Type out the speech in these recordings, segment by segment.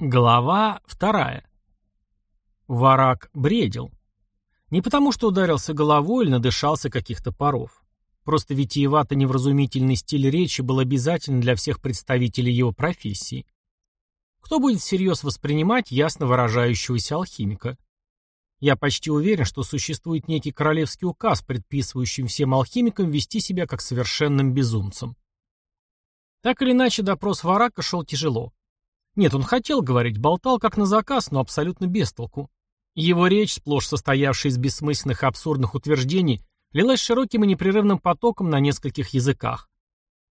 Глава вторая. Варак бредил. Не потому, что ударился головой или надышался каких-то паров. Просто витиевато-невразумительный стиль речи был обязателен для всех представителей его профессии. Кто будет всерьез воспринимать ясно выражающегося алхимика? Я почти уверен, что существует некий королевский указ, предписывающий всем алхимикам вести себя как совершенным безумцем. Так или иначе, допрос Варака шел тяжело. Нет, он хотел говорить, болтал как на заказ, но абсолютно без толку. Его речь, сплошь состоявшая из бессмысленных абсурдных утверждений, лилась широким и непрерывным потоком на нескольких языках.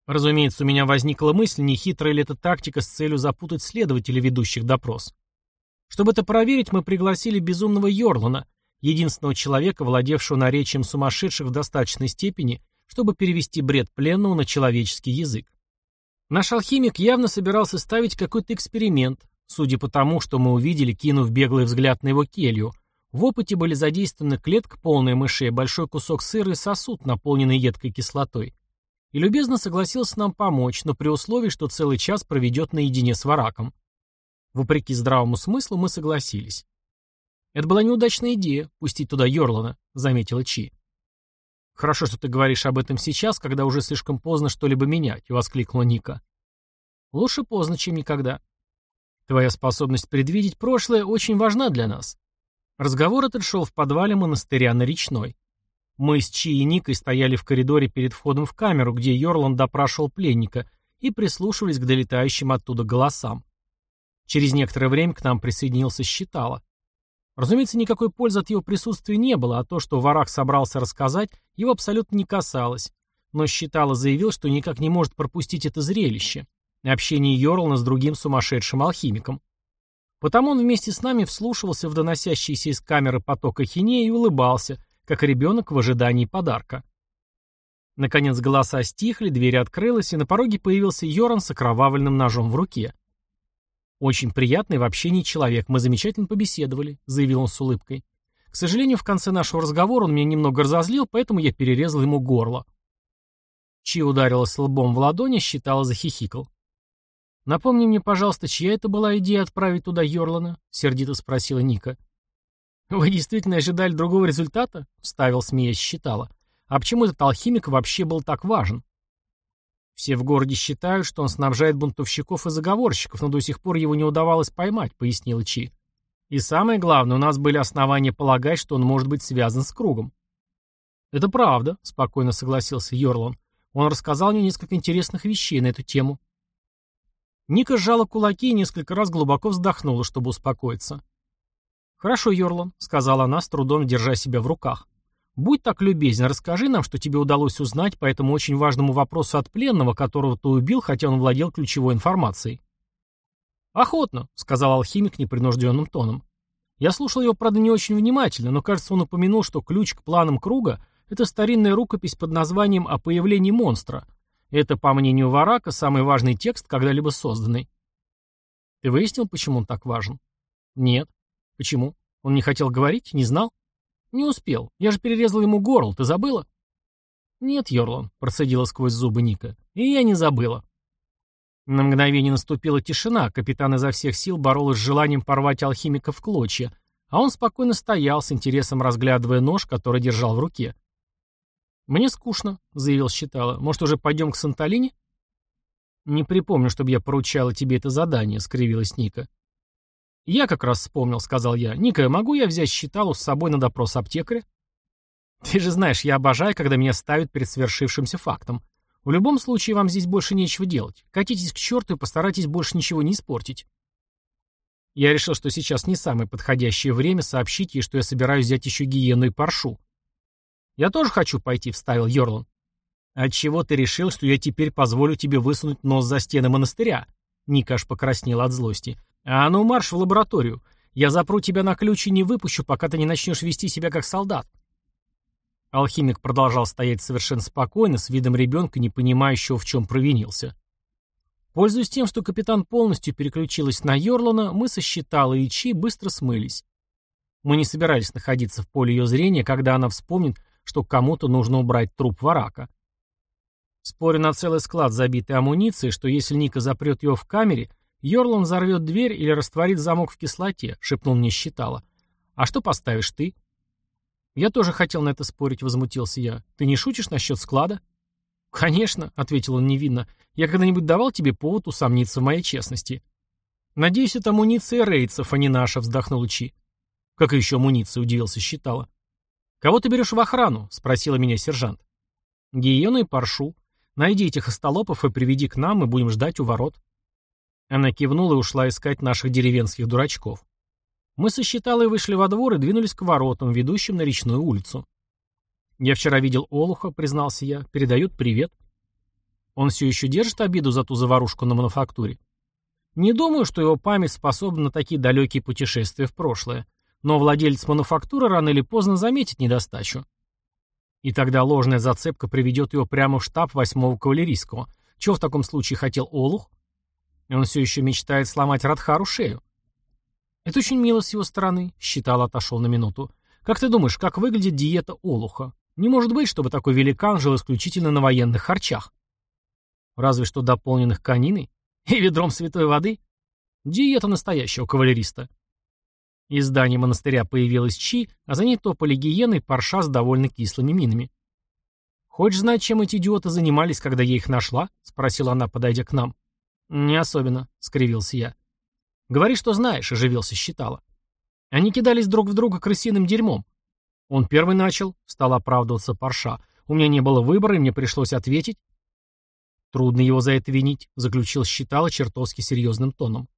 Разумеется, у меня возникла мысль, не хитрая ли эта тактика с целью запутать следователей, ведущих допрос. Чтобы это проверить, мы пригласили безумного Йорлана, единственного человека, владевшего наречием сумасшедших в достаточной степени, чтобы перевести бред пленного на человеческий язык. Наш алхимик явно собирался ставить какой-то эксперимент, судя по тому, что мы увидели, кинув беглый взгляд на его келью. В опыте были задействованы клетка, полная мышей, большой кусок сыра и сосуд, наполненный едкой кислотой. И любезно согласился нам помочь, но при условии, что целый час проведет наедине с вараком. Вопреки здравому смыслу мы согласились. «Это была неудачная идея, пустить туда Йорлана», — заметила Чи. «Хорошо, что ты говоришь об этом сейчас, когда уже слишком поздно что-либо менять», — воскликнула Ника. «Лучше поздно, чем никогда. Твоя способность предвидеть прошлое очень важна для нас». Разговор этот шел в подвале монастыря на Речной. Мы с Чи и Никой стояли в коридоре перед входом в камеру, где Йорланд допрашивал пленника, и прислушивались к долетающим оттуда голосам. Через некоторое время к нам присоединился Считало. Разумеется, никакой пользы от его присутствия не было, а то, что Варак собрался рассказать, его абсолютно не касалось. Но Считало заявил, что никак не может пропустить это зрелище. Общение Йорлана с другим сумасшедшим алхимиком. Потому он вместе с нами вслушивался в доносящиеся из камеры поток ахинеи и улыбался, как ребенок в ожидании подарка. Наконец голоса стихли, дверь открылась, и на пороге появился Йоран с окровавленным ножом в руке. «Очень приятный в общении человек, мы замечательно побеседовали», — заявил он с улыбкой. К сожалению, в конце нашего разговора он меня немного разозлил, поэтому я перерезал ему горло. Чи ударилась лбом в ладони, считала захихикал. «Напомни мне, пожалуйста, чья это была идея отправить туда Йорлана?» — сердито спросила Ника. «Вы действительно ожидали другого результата?» — вставил, смеясь, считала. «А почему этот алхимик вообще был так важен?» Все в городе считают, что он снабжает бунтовщиков и заговорщиков, но до сих пор его не удавалось поймать, пояснил Чи. И самое главное, у нас были основания полагать, что он может быть связан с кругом. Это правда, спокойно согласился Йорлан. Он рассказал мне несколько интересных вещей на эту тему. Ника сжала кулаки и несколько раз глубоко вздохнула, чтобы успокоиться. «Хорошо, Йорлан», — сказала она, с трудом держа себя в руках. Будь так любезен, расскажи нам, что тебе удалось узнать по этому очень важному вопросу от пленного, которого ты убил, хотя он владел ключевой информацией. «Охотно», — сказал алхимик непринужденным тоном. Я слушал его, правда, не очень внимательно, но, кажется, он упомянул, что ключ к планам круга — это старинная рукопись под названием «О появлении монстра». Это, по мнению Варака, самый важный текст, когда-либо созданный. Ты выяснил, почему он так важен? Нет. Почему? Он не хотел говорить? Не знал? «Не успел. Я же перерезал ему горло. Ты забыла?» «Нет, Йорлан», — процедила сквозь зубы Ника. «И я не забыла». На мгновение наступила тишина, капитан изо всех сил боролся с желанием порвать алхимика в клочья, а он спокойно стоял, с интересом разглядывая нож, который держал в руке. «Мне скучно», — заявил Считала. «Может, уже пойдем к Санталине?» «Не припомню, чтобы я поручала тебе это задание», — скривилась Ника. «Я как раз вспомнил», — сказал я. «Ника, могу я взять считалу с собой на допрос аптекаря?» «Ты же знаешь, я обожаю, когда меня ставят перед свершившимся фактом. В любом случае, вам здесь больше нечего делать. Катитесь к черту и постарайтесь больше ничего не испортить». Я решил, что сейчас не самое подходящее время сообщить ей, что я собираюсь взять еще гиену и паршу. «Я тоже хочу пойти», — вставил Йорлан. «Отчего ты решил, что я теперь позволю тебе высунуть нос за стены монастыря?» Ника аж покраснел от злости. «А ну марш в лабораторию. Я запру тебя на ключ и не выпущу, пока ты не начнешь вести себя как солдат». Алхимик продолжал стоять совершенно спокойно, с видом ребенка, не понимающего, в чем провинился. Пользуясь тем, что капитан полностью переключилась на Йорлана, мы со Считала и Чи быстро смылись. Мы не собирались находиться в поле ее зрения, когда она вспомнит, что кому-то нужно убрать труп варака. Спорю на целый склад забитой амуниции, что если Ника запрет его в камере, Йорлан взорвет дверь или растворит замок в кислоте, шепнул мне считала. А что поставишь ты? Я тоже хотел на это спорить, возмутился я. Ты не шутишь насчет склада? Конечно, ответил он невинно. Я когда-нибудь давал тебе повод усомниться в моей честности. Надеюсь, это амуниция рейдсов, а не наша, вздохнул Чи. Как еще амуниция, удивился считала. Кого ты берешь в охрану? спросила меня сержант. Гиену и паршу. Найди этих остолопов и приведи к нам, мы будем ждать у ворот. Она кивнула и ушла искать наших деревенских дурачков. Мы со считалой вышли во двор и двинулись к воротам, ведущим на речную улицу. «Я вчера видел Олуха», — признался я, — «передают привет». Он все еще держит обиду за ту заварушку на мануфактуре? Не думаю, что его память способна на такие далекие путешествия в прошлое, но владелец мануфактуры рано или поздно заметит недостачу. И тогда ложная зацепка приведет его прямо в штаб 8-го кавалерийского. Чего в таком случае хотел Олух? Он все еще мечтает сломать Радхару шею. Это очень мило с его стороны, считал отошел на минуту. Как ты думаешь, как выглядит диета Олуха? Не может быть, чтобы такой великан жил исключительно на военных харчах. Разве что дополненных кониной и ведром святой воды. Диета настоящего кавалериста. Из здания монастыря появилась Чи, а за ней топали гиены и парша с довольно кислыми минами. «Хочешь знать, чем эти идиоты занимались, когда я их нашла?» — спросила она, подойдя к нам. «Не особенно», — скривился я. «Говори, что знаешь», — оживился считала. Они кидались друг в друга крысиным дерьмом. Он первый начал, стал оправдываться Парша. У меня не было выбора, и мне пришлось ответить. Трудно его за это винить, заключил считала чертовски серьезным тоном.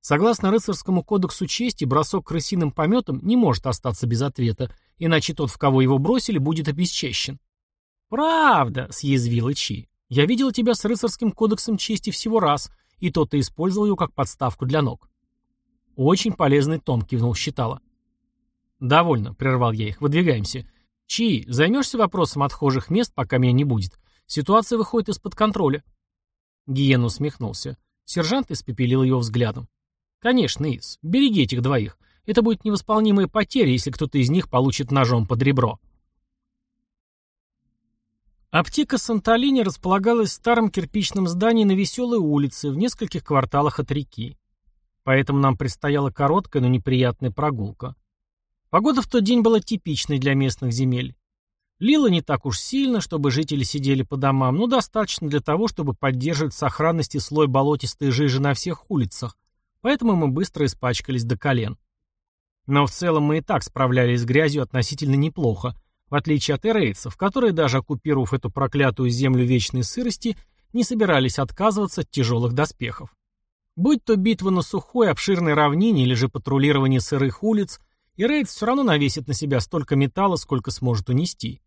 Согласно рыцарскому кодексу чести, бросок крысиным пометом не может остаться без ответа, иначе тот, в кого его бросили, будет обесчещен. «Правда», — съязвила Чи. Я видела тебя с рыцарским кодексом чести всего раз, и то ты использовал его как подставку для ног. Очень полезный тон, кивнул считала. Довольно, прервал я их, выдвигаемся. Чи, займешься вопросом отхожих мест, пока меня не будет? Ситуация выходит из-под контроля. Гиен усмехнулся. Сержант испепелил его взглядом. Конечно, Ис, береги этих двоих. Это будет невосполнимая потеря, если кто-то из них получит ножом под ребро. Аптека Санталини располагалась в старом кирпичном здании на веселой улице, в нескольких кварталах от реки. Поэтому нам предстояла короткая, но неприятная прогулка. Погода в тот день была типичной для местных земель. Лило не так уж сильно, чтобы жители сидели по домам, но достаточно для того, чтобы поддерживать в сохранности слой болотистой жижи на всех улицах, поэтому мы быстро испачкались до колен. Но в целом мы и так справлялись с грязью относительно неплохо, в отличие от эрейцев, которые, даже оккупировав эту проклятую землю вечной сырости, не собирались отказываться от тяжелых доспехов. Будь то битва на сухой, обширной равнине или же патрулирование сырых улиц, Ирейц все равно навесит на себя столько металла, сколько сможет унести.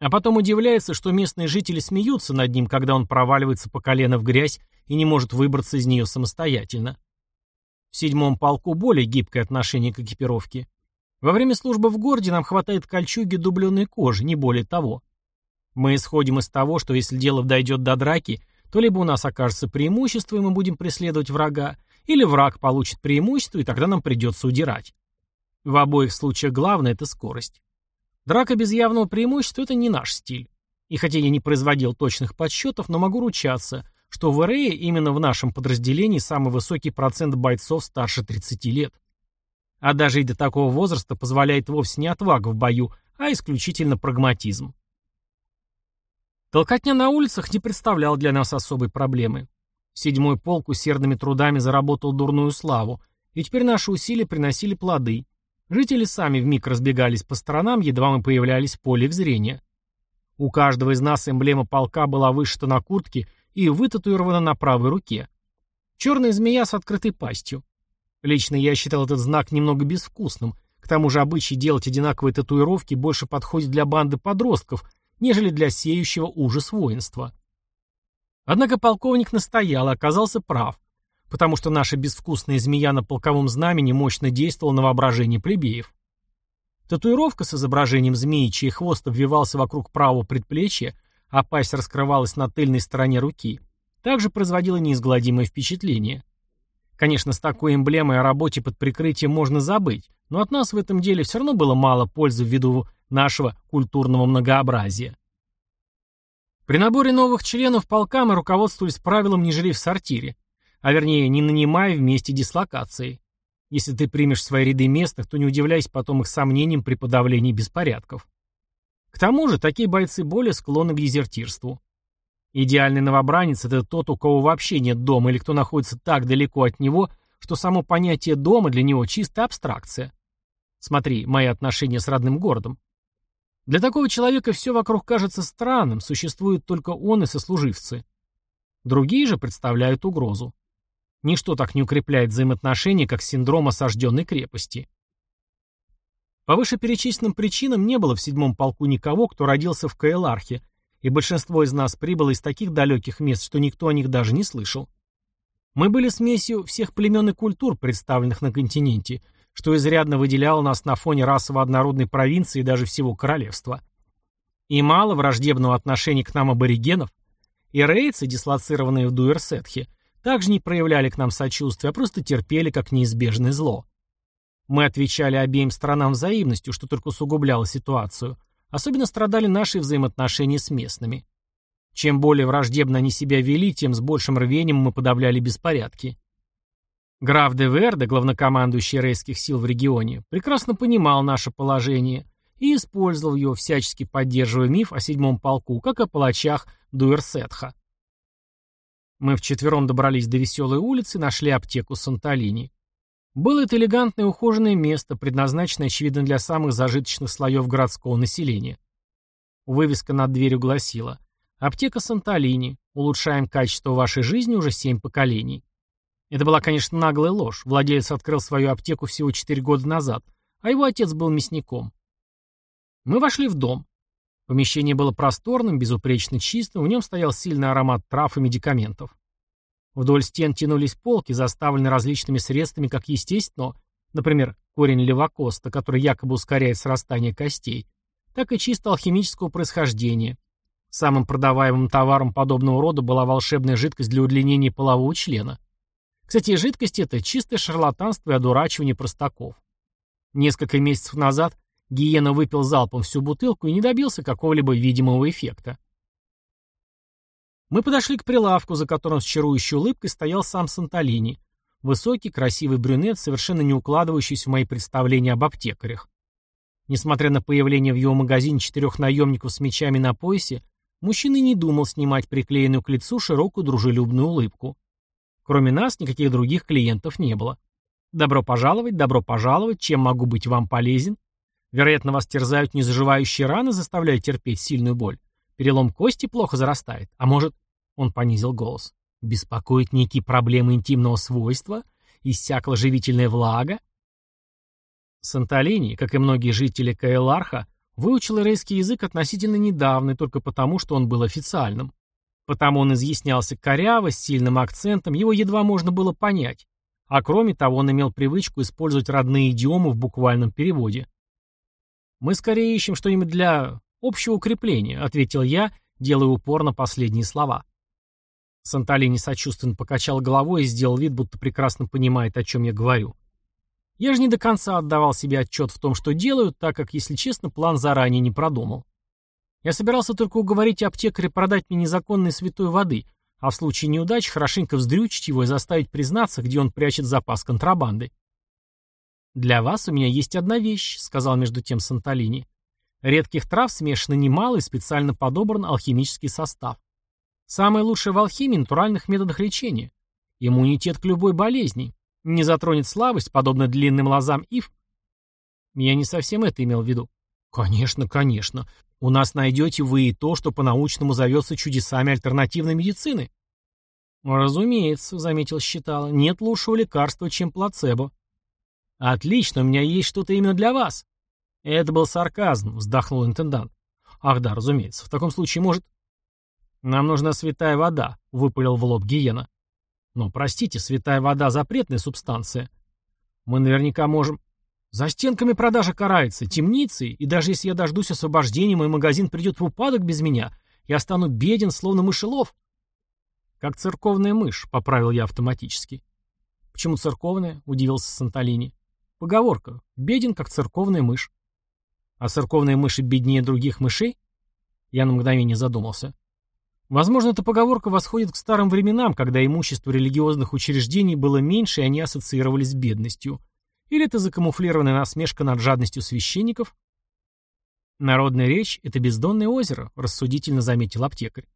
А потом удивляется, что местные жители смеются над ним, когда он проваливается по колено в грязь и не может выбраться из нее самостоятельно. В седьмом полку более гибкое отношение к экипировке. Во время службы в городе нам хватает кольчуги дубленой кожи, не более того. Мы исходим из того, что если дело дойдет до драки, то либо у нас окажется преимущество, и мы будем преследовать врага, или враг получит преимущество, и тогда нам придется удирать. В обоих случаях главное – это скорость. Драка без явного преимущества – это не наш стиль. И хотя я не производил точных подсчетов, но могу ручаться, что в РЭе именно в нашем подразделении самый высокий процент бойцов старше 30 лет. А даже и до такого возраста позволяет вовсе не отвага в бою, а исключительно прагматизм. Толкотня на улицах не представлял для нас особой проблемы. Седьмой полк усердными трудами заработал дурную славу, и теперь наши усилия приносили плоды. Жители сами вмиг разбегались по сторонам, едва мы появлялись в поле их зрения. У каждого из нас эмблема полка была вышита на куртке и вытатуирована на правой руке. Черная змея с открытой пастью. Лично я считал этот знак немного безвкусным. К тому же обычай делать одинаковые татуировки больше подходит для банды подростков, нежели для сеющего ужас воинства. Однако полковник настоял и оказался прав, потому что наша безвкусная змея на полковом знамени мощно действовала на воображение плебеев. Татуировка с изображением змеи, чей хвост обвивался вокруг правого предплечья, а пасть раскрывалась на тыльной стороне руки, также производила неизгладимое впечатление. Конечно, с такой эмблемой о работе под прикрытием можно забыть, но от нас в этом деле все равно было мало пользы ввиду нашего культурного многообразия. При наборе новых членов полка мы руководствовались правилом «не жри в сортире». А вернее, не нанимая вместе дислокации. Если ты примешь свои ряды местных, то не удивляйся потом их сомнениям при подавлении беспорядков. К тому же, такие бойцы более склонны к дезертирству. Идеальный новобранец – это тот, у кого вообще нет дома или кто находится так далеко от него, что само понятие дома для него чистая абстракция. Смотри, мои отношения с родным городом. Для такого человека все вокруг кажется странным, существует только он и сослуживцы. Другие же представляют угрозу. Ничто так не укрепляет взаимоотношения, как синдром осажденной крепости. По вышеперечисленным причинам не было в седьмом полку никого, кто родился в Каэлархе, и большинство из нас прибыло из таких далеких мест, что никто о них даже не слышал. Мы были смесью всех племен и культур, представленных на континенте, что изрядно выделяло нас на фоне расово-однородной провинции и даже всего королевства. И мало враждебного отношения к нам аборигенов, и рейцы, дислоцированные в Дуэрсетхе, также не проявляли к нам сочувствия, а просто терпели как неизбежное зло. Мы отвечали обеим сторонам взаимностью, что только усугубляло ситуацию. Особенно страдали наши взаимоотношения с местными. Чем более враждебно они себя вели, тем с большим рвением мы подавляли беспорядки. Граф де Верде, главнокомандующий рейских сил в регионе, прекрасно понимал наше положение и использовал его, всячески поддерживая миф о седьмом полку, как о палачах Дуэрсетха. Мы вчетвером добрались до веселой улицы и нашли аптеку Сантолини. Было это элегантное ухоженное место, предназначенное, очевидно, для самых зажиточных слоев городского населения. Вывеска над дверью гласила «Аптека Сантолини. Улучшаем качество вашей жизни уже семь поколений». Это была, конечно, наглая ложь. Владелец открыл свою аптеку всего четыре года назад, а его отец был мясником. Мы вошли в дом. Помещение было просторным, безупречно чистым, в нем стоял сильный аромат трав и медикаментов. Вдоль стен тянулись полки, заставленные различными средствами как естественно, например, корень левокоста, который якобы ускоряет срастание костей, так и чисто алхимического происхождения. Самым продаваемым товаром подобного рода была волшебная жидкость для удлинения полового члена. Кстати, жидкость эта – чистое шарлатанство и одурачивание простаков. Несколько месяцев назад Гиена выпил залпом всю бутылку и не добился какого-либо видимого эффекта. Мы подошли к прилавку, за которым с чарующей улыбкой стоял сам Сантолини. Высокий, красивый брюнет, совершенно не укладывающийся в мои представления об аптекарях. Несмотря на появление в его магазине четырех наемников с мечами на поясе, мужчина не думал снимать приклеенную к лицу широкую дружелюбную улыбку. Кроме нас, никаких других клиентов не было. Добро пожаловать, добро пожаловать, чем могу быть вам полезен? Вероятно, вас терзают незаживающие раны, заставляя терпеть сильную боль. Перелом кости плохо зарастает. А может, он понизил голос. Беспокоит некие проблемы интимного свойства? Иссякла живительная влага? Сантолини, как и многие жители Каэларха, выучил рейский язык относительно недавно только потому, что он был официальным. Потому он изъяснялся коряво, с сильным акцентом, его едва можно было понять. А кроме того, он имел привычку использовать родные идиомы в буквальном переводе. «Мы скорее ищем что-нибудь для общего укрепления», — ответил я, делая упор на последние слова. Санталини сочувственно покачал головой и сделал вид, будто прекрасно понимает, о чем я говорю. Я же не до конца отдавал себе отчет в том, что делаю, так как, если честно, план заранее не продумал. Я собирался только уговорить аптекаря продать мне незаконной святой воды, а в случае неудачи хорошенько вздрючить его и заставить признаться, где он прячет запас контрабанды. «Для вас у меня есть одна вещь», — сказал между тем Санталини. «Редких трав смешано немало и специально подобран алхимический состав. Самое лучшее в алхимии – натуральных методах лечения. Иммунитет к любой болезни. Не затронет слабость, подобно длинным лозам ив. Я не совсем это имел в виду. Конечно, конечно. У нас найдете вы и то, что по-научному зовется чудесами альтернативной медицины. Разумеется, заметил Считала, нет лучшего лекарства, чем плацебо. Отлично, у меня есть что-то именно для вас. Это был сарказм, вздохнул интендант. Ах да, разумеется. В таком случае, может... «Нам нужна святая вода», — выпалил в лоб гиена. «Но, простите, святая вода — запретная субстанция. Мы наверняка можем...» «За стенками продажа карается, темницы, и даже если я дождусь освобождения, мой магазин придет в упадок без меня. Я стану беден, словно мышелов». «Как церковная мышь», — поправил я автоматически. «Почему церковная?» — удивился Сантолини. «Поговорка. Беден, как церковная мышь». «А церковная мышь беднее других мышей?» Я на мгновение задумался. Возможно, эта поговорка восходит к старым временам, когда имущество религиозных учреждений было меньше, и они ассоциировались с бедностью. Или это закамуфлированная насмешка над жадностью священников? Народная речь — это бездонное озеро, рассудительно заметил аптекарь.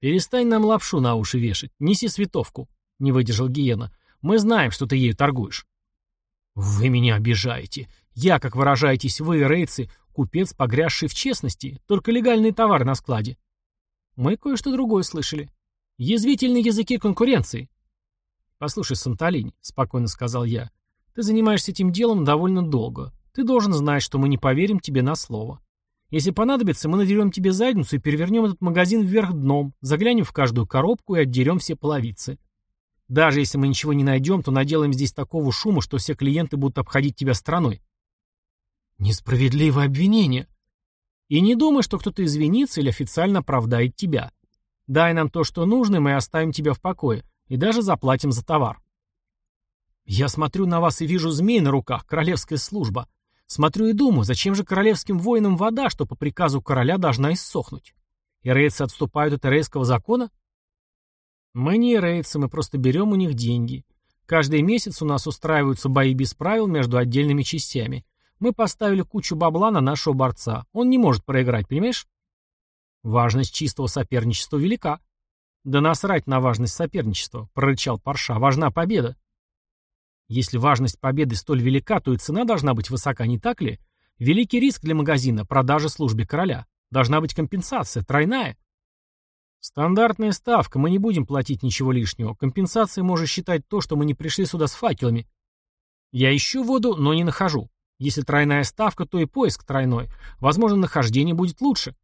«Перестань нам лапшу на уши вешать, неси световку», — не выдержал Гиена. «Мы знаем, что ты ею торгуешь». «Вы меня обижаете. Я, как выражаетесь вы, рейцы, купец, погрязший в честности, только легальный товар на складе». Мы кое-что другое слышали. Язвительные языки конкуренции. «Послушай, Санталини», — спокойно сказал я, — «ты занимаешься этим делом довольно долго. Ты должен знать, что мы не поверим тебе на слово. Если понадобится, мы надерем тебе задницу и перевернем этот магазин вверх дном, заглянем в каждую коробку и отдерем все половицы. Даже если мы ничего не найдем, то наделаем здесь такого шума, что все клиенты будут обходить тебя стороной». «Несправедливое обвинение», и не думай, что кто-то извинится или официально оправдает тебя. Дай нам то, что нужно, и мы оставим тебя в покое, и даже заплатим за товар. Я смотрю на вас и вижу змей на руках, королевская служба. Смотрю и думаю, зачем же королевским воинам вода, что по приказу короля должна иссохнуть? И рейцы отступают от рейского закона? Мы не рейцы, мы просто берем у них деньги. Каждый месяц у нас устраиваются бои без правил между отдельными частями. Мы поставили кучу бабла на нашего борца. Он не может проиграть, понимаешь? Важность чистого соперничества велика. Да насрать на важность соперничества, прорычал Парша. Важна победа. Если важность победы столь велика, то и цена должна быть высока, не так ли? Великий риск для магазина, продажа службе короля. Должна быть компенсация, тройная. Стандартная ставка, мы не будем платить ничего лишнего. Компенсацией можешь считать то, что мы не пришли сюда с факелами. Я ищу воду, но не нахожу. Если тройная ставка, то и поиск тройной. Возможно, нахождение будет лучше.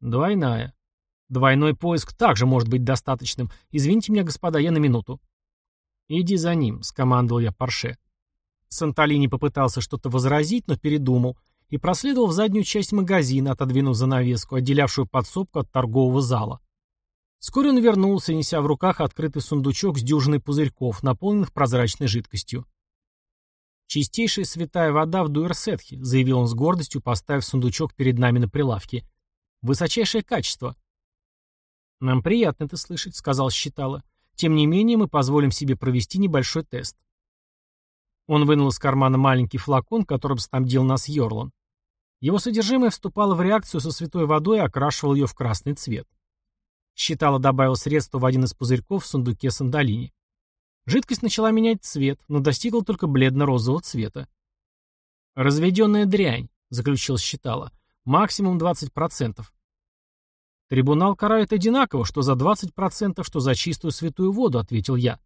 Двойная. Двойной поиск также может быть достаточным. Извините меня, господа, я на минуту. Иди за ним, скомандовал я Парше. Санталини попытался что-то возразить, но передумал и проследовал в заднюю часть магазина, отодвинув занавеску, отделявшую подсобку от торгового зала. Вскоре он вернулся, неся в руках открытый сундучок с дюжиной пузырьков, наполненных прозрачной жидкостью. «Чистейшая святая вода в Дуэрсетхе», — заявил он с гордостью, поставив сундучок перед нами на прилавке. «Высочайшее качество». «Нам приятно это слышать», — сказал Считала. «Тем не менее, мы позволим себе провести небольшой тест». Он вынул из кармана маленький флакон, которым снабдил нас Йорлан. Его содержимое вступало в реакцию со святой водой и окрашивало ее в красный цвет. Считала добавил средство в один из пузырьков в сундуке Сандалини. Жидкость начала менять цвет, но достигла только бледно-розового цвета. «Разведенная дрянь», — заключил считала. «Максимум 20%. «Трибунал карает одинаково, что за 20%, что за чистую святую воду», — ответил я.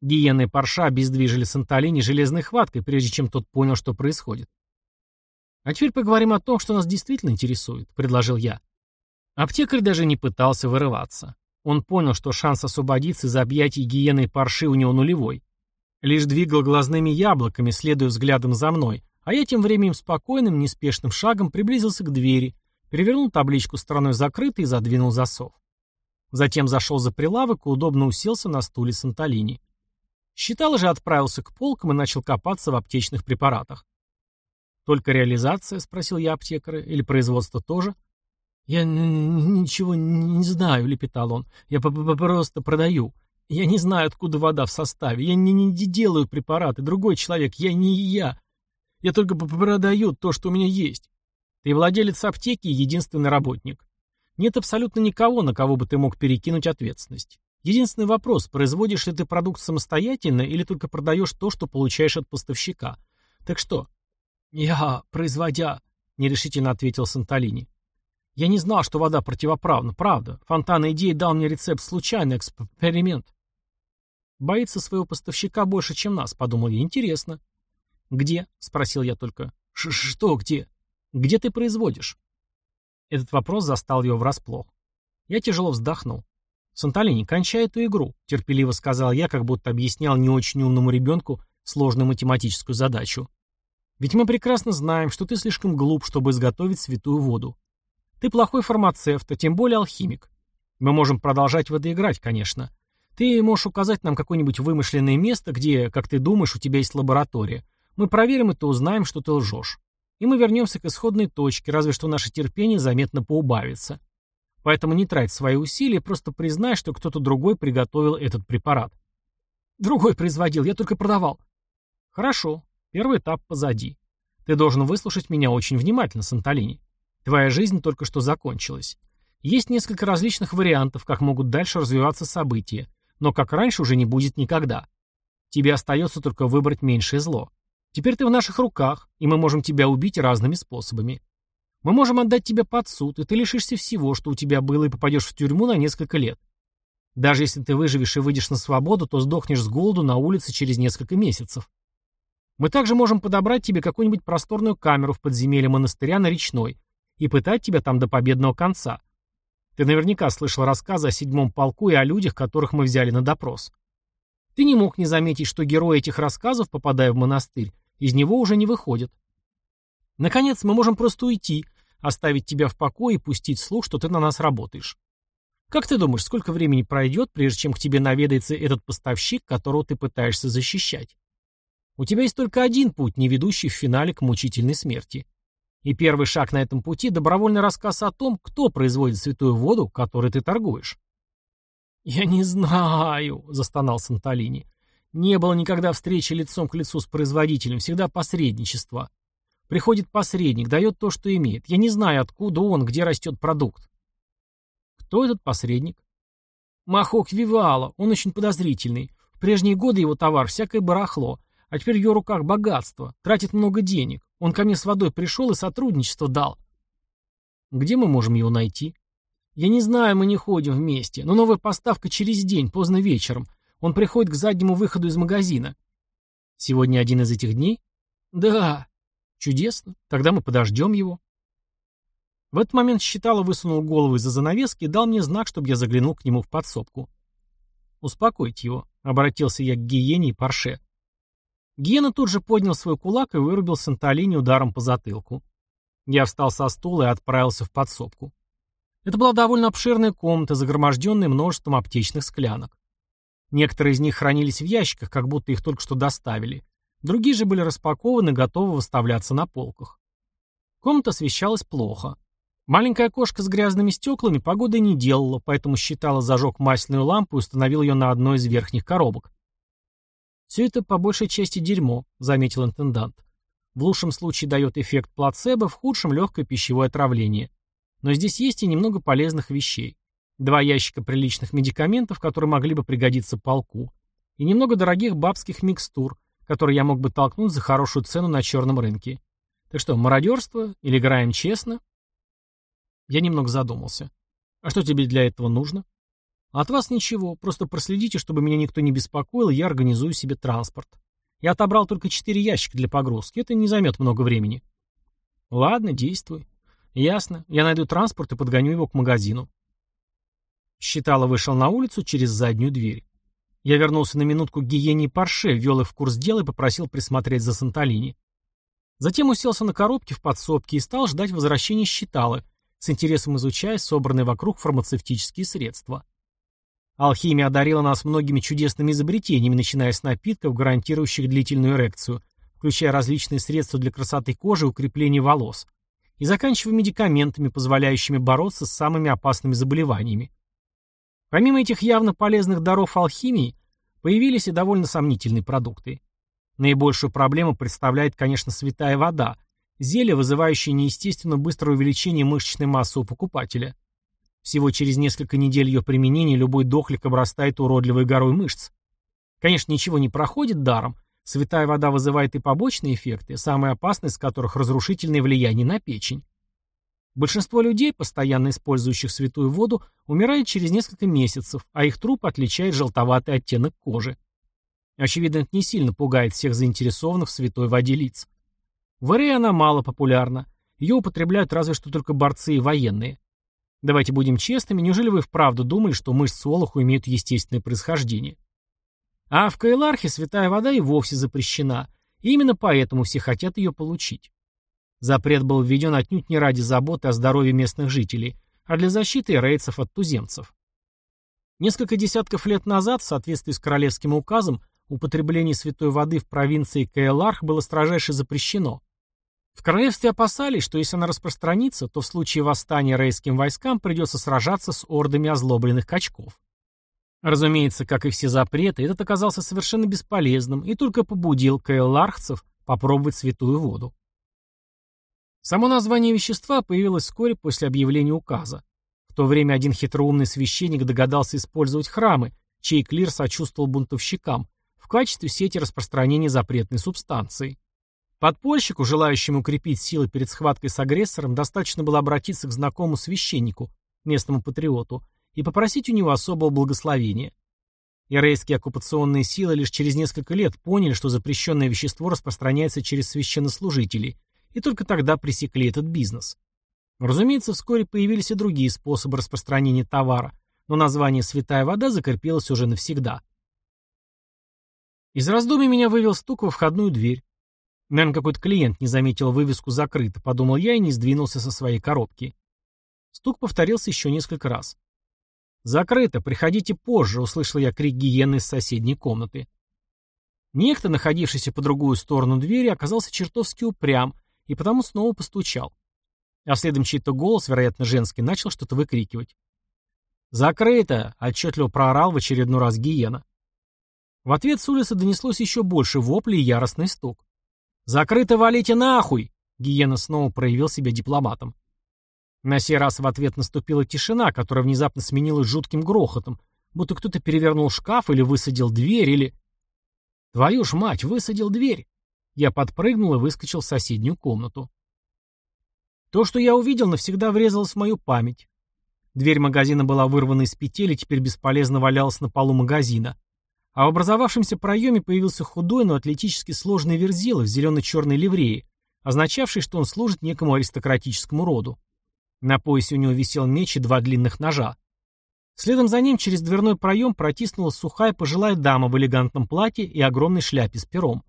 Гиены Парша обездвижили Сантолини железной хваткой, прежде чем тот понял, что происходит. «А теперь поговорим о том, что нас действительно интересует», — предложил я. Аптекарь даже не пытался вырываться. Он понял, что шанс освободиться из объятий гиены и парши у него нулевой. Лишь двигал глазными яблоками, следуя взглядом за мной, а я тем временем спокойным, неспешным шагом приблизился к двери, перевернул табличку стороной закрытой и задвинул засов. Затем зашел за прилавок и удобно уселся на стуле Сантолини. Считал же отправился к полкам и начал копаться в аптечных препаратах. «Только реализация?» — спросил я аптекаря. «Или производство тоже?» «Я ничего не знаю», — лепетал он. «Я просто продаю. Я не знаю, откуда вода в составе. Я не, не делаю препараты. Другой человек. Я не я. Я только продаю то, что у меня есть. Ты владелец аптеки и единственный работник. Нет абсолютно никого, на кого бы ты мог перекинуть ответственность. Единственный вопрос, производишь ли ты продукт самостоятельно или только продаешь то, что получаешь от поставщика. Так что? Я, производя, нерешительно ответил Санталини. Я не знал, что вода противоправна, правда. Фонтан идеи дал мне рецепт случайный эксперимент. Боится своего поставщика больше, чем нас, подумал я. Интересно. Где? Спросил я только. Ш Что где? Где ты производишь? Этот вопрос застал его врасплох. Я тяжело вздохнул. «Санталини, кончай эту игру», — терпеливо сказал я, как будто объяснял не очень умному ребенку сложную математическую задачу. «Ведь мы прекрасно знаем, что ты слишком глуп, чтобы изготовить святую воду. Ты плохой фармацевт, а тем более алхимик. Мы можем продолжать в играть, конечно. Ты можешь указать нам какое-нибудь вымышленное место, где, как ты думаешь, у тебя есть лаборатория. Мы проверим это узнаем, что ты лжешь. И мы вернемся к исходной точке, разве что наше терпение заметно поубавится. Поэтому не трать свои усилия, просто признай, что кто-то другой приготовил этот препарат. Другой производил, я только продавал. Хорошо, первый этап позади. Ты должен выслушать меня очень внимательно, Сантолини. Твоя жизнь только что закончилась. Есть несколько различных вариантов, как могут дальше развиваться события, но как раньше уже не будет никогда. Тебе остается только выбрать меньшее зло. Теперь ты в наших руках, и мы можем тебя убить разными способами. Мы можем отдать тебя под суд, и ты лишишься всего, что у тебя было, и попадешь в тюрьму на несколько лет. Даже если ты выживешь и выйдешь на свободу, то сдохнешь с голоду на улице через несколько месяцев. Мы также можем подобрать тебе какую-нибудь просторную камеру в подземелье монастыря на Речной и пытать тебя там до победного конца. Ты наверняка слышал рассказы о седьмом полку и о людях, которых мы взяли на допрос. Ты не мог не заметить, что герои этих рассказов, попадая в монастырь, из него уже не выходят. Наконец, мы можем просто уйти, оставить тебя в покое и пустить слух, что ты на нас работаешь. Как ты думаешь, сколько времени пройдет, прежде чем к тебе наведается этот поставщик, которого ты пытаешься защищать? У тебя есть только один путь, не ведущий в финале к мучительной смерти. И первый шаг на этом пути – добровольный рассказ о том, кто производит святую воду, которой ты торгуешь. «Я не знаю», — застонал Сантолини. «Не было никогда встречи лицом к лицу с производителем, всегда посредничество. Приходит посредник, дает то, что имеет. Я не знаю, откуда он, где растет продукт». «Кто этот посредник?» «Махок Вивала, он очень подозрительный. В прежние годы его товар всякое барахло, а теперь в его руках богатство, тратит много денег. Он ко мне с водой пришел и сотрудничество дал». «Где мы можем его найти?» Я не знаю, мы не ходим вместе, но новая поставка через день, поздно вечером. Он приходит к заднему выходу из магазина. Сегодня один из этих дней? Да. Чудесно. Тогда мы подождем его. В этот момент считала высунул голову из-за занавески и дал мне знак, чтобы я заглянул к нему в подсобку. «Успокойте его», — обратился я к Гиене и Парше. Гиена тут же поднял свой кулак и вырубил Сантолини ударом по затылку. Я встал со стула и отправился в подсобку. Это была довольно обширная комната, загроможденная множеством аптечных склянок. Некоторые из них хранились в ящиках, как будто их только что доставили. Другие же были распакованы, готовы выставляться на полках. Комната освещалась плохо. Маленькое окошко с грязными стеклами погода не делала, поэтому считала зажег масляную лампу и установил ее на одной из верхних коробок. «Все это по большей части дерьмо», — заметил интендант. «В лучшем случае дает эффект плацебо, в худшем — легкое пищевое отравление. Но здесь есть и немного полезных вещей. Два ящика приличных медикаментов, которые могли бы пригодиться полку. И немного дорогих бабских микстур, которые я мог бы толкнуть за хорошую цену на черном рынке. Так что, мародерство или играем честно? Я немного задумался. А что тебе для этого нужно? От вас ничего, просто проследите, чтобы меня никто не беспокоил, я организую себе транспорт. Я отобрал только четыре ящика для погрузки, это не займет много времени. Ладно, действуй. Ясно. Я найду транспорт и подгоню его к магазину. Считало вышел на улицу через заднюю дверь. Я вернулся на минутку к гиене и Парше, ввел их в курс дела и попросил присмотреть за Сантолини. Затем уселся на коробке в подсобке и стал ждать возвращения считала, с интересом изучая собранные вокруг фармацевтические средства. Алхимия одарила нас многими чудесными изобретениями, начиная с напитков, гарантирующих длительную эрекцию, включая различные средства для красоты кожи и укрепления волос, и заканчивая медикаментами, позволяющими бороться с самыми опасными заболеваниями. Помимо этих явно полезных даров алхимии, появились и довольно сомнительные продукты. Наибольшую проблему представляет, конечно, святая вода, зелье, вызывающее неестественно быстрое увеличение мышечной массы у покупателя. Всего через несколько недель ее применения любой дохлик обрастает уродливой горой мышц. Конечно, ничего не проходит даром, Святая вода вызывает и побочные эффекты, самый опасный из которых разрушительное влияние на печень. Большинство людей, постоянно использующих святую воду, умирает через несколько месяцев, а их труп отличает желтоватый оттенок кожи. Очевидно, это не сильно пугает всех заинтересованных в святой воде лиц. В Ирее она мало популярна. Ее употребляют разве что только борцы и военные. Давайте будем честными, неужели вы вправду думали, что мышцы Олуху имеют естественное происхождение? А в Кайлархе святая вода и вовсе запрещена, и именно поэтому все хотят ее получить. Запрет был введен отнюдь не ради заботы о здоровье местных жителей, а для защиты рейцев от туземцев. Несколько десятков лет назад, в соответствии с королевским указом, употребление святой воды в провинции Каэларх было строжайше запрещено. В королевстве опасались, что если она распространится, то в случае восстания рейским войскам придется сражаться с ордами озлобленных качков. Разумеется, как и все запреты, этот оказался совершенно бесполезным и только побудил каэллархцев попробовать святую воду. Само название вещества появилось вскоре после объявления указа. В то время один хитроумный священник догадался использовать храмы, чей клир сочувствовал бунтовщикам, в качестве сети распространения запретной субстанции. Подпольщику, желающему укрепить силы перед схваткой с агрессором, достаточно было обратиться к знакомому священнику, местному патриоту, и попросить у него особого благословения. Ирейские оккупационные силы лишь через несколько лет поняли, что запрещенное вещество распространяется через священнослужителей, и только тогда пресекли этот бизнес. Разумеется, вскоре появились и другие способы распространения товара, но название «святая вода» закрепилось уже навсегда. Из раздумий меня вывел стук во входную дверь. Наверное, какой-то клиент не заметил вывеску «закрыто», подумал я и не сдвинулся со своей коробки. Стук повторился еще несколько раз. «Закрыто, приходите позже», — услышал я крик гиены из соседней комнаты. Некто, находившийся по другую сторону двери, оказался чертовски упрям и потому снова постучал. А следом чей-то голос, вероятно, женский, начал что-то выкрикивать. «Закрыто!» — отчетливо проорал в очередной раз гиена. В ответ с улицы донеслось еще больше воплей и яростный стук. «Закрыто валите нахуй!» Гиена снова проявил себя дипломатом. На сей раз в ответ наступила тишина, которая внезапно сменилась жутким грохотом, будто кто-то перевернул шкаф или высадил дверь, или... Твою ж мать, высадил дверь! Я подпрыгнул и выскочил в соседнюю комнату. То, что я увидел, навсегда врезалось в мою память. Дверь магазина была вырвана из петель и теперь бесполезно валялась на полу магазина а в образовавшемся проеме появился худой, но атлетически сложный верзила в зелено-черной ливреи, означавший, что он служит некому аристократическому роду. На поясе у него висел меч и два длинных ножа. Следом за ним через дверной проем протиснулась сухая пожилая дама в элегантном платье и огромной шляпе с пером.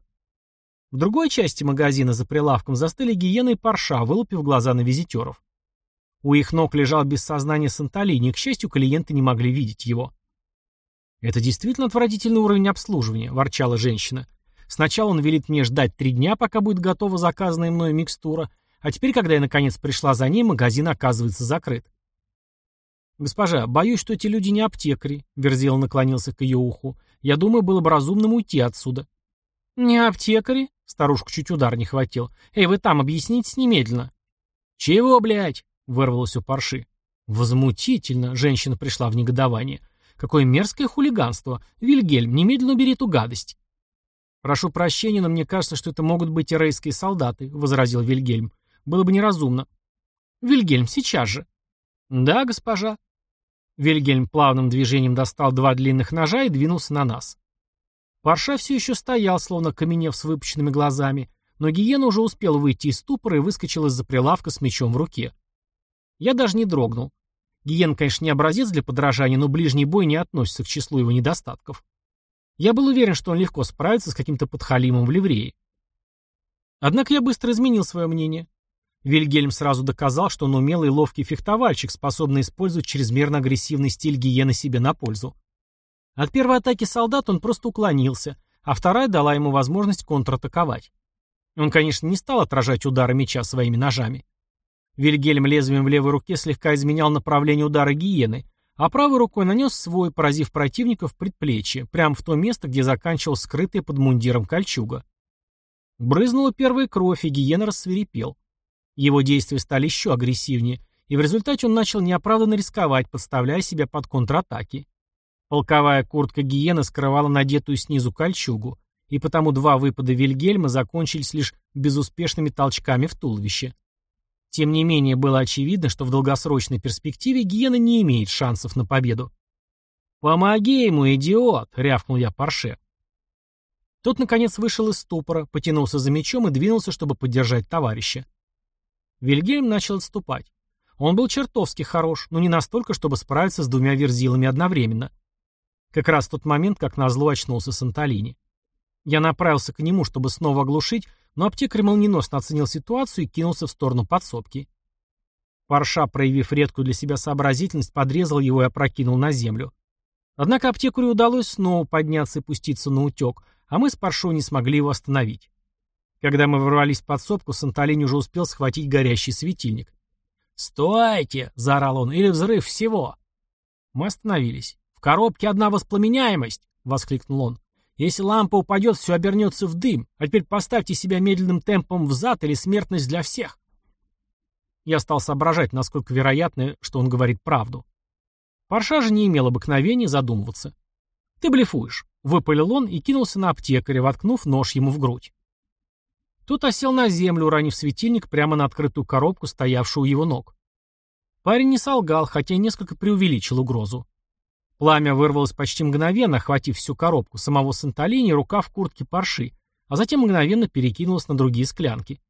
В другой части магазина за прилавком застыли гиены и парша, вылупив глаза на визитеров. У их ног лежал без сознания Сантолини, к счастью, клиенты не могли видеть его. «Это действительно отвратительный уровень обслуживания», – ворчала женщина. «Сначала он велит мне ждать три дня, пока будет готова заказанная мною микстура, а теперь, когда я наконец пришла за ней, магазин оказывается закрыт». «Госпожа, боюсь, что эти люди не аптекари», — Верзил наклонился к ее уху. «Я думаю, было бы разумным уйти отсюда». «Не аптекари?» — старушку чуть удар не хватил. «Эй, вы там, объяснитесь немедленно». «Чего, блядь?» — вырвалось у парши. «Возмутительно!» — женщина пришла в негодование. Какое мерзкое хулиганство. Вильгельм, немедленно убери эту гадость. Прошу прощения, но мне кажется, что это могут быть ирейские солдаты, возразил Вильгельм. Было бы неразумно. Вильгельм, сейчас же. Да, госпожа. Вильгельм плавным движением достал два длинных ножа и двинулся на нас. Парша все еще стоял, словно каменев с выпущенными глазами, но гиена уже успел выйти из ступора и выскочил из-за прилавка с мечом в руке. Я даже не дрогнул. Гиен, конечно, не образец для подражания, но ближний бой не относится к числу его недостатков. Я был уверен, что он легко справится с каким-то подхалимом в ливрее. Однако я быстро изменил свое мнение. Вильгельм сразу доказал, что он умелый и ловкий фехтовальщик, способный использовать чрезмерно агрессивный стиль гиены себе на пользу. От первой атаки солдат он просто уклонился, а вторая дала ему возможность контратаковать. Он, конечно, не стал отражать удары меча своими ножами. Вильгельм лезвием в левой руке слегка изменял направление удара гиены, а правой рукой нанес свой, поразив противника в предплечье, прямо в то место, где заканчивал скрытая под мундиром кольчуга. Брызнула первая кровь, и гиена рассверепел. Его действия стали еще агрессивнее, и в результате он начал неоправданно рисковать, подставляя себя под контратаки. Полковая куртка гиены скрывала надетую снизу кольчугу, и потому два выпада Вильгельма закончились лишь безуспешными толчками в туловище. Тем не менее, было очевидно, что в долгосрочной перспективе Гиена не имеет шансов на победу. «Помоги ему, идиот!» — рявкнул я Парше. Тот, наконец, вышел из ступора, потянулся за мечом и двинулся, чтобы поддержать товарища. Вильгельм начал отступать. Он был чертовски хорош, но не настолько, чтобы справиться с двумя верзилами одновременно. Как раз в тот момент, как назло очнулся Сантолини. Я направился к нему, чтобы снова оглушить, но аптекарь молниеносно оценил ситуацию и кинулся в сторону подсобки. Парша, проявив редкую для себя сообразительность, подрезал его и опрокинул на землю. Однако аптекарю удалось снова подняться и пуститься на утек, а мы с Паршой не смогли его остановить. Когда мы ворвались в подсобку, Сантолини уже успел схватить горящий светильник. «Стойте!» — заорал он. «Или взрыв всего!» Мы остановились. «В коробке одна воспламеняемость!» — воскликнул он. «Если лампа упадет, все обернется в дым. А теперь поставьте себя медленным темпом взад или смертность для всех!» Я стал соображать, насколько вероятно, что он говорит правду. Парша же не имел обыкновения задумываться. «Ты блефуешь», — выпалил он и кинулся на аптекаря, воткнув нож ему в грудь. Тот осел на землю, уронив светильник прямо на открытую коробку, стоявшую у его ног. Парень не солгал, хотя и несколько преувеличил угрозу. Пламя вырвалось почти мгновенно, охватив всю коробку, самого Сантолини, рука в куртке парши, а затем мгновенно перекинулось на другие склянки.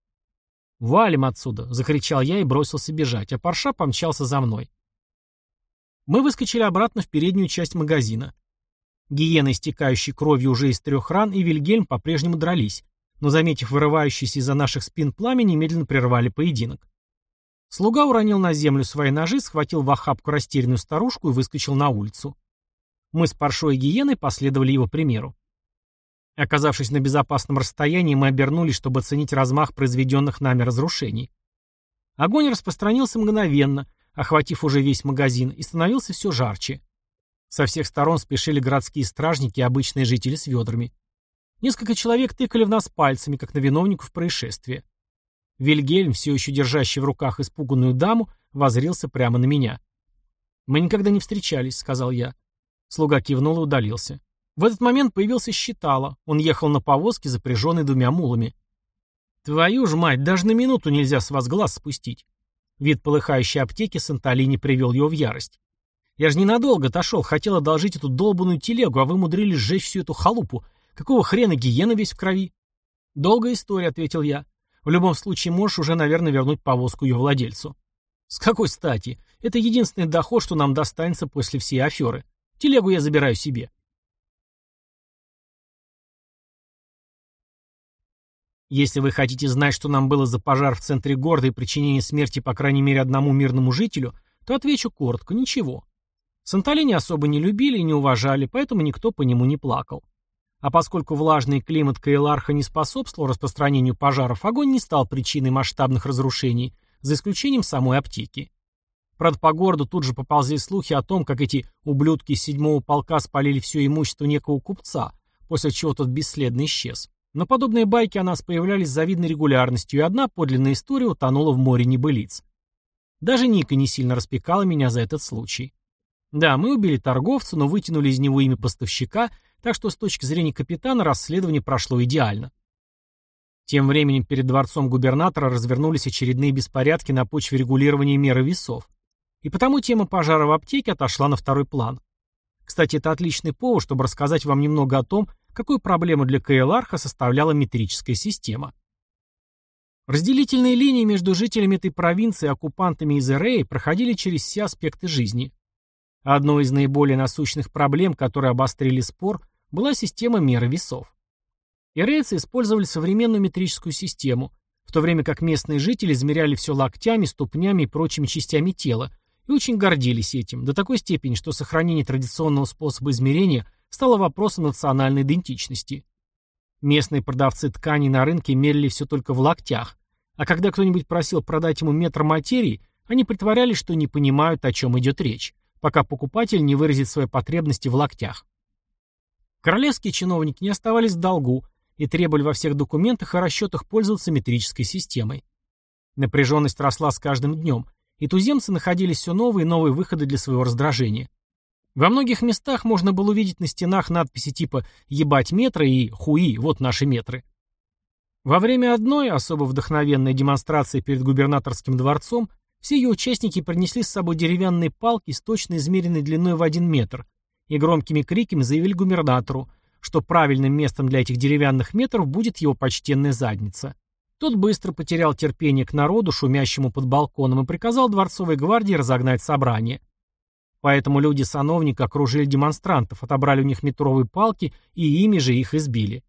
«Валим отсюда!» — закричал я и бросился бежать, а парша помчался за мной. Мы выскочили обратно в переднюю часть магазина. Гиены, истекающие кровью уже из трех ран, и Вильгельм по-прежнему дрались, но, заметив вырывающийся из-за наших спин пламя, немедленно прервали поединок. Слуга уронил на землю свои ножи, схватил в охапку растерянную старушку и выскочил на улицу. Мы с паршой и гиеной последовали его примеру. Оказавшись на безопасном расстоянии, мы обернулись, чтобы оценить размах произведенных нами разрушений. Огонь распространился мгновенно, охватив уже весь магазин, и становился все жарче. Со всех сторон спешили городские стражники и обычные жители с ведрами. Несколько человек тыкали в нас пальцами, как на виновников происшествия. Вильгельм, все еще держащий в руках испуганную даму, возрился прямо на меня. «Мы никогда не встречались», — сказал я. Слуга кивнул и удалился. В этот момент появился Щитало. Он ехал на повозке, запряженной двумя мулами. «Твою ж мать, даже на минуту нельзя с вас глаз спустить». Вид полыхающей аптеки Сантолини привел его в ярость. «Я же ненадолго отошел, хотел одолжить эту долбанную телегу, а вы мудрились сжечь всю эту халупу. Какого хрена гиена весь в крови? Долгая история, ответил я. В любом случае можешь уже, наверное, вернуть повозку ее владельцу. С какой стати? Это единственный доход, что нам достанется после всей аферы. Телегу я забираю себе. Если вы хотите знать, что нам было за пожар в центре города и причинение смерти по крайней мере одному мирному жителю, то отвечу коротко – ничего. Сантолини особо не любили и не уважали, поэтому никто по нему не плакал. А поскольку влажный климат Каэларха не способствовал распространению пожаров, огонь не стал причиной масштабных разрушений, за исключением самой аптеки. Правда, по городу тут же поползли слухи о том, как эти ублюдки седьмого полка спалили все имущество некого купца, после чего тот бесследно исчез. Но подобные байки о нас появлялись с завидной регулярностью, и одна подлинная история утонула в море небылиц. Даже Ника не сильно распекала меня за этот случай. Да, мы убили торговца, но вытянули из него имя поставщика – так что с точки зрения капитана расследование прошло идеально. Тем временем перед дворцом губернатора развернулись очередные беспорядки на почве регулирования меры весов. И потому тема пожара в аптеке отошла на второй план. Кстати, это отличный повод, чтобы рассказать вам немного о том, какую проблему для КЛАРХа составляла метрическая система. Разделительные линии между жителями этой провинции и оккупантами из Эреи проходили через все аспекты жизни. Одной из наиболее насущных проблем, которые обострили спор, была система меры весов. Ирейцы использовали современную метрическую систему, в то время как местные жители измеряли все локтями, ступнями и прочими частями тела, и очень гордились этим, до такой степени, что сохранение традиционного способа измерения стало вопросом национальной идентичности. Местные продавцы тканей на рынке мерили все только в локтях, а когда кто-нибудь просил продать ему метр материи, они притворялись, что не понимают, о чем идет речь, пока покупатель не выразит свои потребности в локтях. Королевские чиновники не оставались в долгу и требовали во всех документах и расчетах пользоваться метрической системой. Напряженность росла с каждым днем, и туземцы находили все новые и новые выходы для своего раздражения. Во многих местах можно было увидеть на стенах надписи типа «Ебать метры» и «Хуи, вот наши метры». Во время одной, особо вдохновенной демонстрации перед губернаторским дворцом, все ее участники принесли с собой деревянные палки с точно измеренной длиной в один метр – и громкими криками заявили губернатору, что правильным местом для этих деревянных метров будет его почтенная задница. Тот быстро потерял терпение к народу, шумящему под балконом, и приказал дворцовой гвардии разогнать собрание. Поэтому люди сановника окружили демонстрантов, отобрали у них метровые палки и ими же их избили.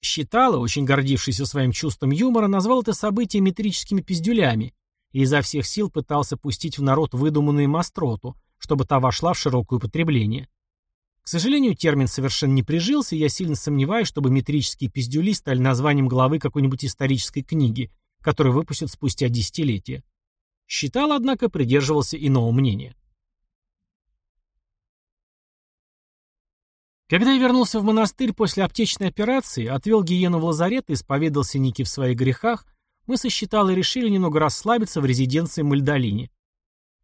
Считало, очень гордившийся своим чувством юмора, назвал это событие метрическими пиздюлями и изо всех сил пытался пустить в народ выдуманную мастроту, чтобы та вошла в широкое употребление. К сожалению, термин совершенно не прижился, и я сильно сомневаюсь, чтобы метрические пиздюли стали названием главы какой-нибудь исторической книги, которую выпустят спустя десятилетия. Считал, однако, придерживался иного мнения. Когда я вернулся в монастырь после аптечной операции, отвел гиену в лазарет и исповедался Ники в своих грехах, мы со Считалой решили немного расслабиться в резиденции Мальдолини.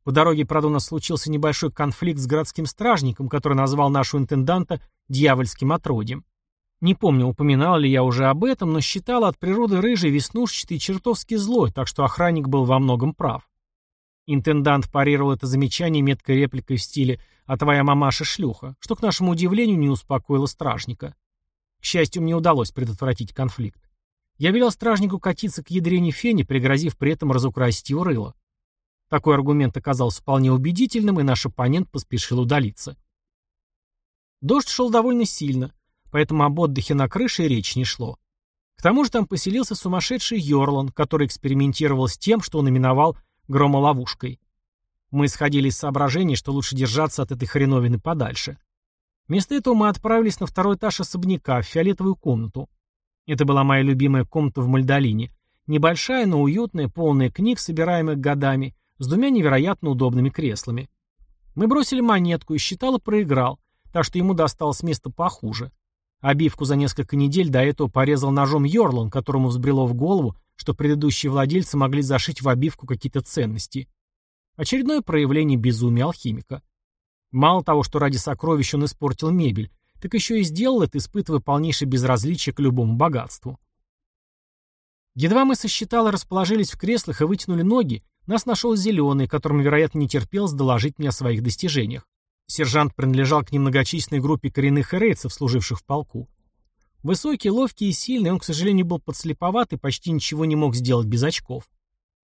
По дороге, правда, у нас случился небольшой конфликт с городским стражником, который назвал нашего интенданта дьявольским отродьем. Не помню, упоминал ли я уже об этом, но считал от природы рыжий, веснушчатый и чертовски злой, так что охранник был во многом прав. Интендант парировал это замечание меткой репликой в стиле «А твоя мамаша шлюха», что, к нашему удивлению, не успокоило стражника. К счастью, мне удалось предотвратить конфликт. Я велел стражнику катиться к ядрене фени, пригрозив при этом разукрасить его рыло. Такой аргумент оказался вполне убедительным, и наш оппонент поспешил удалиться. Дождь шел довольно сильно, поэтому об отдыхе на крыше речь не шло. К тому же там поселился сумасшедший Йорлан, который экспериментировал с тем, что он именовал громоловушкой. Мы исходили из соображений, что лучше держаться от этой хреновины подальше. Вместо этого мы отправились на второй этаж особняка, в фиолетовую комнату. Это была моя любимая комната в Мальдолине. Небольшая, но уютная, полная книг, собираемых годами, с двумя невероятно удобными креслами. Мы бросили монетку, и считало проиграл, так что ему досталось место похуже. Обивку за несколько недель до этого порезал ножом Йорлан, которому взбрело в голову, что предыдущие владельцы могли зашить в обивку какие-то ценности. Очередное проявление безумия алхимика. Мало того, что ради сокровищ он испортил мебель, так еще и сделал это, испытывая полнейшее безразличие к любому богатству. Едва мы сосчитало расположились в креслах и вытянули ноги, нас нашел Зеленый, которому, вероятно, не терпелось доложить мне о своих достижениях. Сержант принадлежал к немногочисленной группе коренных эрейцев, служивших в полку. Высокий, ловкий и сильный, он, к сожалению, был подслеповат и почти ничего не мог сделать без очков.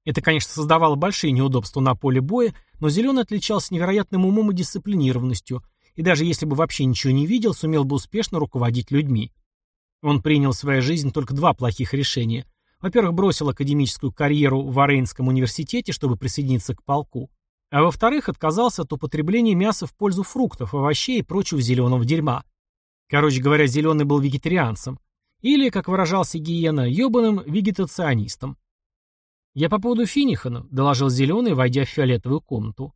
Это, конечно, создавало большие неудобства на поле боя, но Зеленый отличался невероятным умом и дисциплинированностью, и даже если бы вообще ничего не видел, сумел бы успешно руководить людьми. Он принял в своей жизни только два плохих решения. Во-первых, бросил академическую карьеру в Арейнском университете, чтобы присоединиться к полку. А во-вторых, отказался от употребления мяса в пользу фруктов, овощей и прочего зеленого дерьма. Короче говоря, Зеленый был вегетарианцем. Или, как выражался Гиена, ебаным вегетационистом. «Я по поводу Финихана», — доложил Зеленый, войдя в фиолетовую комнату.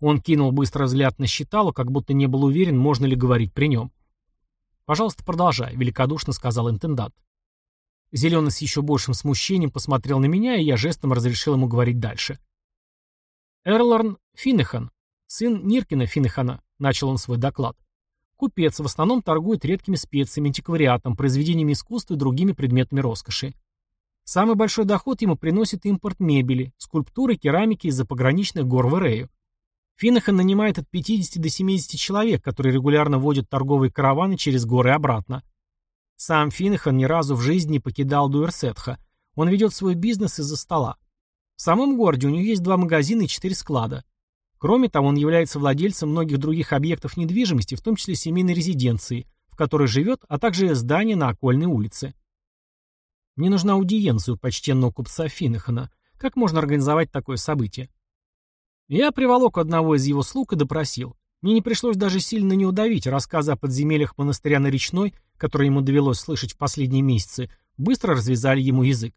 Он кинул быстро взгляд на считалу, как будто не был уверен, можно ли говорить при нем. «Пожалуйста, продолжай», — великодушно сказал интендант. Зеленый с еще большим смущением посмотрел на меня, и я жестом разрешил ему говорить дальше. «Эрлорн Финехан, сын Ниркина Финехана», — начал он свой доклад. Купец в основном торгует редкими специями, антиквариатом, произведениями искусства и другими предметами роскоши. Самый большой доход ему приносит импорт мебели, скульптуры, керамики из-за пограничных гор в Эрею. Финахан нанимает от 50 до 70 человек, которые регулярно водят торговые караваны через горы обратно. Сам Финахан ни разу в жизни не покидал Дуэрсетха. Он ведет свой бизнес из-за стола. В самом городе у него есть два магазина и четыре склада. Кроме того, он является владельцем многих других объектов недвижимости, в том числе семейной резиденции, в которой живет, а также здания на окольной улице. Мне нужна аудиенция у почтенного купца Финнехана. Как можно организовать такое событие? Я приволок одного из его слуг и допросил. Мне не пришлось даже сильно не удавить, рассказы о подземельях монастыря на Речной, которые ему довелось слышать в последние месяцы, быстро развязали ему язык.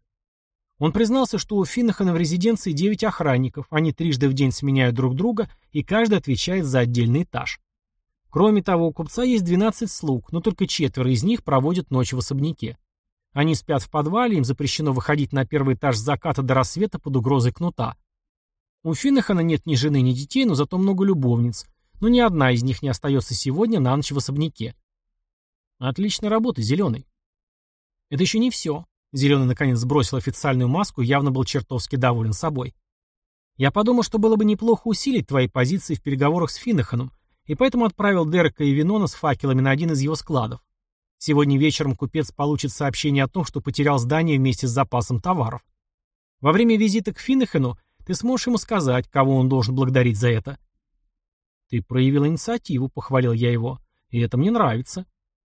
Он признался, что у Финнахана в резиденции девять охранников, они трижды в день сменяют друг друга, и каждый отвечает за отдельный этаж. Кроме того, у купца есть 12 слуг, но только четверо из них проводят ночь в особняке. Они спят в подвале, им запрещено выходить на первый этаж с заката до рассвета под угрозой кнута. У Финнахана нет ни жены, ни детей, но зато много любовниц, но ни одна из них не остается сегодня на ночь в особняке. Отличная работа, Зеленый. Это еще не все. Зеленый наконец сбросил официальную маску и явно был чертовски доволен собой. Я подумал, что было бы неплохо усилить твои позиции в переговорах с Финнеханом, и поэтому отправил Дерека и Винона с факелами на один из его складов. Сегодня вечером купец получит сообщение о том, что потерял здание вместе с запасом товаров. Во время визита к Финнехану ты сможешь ему сказать, кого он должен благодарить за это. Ты проявил инициативу, похвалил я его, и это мне нравится.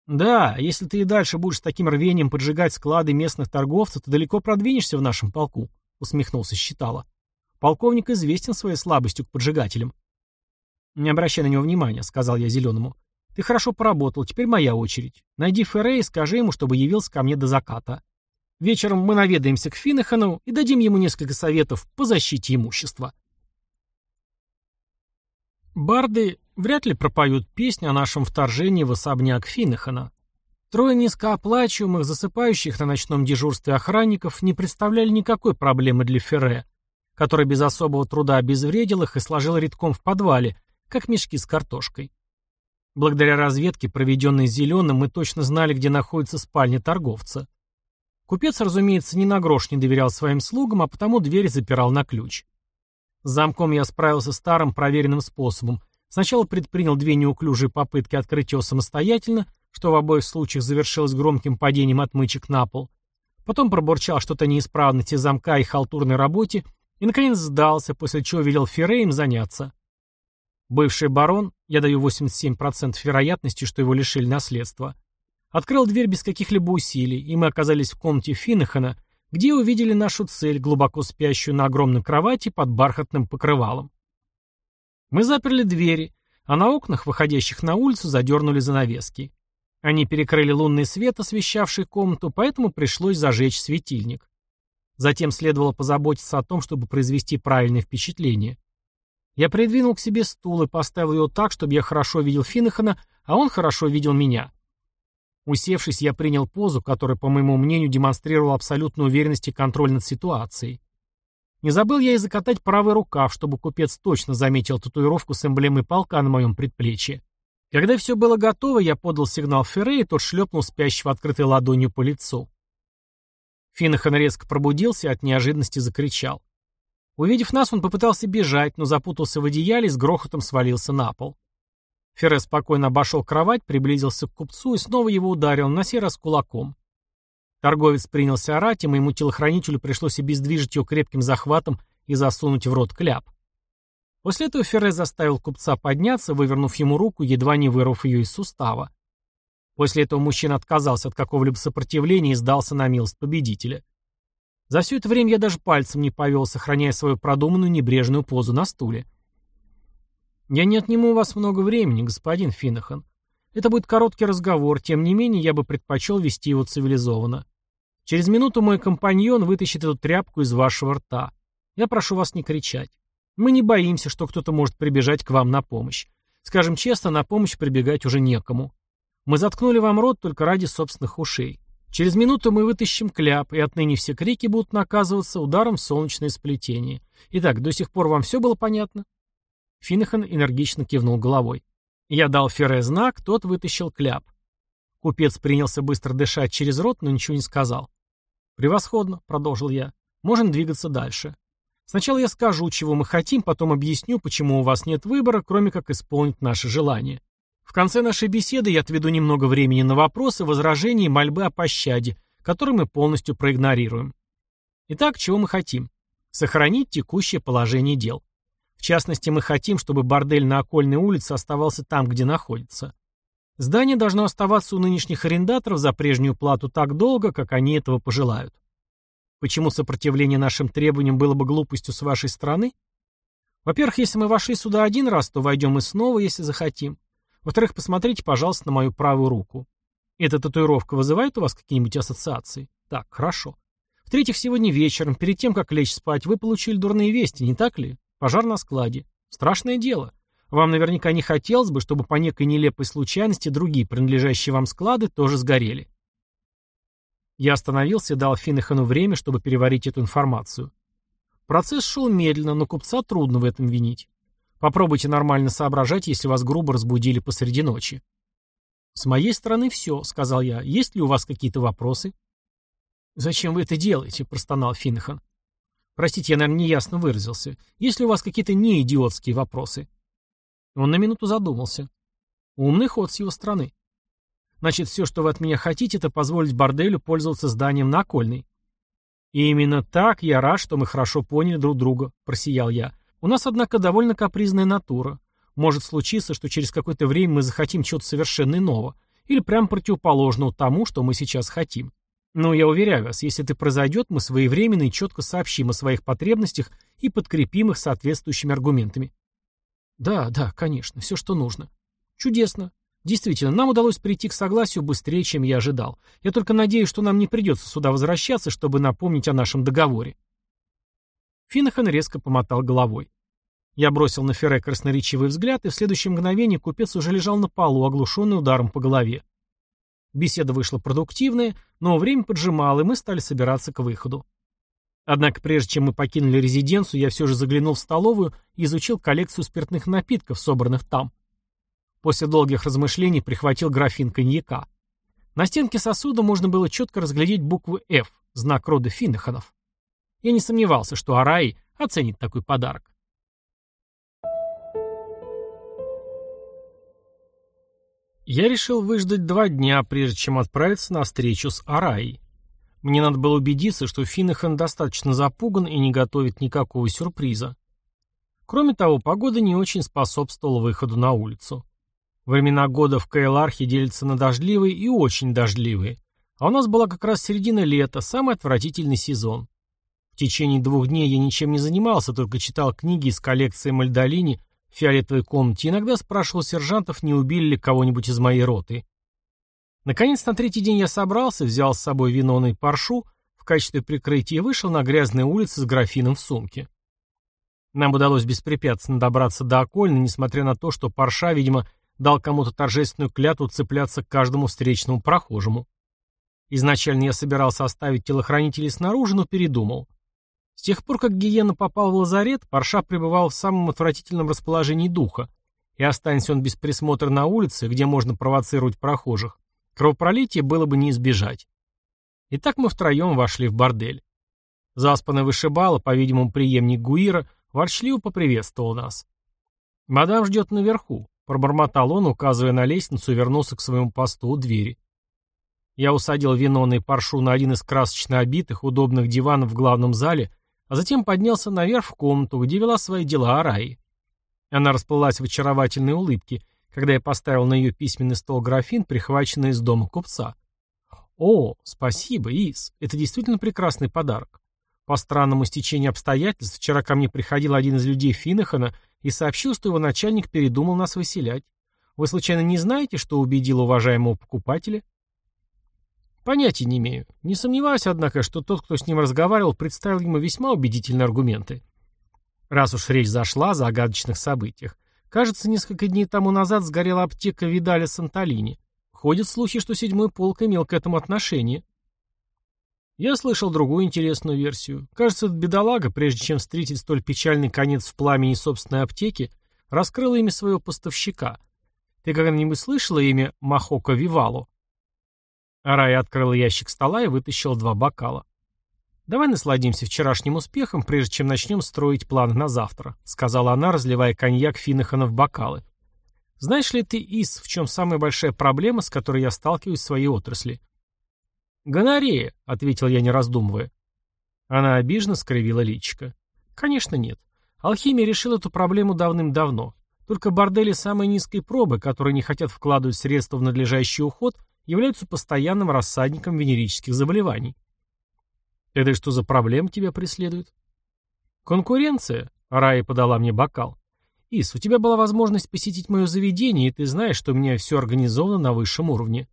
Да, если ты и дальше будешь с таким рвением поджигать склады местных торговцев, то далеко продвинешься в нашем полку, усмехнулся Считала. Полковник известен своей слабостью к поджигателям. Не обращай на него внимания, сказал я Зеленому. Ты хорошо поработал, теперь моя очередь. Найди Ферре и скажи ему, чтобы явился ко мне до заката. Вечером мы наведаемся к Финнехану и дадим ему несколько советов по защите имущества. Барды вряд ли пропоют песню о нашем вторжении в особняк Финнехана. Трое низкооплачиваемых, засыпающих на ночном дежурстве охранников не представляли никакой проблемы для Ферре, который без особого труда обезвредил их и сложил редком в подвале, как мешки с картошкой. Благодаря разведке, проведенной Зеленым, мы точно знали, где находится спальня торговца. Купец, разумеется, ни на грош не доверял своим слугам, а потому дверь запирал на ключ. С замком я справился старым проверенным способом. Сначала предпринял две неуклюжие попытки открыть его самостоятельно, что в обоих случаях завершилось громким падением отмычек на пол. Потом пробурчал что-то неисправности замка и халтурной работе и, наконец, сдался, после чего велел Ферре им заняться. Бывший барон, я даю 87% вероятности, что его лишили наследства, открыл дверь без каких-либо усилий, и мы оказались в комнате Финнехана, где увидели нашу цель, глубоко спящую на огромной кровати под бархатным покрывалом. Мы заперли двери, а на окнах, выходящих на улицу, задернули занавески. Они перекрыли лунный свет, освещавший комнату, поэтому пришлось зажечь светильник. Затем следовало позаботиться о том, чтобы произвести правильное впечатление. Я придвинул к себе стул и поставил его так, чтобы я хорошо видел Финнехана, а он хорошо видел меня. Усевшись, я принял позу, которая, по моему мнению, демонстрировала абсолютную уверенность и контроль над ситуацией. Не забыл я и закатать правый рукав, чтобы купец точно заметил татуировку с эмблемой полка на моем предплечье. Когда все было готово, я подал сигнал Ферре, и тот шлепнул спящего открытой ладонью по лицу. Финнахан резко пробудился и от неожиданности закричал. Увидев нас, он попытался бежать, но запутался в одеяле и с грохотом свалился на пол. Ферре спокойно обошел кровать, приблизился к купцу и снова его ударил, на сей раз кулаком. Торговец принялся орать, и моему телохранителю пришлось обездвижить его крепким захватом и засунуть в рот кляп. После этого Ферре заставил купца подняться, вывернув ему руку, едва не вырвав ее из сустава. После этого мужчина отказался от какого-либо сопротивления и сдался на милость победителя. За все это время я даже пальцем не повел, сохраняя свою продуманную небрежную позу на стуле. «Я не отниму у вас много времени, господин Финнахан. Это будет короткий разговор, тем не менее я бы предпочел вести его цивилизованно. Через минуту мой компаньон вытащит эту тряпку из вашего рта. Я прошу вас не кричать. Мы не боимся, что кто-то может прибежать к вам на помощь. Скажем честно, на помощь прибегать уже некому. Мы заткнули вам рот только ради собственных ушей. Через минуту мы вытащим кляп, и отныне все крики будут наказываться ударом в солнечное сплетение. Итак, до сих пор вам все было понятно?» Финнахан энергично кивнул головой. Я дал Ферре знак, тот вытащил кляп. Купец принялся быстро дышать через рот, но ничего не сказал. «Превосходно», — продолжил я. «Можем двигаться дальше. Сначала я скажу, чего мы хотим, потом объясню, почему у вас нет выбора, кроме как исполнить наши желания. В конце нашей беседы я отведу немного времени на вопросы, возражения и мольбы о пощаде, которые мы полностью проигнорируем. Итак, чего мы хотим? Сохранить текущее положение дел. В частности, мы хотим, чтобы бордель на Окольной улице оставался там, где находится. Здание должно оставаться у нынешних арендаторов за прежнюю плату так долго, как они этого пожелают. Почему сопротивление нашим требованиям было бы глупостью с вашей стороны? Во-первых, если мы вошли сюда один раз, то войдем и снова, если захотим. Во-вторых, посмотрите, пожалуйста, на мою правую руку. Эта татуировка вызывает у вас какие-нибудь ассоциации? Так, хорошо. В-третьих, сегодня вечером, перед тем, как лечь спать, вы получили дурные вести, не так ли? Пожар на складе. Страшное дело. Вам наверняка не хотелось бы, чтобы по некой нелепой случайности другие принадлежащие вам склады тоже сгорели. Я остановился и дал Финнехану время, чтобы переварить эту информацию. Процесс шел медленно, но купца трудно в этом винить. Попробуйте нормально соображать, если вас грубо разбудили посреди ночи. «С моей стороны все», — сказал я. «Есть ли у вас какие-то вопросы?» «Зачем вы это делаете?» — простонал Финнехан. «Простите, я, наверное, неясно выразился. Есть ли у вас какие-то неидиотские вопросы?» Он на минуту задумался. Умный ход с его стороны. «Значит, все, что вы от меня хотите, это позволить борделю пользоваться зданием на Окольной». «И именно так я рад, что мы хорошо поняли друг друга», — просиял я. У нас, однако, довольно капризная натура. Может случиться, что через какое-то время мы захотим чего-то совершенно иного, или прямо противоположного тому, что мы сейчас хотим. Но я уверяю вас, если это произойдет, мы своевременно и четко сообщим о своих потребностях и подкрепим их соответствующими аргументами. Да, да, конечно, все, что нужно. Чудесно. Действительно, нам удалось прийти к согласию быстрее, чем я ожидал. Я только надеюсь, что нам не придется сюда возвращаться, чтобы напомнить о нашем договоре. Финнахан резко помотал головой. Я бросил на Ферре красноречивый взгляд, и в следующее мгновение купец уже лежал на полу, оглушенный ударом по голове. Беседа вышла продуктивная, но время поджимало, и мы стали собираться к выходу. Однако прежде чем мы покинули резиденцию, я все же заглянул в столовую и изучил коллекцию спиртных напитков, собранных там. После долгих размышлений прихватил графин коньяка. На стенке сосуда можно было четко разглядеть буквы «Ф», знак рода Финнеханов. Я не сомневался, что Араи оценит такой подарок. Я решил выждать два дня, прежде чем отправиться на встречу с Араей. Мне надо было убедиться, что Финнехан достаточно запуган и не готовит никакого сюрприза. Кроме того, погода не очень способствовала выходу на улицу. Времена года в Кайлархе делятся на дождливые и очень дождливые, а у нас была как раз середина лета, самый отвратительный сезон. В течение двух дней я ничем не занимался, только читал книги из коллекции Мальдолини фиолетовой комнате, иногда спрашивал сержантов, не убили ли кого-нибудь из моей роты. Наконец, на третий день я собрался, взял с собой вино и паршу в качестве прикрытия и вышел на грязные улицы с графином в сумке. Нам удалось беспрепятственно добраться до окольны, несмотря на то, что парша, видимо, дал кому-то торжественную клятву цепляться к каждому встречному прохожему. Изначально я собирался оставить телохранителей снаружи, но передумал. С тех пор, как Гиена попал в лазарет, Парша пребывал в самом отвратительном расположении духа, и останься он без присмотра на улице, где можно провоцировать прохожих, кровопролитие было бы не избежать. Итак, мы втроем вошли в бордель. Заспанный вышибала, по-видимому, преемник Гуира, ворчливо поприветствовал нас. «Мадам ждет наверху», — пробормотал он, указывая на лестницу, вернулся к своему посту у двери. Я усадил Винона и Паршу на один из красочно обитых, удобных диванов в главном зале а затем поднялся наверх в комнату, где вела свои дела Араи. Она расплылась в очаровательной улыбке, когда я поставил на ее письменный стол графин, прихваченный из дома купца. «О, спасибо, Ис, это действительно прекрасный подарок. По странному стечению обстоятельств, вчера ко мне приходил один из людей Финнехана и сообщил, что его начальник передумал нас выселять. Вы случайно не знаете, что убедил уважаемого покупателя?» Понятия не имею. Не сомневаюсь, однако, что тот, кто с ним разговаривал, представил ему весьма убедительные аргументы. Раз уж речь зашла о загадочных событиях. Кажется, несколько дней тому назад сгорела аптека Видаля Сантолини. Ходят слухи, что седьмой полк имел к этому отношение. Я слышал другую интересную версию. Кажется, этот бедолага, прежде чем встретить столь печальный конец в пламени собственной аптеки, раскрыл имя своего поставщика. Ты когда-нибудь слышала имя Махока Вивало? Арая открыла ящик стола и вытащила два бокала. «Давай насладимся вчерашним успехом, прежде чем начнем строить план на завтра», сказала она, разливая коньяк Финнехана в бокалы. «Знаешь ли ты, Ис, в чем самая большая проблема, с которой я сталкиваюсь в своей отрасли?» «Гонорея», — ответил я, не раздумывая. Она обиженно скривила личико. «Конечно нет. Алхимия решила эту проблему давным-давно. Только бордели самой низкой пробы, которые не хотят вкладывать средства в надлежащий уход, являются постоянным рассадником венерических заболеваний. Это что за проблема тебя преследует? Конкуренция. Рая подала мне бокал. Ис, у тебя была возможность посетить мое заведение, и ты знаешь, что у меня все организовано на высшем уровне.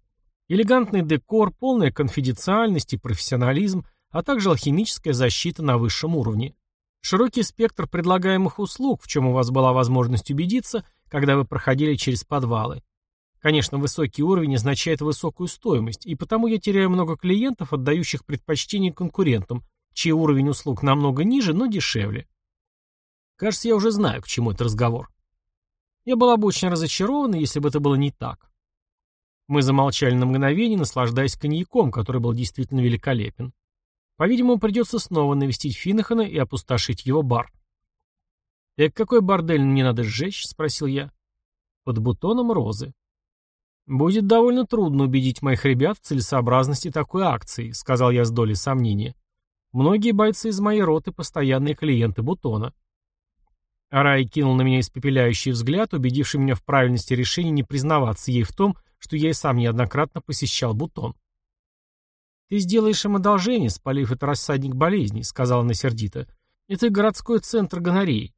Элегантный декор, полная конфиденциальность и профессионализм, а также алхимическая защита на высшем уровне. Широкий спектр предлагаемых услуг, в чем у вас была возможность убедиться, когда вы проходили через подвалы. Конечно, высокий уровень означает высокую стоимость, и потому я теряю много клиентов, отдающих предпочтение конкурентам, чей уровень услуг намного ниже, но дешевле. Кажется, я уже знаю, к чему этот разговор. Я была бы очень разочарована, если бы это было не так. Мы замолчали на мгновение, наслаждаясь коньяком, который был действительно великолепен. По-видимому, придется снова навестить Финнехана и опустошить его бар. «Так какой бордель мне надо сжечь?» — спросил я. «Под бутоном розы». «Будет довольно трудно убедить моих ребят в целесообразности такой акции», — сказал я с долей сомнения. «Многие бойцы из моей роты — постоянные клиенты Бутона». Арай кинул на меня испепеляющий взгляд, убедивший меня в правильности решения не признаваться ей в том, что я и сам неоднократно посещал Бутон. «Ты сделаешь им одолжение, спалив этот рассадник болезней», — сказала она сердито. «Это городской центр гонореи».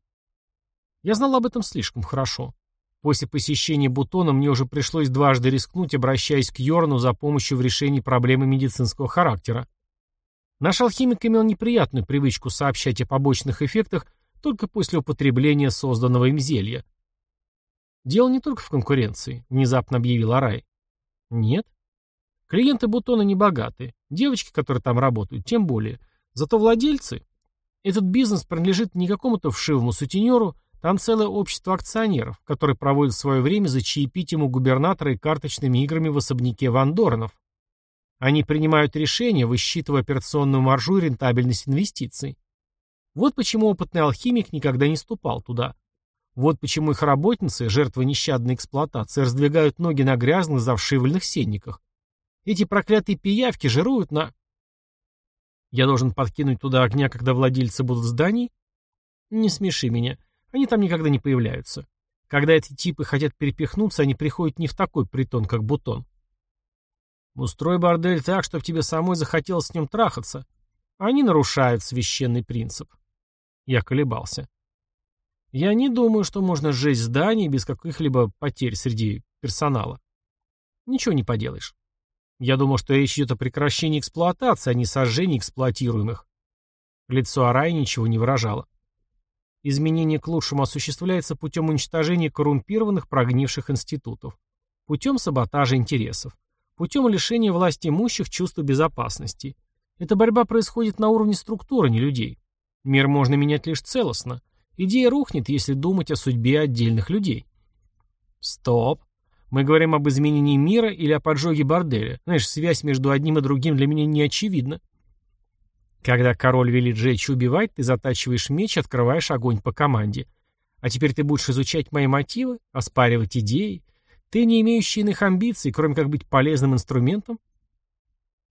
Я знал об этом слишком хорошо. После посещения Бутона мне уже пришлось дважды рискнуть, обращаясь к Йорну за помощью в решении проблемы медицинского характера. Наш алхимик имел неприятную привычку сообщать о побочных эффектах только после употребления созданного им зелья. «Дело не только в конкуренции», — внезапно объявил Арай. «Нет. Клиенты Бутона не богаты. Девочки, которые там работают, тем более. Зато владельцы... Этот бизнес принадлежит не какому-то вшивому сутенеру, там целое общество акционеров, которые проводят свое время за чаепитием у губернатора и карточными играми в особняке Ван Доренов. Они принимают решения, высчитывая операционную маржу и рентабельность инвестиций. Вот почему опытный алхимик никогда не ступал туда. Вот почему их работницы, жертвы нещадной эксплуатации, раздвигают ноги на грязных завшивленных сенниках. Эти проклятые пиявки жируют на... Я должен подкинуть туда огня, когда владельцы будут зданий? Не смеши меня. Они там никогда не появляются. Когда эти типы хотят перепихнуться, они приходят не в такой притон, как Бутон. Устрой бордель так, чтобы тебе самой захотелось с ним трахаться. Они нарушают священный принцип. Я колебался. Я не думаю, что можно сжечь здание без каких-либо потерь среди персонала. Ничего не поделаешь. Я думал, что речь идет о прекращении эксплуатации, а не сожжении эксплуатируемых. Лицо Арай ничего не выражало. Изменение к лучшему осуществляется путем уничтожения коррумпированных прогнивших институтов, путем саботажа интересов, путем лишения власти имущих чувства безопасности. Эта борьба происходит на уровне структуры, не людей. Мир можно менять лишь целостно. Идея рухнет, если думать о судьбе отдельных людей. Стоп. Мы говорим об изменении мира или о поджоге борделя. Знаешь, связь между одним и другим для меня не очевидна. Когда король велит жечь и убивать, ты затачиваешь меч открываешь огонь по команде. А теперь ты будешь изучать мои мотивы, оспаривать идеи. Ты, не имеющий иных амбиций, кроме как быть полезным инструментом?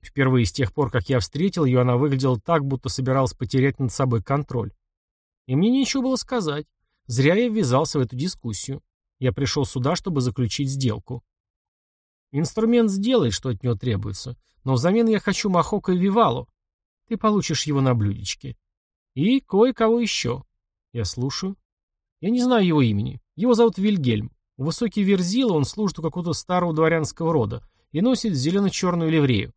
Впервые с тех пор, как я встретил ее, она выглядела так, будто собиралась потерять над собой контроль. И мне нечего было сказать. Зря я ввязался в эту дискуссию. Я пришел сюда, чтобы заключить сделку. Инструмент сделает, что от него требуется, но взамен я хочу Махока и Вивалу. Ты получишь его на блюдечке. И кое-кого еще. Я слушаю. Я не знаю его имени. Его зовут Вильгельм. Высокий верзила, он служит у какого-то старого дворянского рода и носит зелено-черную ливрею.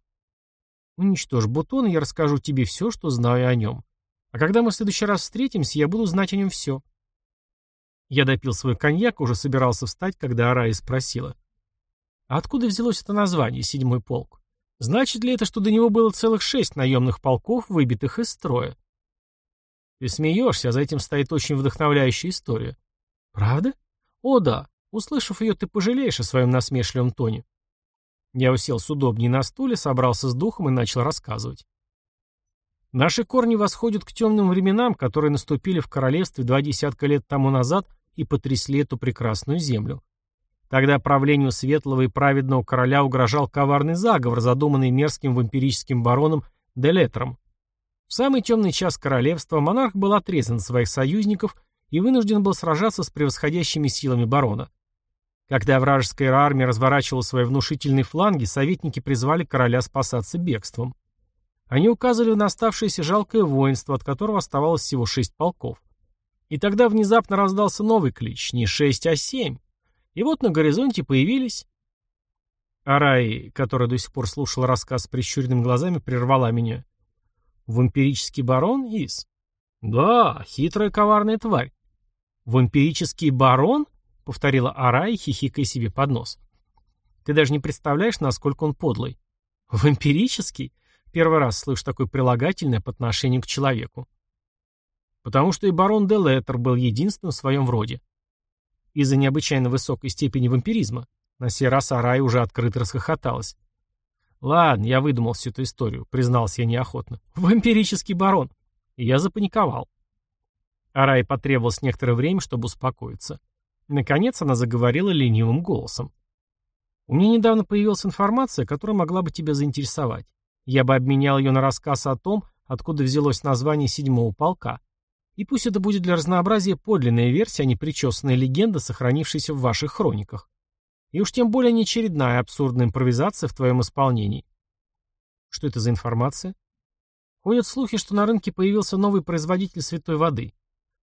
Уничтожь бутон, и я расскажу тебе все, что знаю о нем. А когда мы в следующий раз встретимся, я буду знать о нем все. Я допил свой коньяк, уже собирался встать, когда Арая спросила. А откуда взялось это название, седьмой полк? Значит ли это, что до него было целых шесть наемных полков, выбитых из строя? Ты смеешься, а за этим стоит очень вдохновляющая история. Правда? О, да. Услышав ее, ты пожалеешь о своем насмешливом тоне. Я уселся удобнее на стуле, собрался с духом и начал рассказывать. Наши корни восходят к темным временам, которые наступили в королевстве два десятка лет тому назад и потрясли эту прекрасную землю. Тогда правлению светлого и праведного короля угрожал коварный заговор, задуманный мерзким вампирическим бароном Делетром. В самый темный час королевства монарх был отрезан от своих союзников и вынужден был сражаться с превосходящими силами барона. Когда вражеская армия разворачивала свои внушительные фланги, советники призвали короля спасаться бегством. Они указывали на оставшееся жалкое воинство, от которого оставалось всего шесть полков. И тогда внезапно раздался новый клич, не шесть, а семь. И вот на горизонте появились... Арай, которая до сих пор слушала рассказ с прищуренными глазами, прервала меня. «Вампирический барон, Ис?» «Да, хитрая коварная тварь». «Вампирический барон?» — повторила Арай, хихикая себе под нос. «Ты даже не представляешь, насколько он подлый». «Вампирический?» Первый раз слышу такое прилагательное по отношению к человеку. Потому что и барон де Леттер был единственным в своем роде из-за необычайно высокой степени вампиризма. На сей раз Арай уже открыто расхохоталась. «Ладно, я выдумал всю эту историю», — признался я неохотно. «Вампирический барон». И я запаниковал. Арай потребовалось некоторое время, чтобы успокоиться. Наконец она заговорила ленивым голосом. «У меня недавно появилась информация, которая могла бы тебя заинтересовать. Я бы обменял ее на рассказ о том, откуда взялось название седьмого полка. И пусть это будет для разнообразия подлинная версия, а не причесанная легенда, сохранившаяся в ваших хрониках. И уж тем более не очередная абсурдная импровизация в твоем исполнении. Что это за информация? Ходят слухи, что на рынке появился новый производитель святой воды.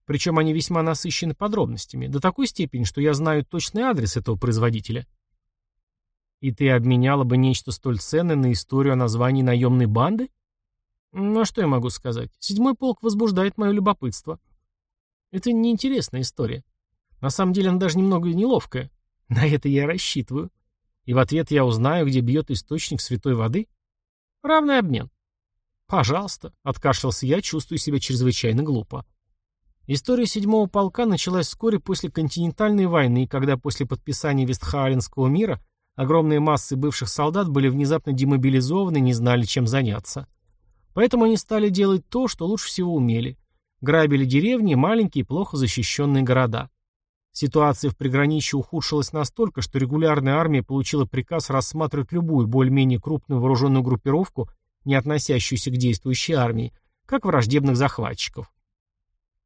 Причем они весьма насыщены подробностями, до такой степени, что я знаю точный адрес этого производителя. И ты обменяла бы нечто столь ценное на историю о названии наемной банды? Ну, а что я могу сказать? Седьмой полк возбуждает мое любопытство. Это неинтересная история. На самом деле она даже немного неловкая. На это я рассчитываю. И в ответ я узнаю, где бьет источник святой воды. Равный обмен. Пожалуйста, откашлялся я, чувствую себя чрезвычайно глупо. История седьмого полка началась вскоре после континентальной войны, когда после подписания Вестхаленского мира Огромные массы бывших солдат были внезапно демобилизованы и не знали, чем заняться. Поэтому они стали делать то, что лучше всего умели. Грабили деревни маленькие, плохо защищенные города. Ситуация в приграничье ухудшилась настолько, что регулярная армия получила приказ рассматривать любую более-менее крупную вооруженную группировку, не относящуюся к действующей армии, как враждебных захватчиков.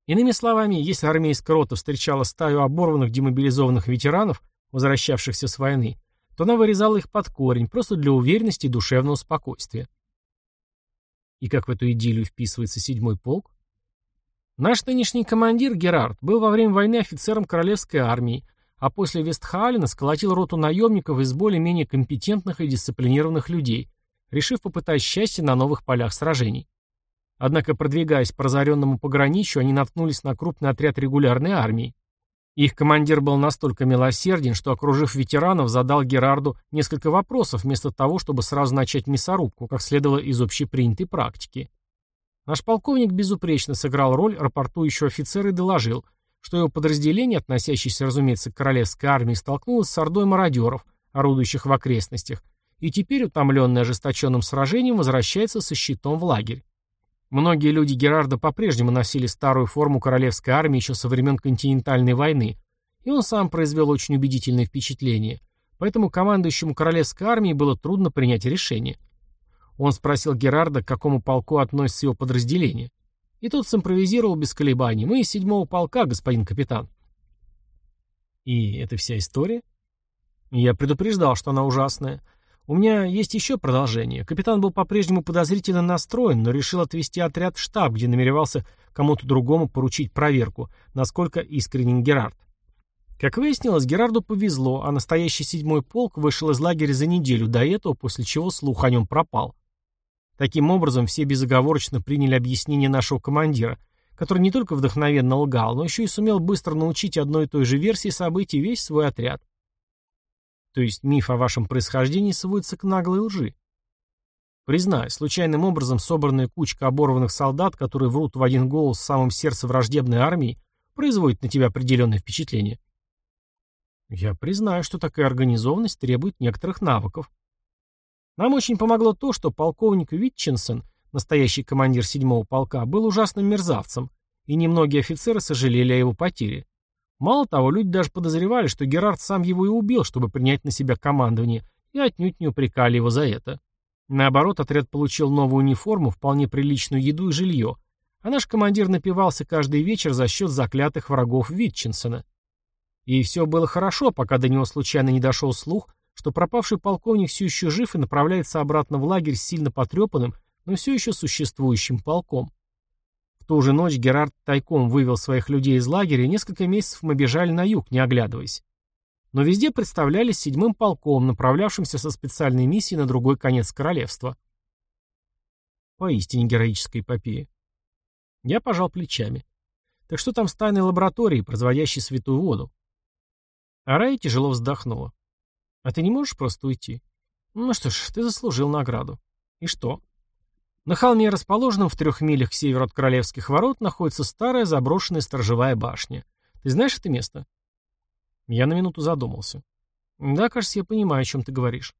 Иными словами, если армейская рота встречала стаю оборванных демобилизованных ветеранов, возвращавшихся с войны, то она вырезала их под корень, просто для уверенности и душевного спокойствия. И как в эту идиллию вписывается седьмой полк? Наш нынешний командир Герард был во время войны офицером королевской армии, а после Вестхалена сколотил роту наемников из более-менее компетентных и дисциплинированных людей, решив попытать счастье на новых полях сражений. Однако, продвигаясь по разоренному пограничью, они наткнулись на крупный отряд регулярной армии. Их командир был настолько милосерден, что, окружив ветеранов, задал Герарду несколько вопросов, вместо того, чтобы сразу начать мясорубку, как следовало из общепринятой практики. Наш полковник безупречно сыграл роль рапортующего офицера и доложил, что его подразделение, относящееся, разумеется, к королевской армии, столкнулось с ордой мародеров, орудующих в окрестностях, и теперь, утомленный ожесточенным сражением, возвращается со щитом в лагерь. Многие люди Герарда по-прежнему носили старую форму королевской армии еще со времен континентальной войны, и он сам произвел очень убедительное впечатление, поэтому командующему королевской армией было трудно принять решение. Он спросил Герарда, к какому полку относится его подразделение. И тот симпровизировал без колебаний. «Мы из седьмого полка, господин капитан». И это вся история? Я предупреждал, что она ужасная. У меня есть еще продолжение. Капитан был по-прежнему подозрительно настроен, но решил отвести отряд в штаб, где намеревался кому-то другому поручить проверку, насколько искренен Герард. Как выяснилось, Герарду повезло, а настоящий седьмой полк вышел из лагеря за неделю до этого, после чего слух о нем пропал. Таким образом, все безоговорочно приняли объяснение нашего командира, который не только вдохновенно лгал, но еще и сумел быстро научить одной и той же версии событий весь свой отряд. То есть миф о вашем происхождении сводится к наглой лжи. Признай, случайным образом собранная кучка оборванных солдат, которые врут в один голос в самом сердце враждебной армии, производит на тебя определенное впечатление. Я признаю, что такая организованность требует некоторых навыков. Нам очень помогло то, что полковник Витчинсон, настоящий командир седьмого полка, был ужасным мерзавцем, и немногие офицеры сожалели о его потере. Мало того, люди даже подозревали, что Герард сам его и убил, чтобы принять на себя командование, и отнюдь не упрекали его за это. Наоборот, отряд получил новую униформу, вполне приличную еду и жилье, а наш командир напивался каждый вечер за счет заклятых врагов Витчинсона. И все было хорошо, пока до него случайно не дошел слух, что пропавший полковник все еще жив и направляется обратно в лагерь с сильно потрепанным, но все еще существующим полком. В ту же ночь Герард тайком вывел своих людей из лагеря, и несколько месяцев мы бежали на юг, не оглядываясь. Но везде представлялись седьмым полком, направлявшимся со специальной миссией на другой конец королевства. Поистине героическая эпопея. Я пожал плечами. Так что там с тайной лабораторией, производящей святую воду? Арая тяжело вздохнула. А ты не можешь просто уйти? Ну что ж, ты заслужил награду. И что? На холме, расположенном в трех милях к северу от Королевских ворот, находится старая заброшенная сторожевая башня. Ты знаешь это место? Я на минуту задумался. Да, кажется, я понимаю, о чем ты говоришь.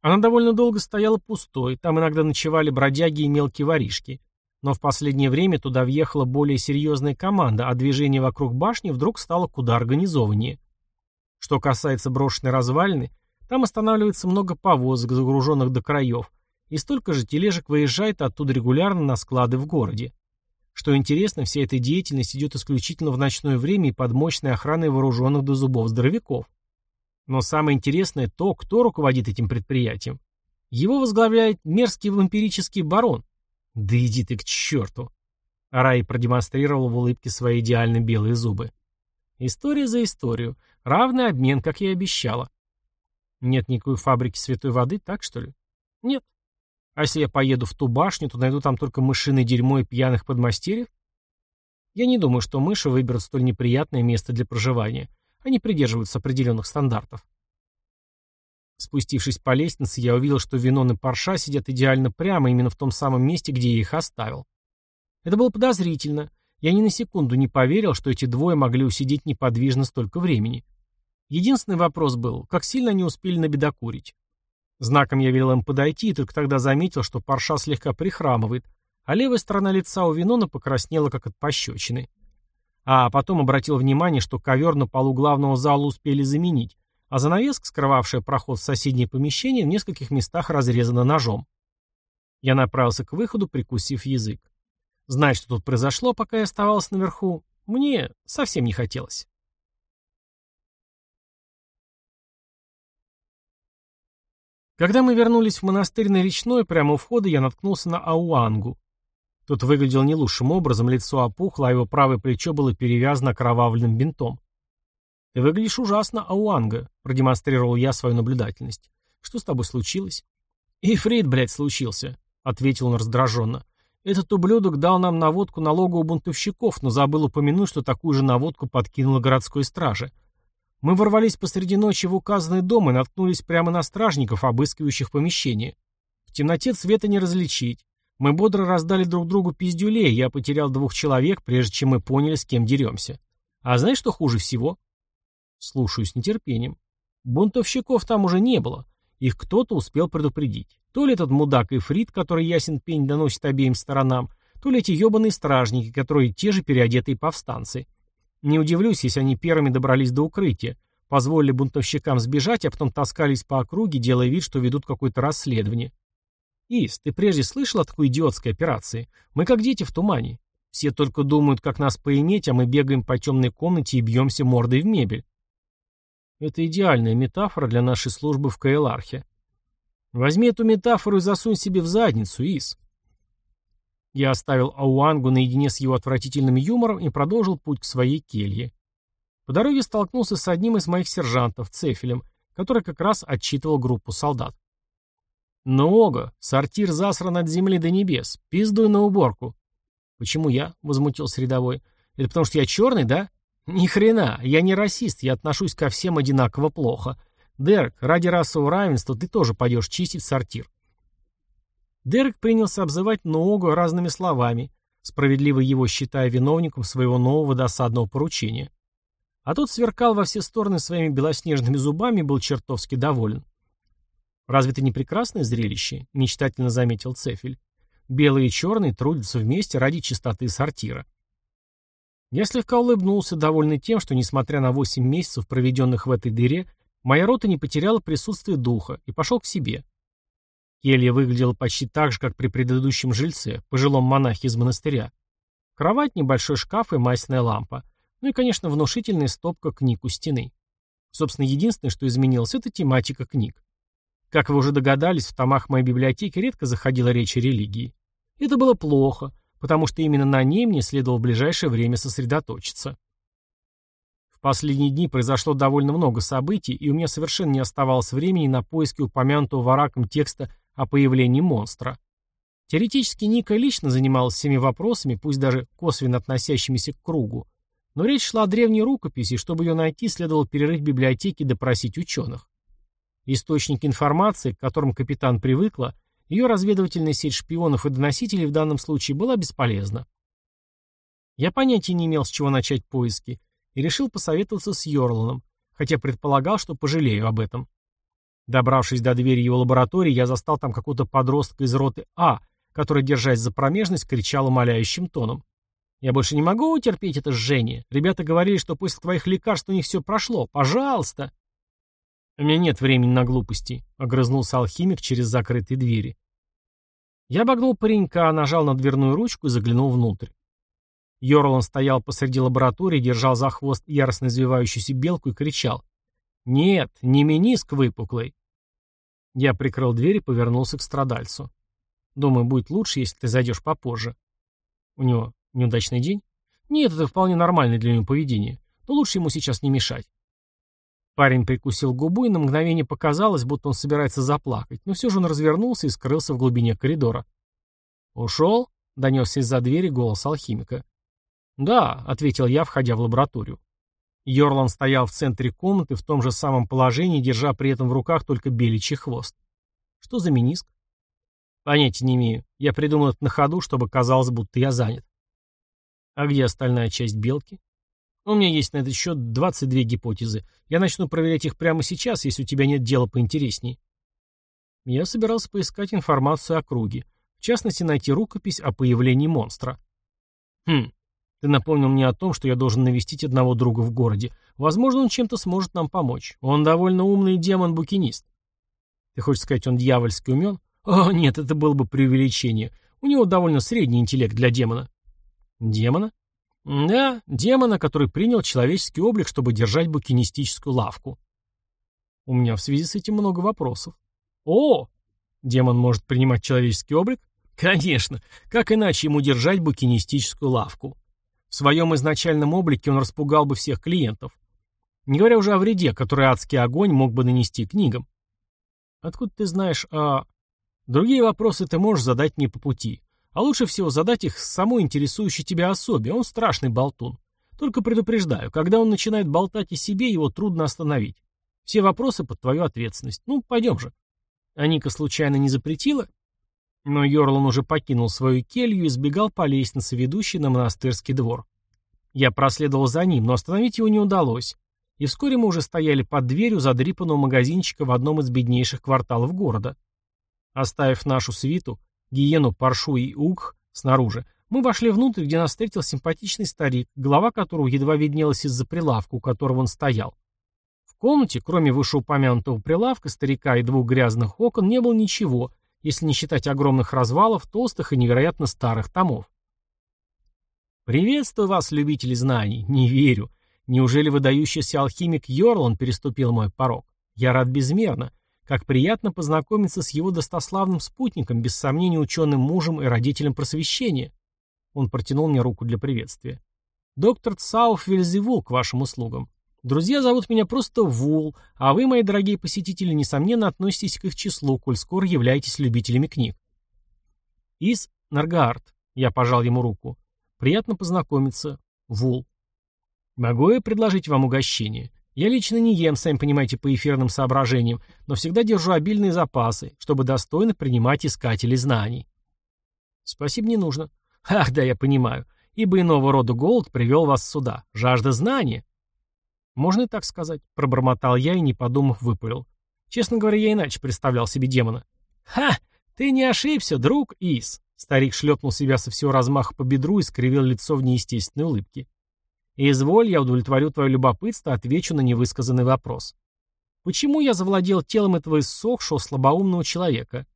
Она довольно долго стояла пустой, там иногда ночевали бродяги и мелкие воришки. Но в последнее время туда въехала более серьезная команда, а движение вокруг башни вдруг стало куда организованнее. Что касается брошенной развалины, там останавливается много повозок, загруженных до краев, и столько же тележек выезжает оттуда регулярно на склады в городе. Что интересно, вся эта деятельность идет исключительно в ночное время и под мощной охраной вооруженных до зубов здоровяков. Но самое интересное то, кто руководит этим предприятием. Его возглавляет мерзкий вампирический барон. Да иди ты к черту. Рай продемонстрировал в улыбке свои идеально белые зубы. История за историю. Равный обмен, как я и обещала. Нет никакой фабрики святой воды, так что ли? Нет. А если я поеду в ту башню, то найду там только мышиное дерьмо и пьяных подмастерьев? Я не думаю, что мыши выберут столь неприятное место для проживания. Они придерживаются определенных стандартов. Спустившись по лестнице, я увидел, что Винон и Парша сидят идеально прямо, именно в том самом месте, где я их оставил. Это было подозрительно. Я ни на секунду не поверил, что эти двое могли усидеть неподвижно столько времени. Единственный вопрос был, как сильно они успели набедокурить. Знаком я велел им подойти, и только тогда заметил, что Парша слегка прихрамывает, а левая сторона лица у Винона покраснела, как от пощечины. А потом обратил внимание, что ковер на полу главного зала успели заменить, а занавеска, скрывавшая проход в соседнее помещение, в нескольких местах разрезана ножом. Я направился к выходу, прикусив язык. Знать, что тут произошло, пока я оставался наверху, мне совсем не хотелось. Когда мы вернулись в монастырь на речной, прямо у входа я наткнулся на Ауангу. Тот выглядел не лучшим образом, лицо опухло, а его правое плечо было перевязано окровавленным бинтом. «Ты выглядишь ужасно, Ауанга», — продемонстрировал я свою наблюдательность. «Что с тобой случилось?» «Ифрит, блядь, случился», — ответил он раздраженно. «Этот ублюдок дал нам наводку налога у бунтовщиков, но забыл упомянуть, что такую же наводку подкинула городской страже. Мы ворвались посреди ночи в указанный дом и наткнулись прямо на стражников, обыскивающих помещение. В темноте цвета не различить. Мы бодро раздали друг другу пиздюлей, я потерял двух человек, прежде чем мы поняли, с кем деремся. А знаешь, что хуже всего?» Слушаю с нетерпением. Бунтовщиков там уже не было. Их кто-то успел предупредить. То ли этот мудак и Фрид, который ясен пень доносит обеим сторонам, то ли эти ебаные стражники, которые те же переодетые повстанцы. Не удивлюсь, если они первыми добрались до укрытия, позволили бунтовщикам сбежать, а потом таскались по округе, делая вид, что ведут какое-то расследование. Ис, ты прежде слышал о такой идиотской операции? Мы как дети в тумане. Все только думают, как нас поиметь, а мы бегаем по темной комнате и бьемся мордой в мебель. Это идеальная метафора для нашей службы в Каэлархе. Возьми эту метафору и засунь себе в задницу, Ис. Я оставил Ауангу наедине с его отвратительным юмором и продолжил путь к своей келье. По дороге столкнулся с одним из моих сержантов, Цефелем, который как раз отчитывал группу солдат. «Много. Сортир засран от земли до небес. Пиздуй на уборку». «Почему я?» — возмутился рядовой. «Это потому что я черный, да?» Ни хрена, я не расист, я отношусь ко всем одинаково плохо. Дерек, ради расового равенства ты тоже пойдешь чистить сортир. Дерек принялся обзывать Ноогу разными словами, справедливо его считая виновником своего нового досадного поручения. А тот сверкал во все стороны своими белоснежными зубами и был чертовски доволен. «Разве это не прекрасное зрелище?» — мечтательно заметил Цефель. «Белые и черные трудятся вместе ради чистоты сортира». Я слегка улыбнулся, довольный тем, что, несмотря на 8 месяцев, проведенных в этой дыре, моя рота не потеряла присутствие духа и пошел к себе. Келья выглядела почти так же, как при предыдущем жильце, пожилом монахе из монастыря. Кровать, небольшой шкаф и масляная лампа. Ну и, конечно, внушительная стопка книг у стены. Собственно, единственное, что изменилось, это тематика книг. Как вы уже догадались, в томах моей библиотеки редко заходила речь о религии. Это было плохо, потому что именно на ней мне следовало в ближайшее время сосредоточиться. В последние дни произошло довольно много событий, и у меня совершенно не оставалось времени на поиски упомянутого вараком текста о появлении монстра. Теоретически Ника лично занималась всеми вопросами, пусть даже косвенно относящимися к кругу, но речь шла о древней рукописи, и чтобы ее найти, следовало перерыть библиотеки и допросить ученых. Источник информации, к которым капитан привыкла, ее разведывательная сеть шпионов и доносителей в данном случае была бесполезна. Я понятия не имел, с чего начать поиски, и решил посоветоваться с Йорланом, хотя предполагал, что пожалею об этом. Добравшись до двери его лаборатории, я застал там какого-то подростка из роты А, который, держась за промежность, кричал умоляющим тоном. «Я больше не могу утерпеть это жжение. Ребята говорили, что после твоих лекарств у них все прошло. Пожалуйста!» «У меня нет времени на глупости», — огрызнулся алхимик через закрытые двери. Я обогнул паренька, нажал на дверную ручку и заглянул внутрь. Йорлан стоял посреди лаборатории, держал за хвост яростно извивающуюся белку и кричал. «Нет, не миниск выпуклый!» Я прикрыл дверь и повернулся к страдальцу. «Думаю, будет лучше, если ты зайдешь попозже». «У него Неудачный день? Нет, это вполне нормальное для него поведение. Но лучше ему сейчас не мешать. Парень прикусил губу, и на мгновение показалось, будто он собирается заплакать, но все же он развернулся и скрылся в глубине коридора. «Ушел?» — донесся из-за двери голос алхимика. «Да», — ответил я, входя в лабораторию. Йорлан стоял в центре комнаты в том же самом положении, держа при этом в руках только беличий хвост. «Что за миниск?» «Понятия не имею. Я придумал это на ходу, чтобы казалось, будто я занят». «А где остальная часть белки?» У меня есть на этот счет 22 гипотезы. Я начну проверять их прямо сейчас, если у тебя нет дела поинтересней. Я собирался поискать информацию о круге. В частности, найти рукопись о появлении монстра. Хм, ты напомнил мне о том, что я должен навестить одного друга в городе. Возможно, он чем-то сможет нам помочь. Он довольно умный демон-букинист. Ты хочешь сказать, он дьявольски умен? О, нет, это было бы преувеличение. У него довольно средний интеллект для демона. Демона? Да, демона, который принял человеческий облик, чтобы держать букинистическую лавку. У меня в связи с этим много вопросов. О! Демон может принимать человеческий облик? Конечно. Как иначе ему держать букинистическую лавку? В своем изначальном облике он распугал бы всех клиентов. Не говоря уже о вреде, который адский огонь мог бы нанести книгам. Откуда ты знаешь о... Другие вопросы ты можешь задать мне по пути. А лучше всего задать их самой интересующей тебя особе, он страшный болтун. Только предупреждаю, когда он начинает болтать о себе, его трудно остановить. Все вопросы под твою ответственность. Ну, пойдем же. А Ника случайно не запретила? Но Йорлан уже покинул свою келью и сбегал по лестнице, ведущей на монастырский двор. Я проследовал за ним, но остановить его не удалось. И вскоре мы уже стояли под дверью задрипанного магазинчика в одном из беднейших кварталов города. Оставив нашу свиту, Гиену, Паршу и Угх снаружи, мы вошли внутрь, где нас встретил симпатичный старик, голова которого едва виднелась из-за прилавка, у которого он стоял. В комнате, кроме вышеупомянутого прилавка, старика и двух грязных окон, не было ничего, если не считать огромных развалов, толстых и невероятно старых томов. «Приветствую вас, любители знаний! Не верю. Неужели выдающийся алхимик Йорлан переступил мой порог? Я рад безмерно. Как приятно познакомиться с его достославным спутником, без сомнения ученым мужем и родителем просвещения. Он протянул мне руку для приветствия. Доктор Цауф Вельзевул к вашим услугам. Друзья зовут меня просто Вул, а вы, мои дорогие посетители, несомненно относитесь к их числу, коль скоро являетесь любителями книг. Из Наргаард. Я пожал ему руку. Приятно познакомиться. Вул. Могу я предложить вам угощение? Я лично не ем, сами понимаете, по эфирным соображениям, но всегда держу обильные запасы, чтобы достойно принимать искателей знаний. Спасибо не нужно. Ах, да, я понимаю. Ибо иного рода голод привел вас сюда. Жажда знания. Можно и так сказать, пробормотал я и, не подумав, выпалил. Честно говоря, я иначе представлял себе демона. Ха! Ты не ошибся, друг Ис. Старик шлепнул себя со всего размаха по бедру и скривил лицо в неестественной улыбке. «Изволь, я удовлетворю твое любопытство, отвечу на невысказанный вопрос. Почему я завладел телом этого иссохшего, слабоумного человека?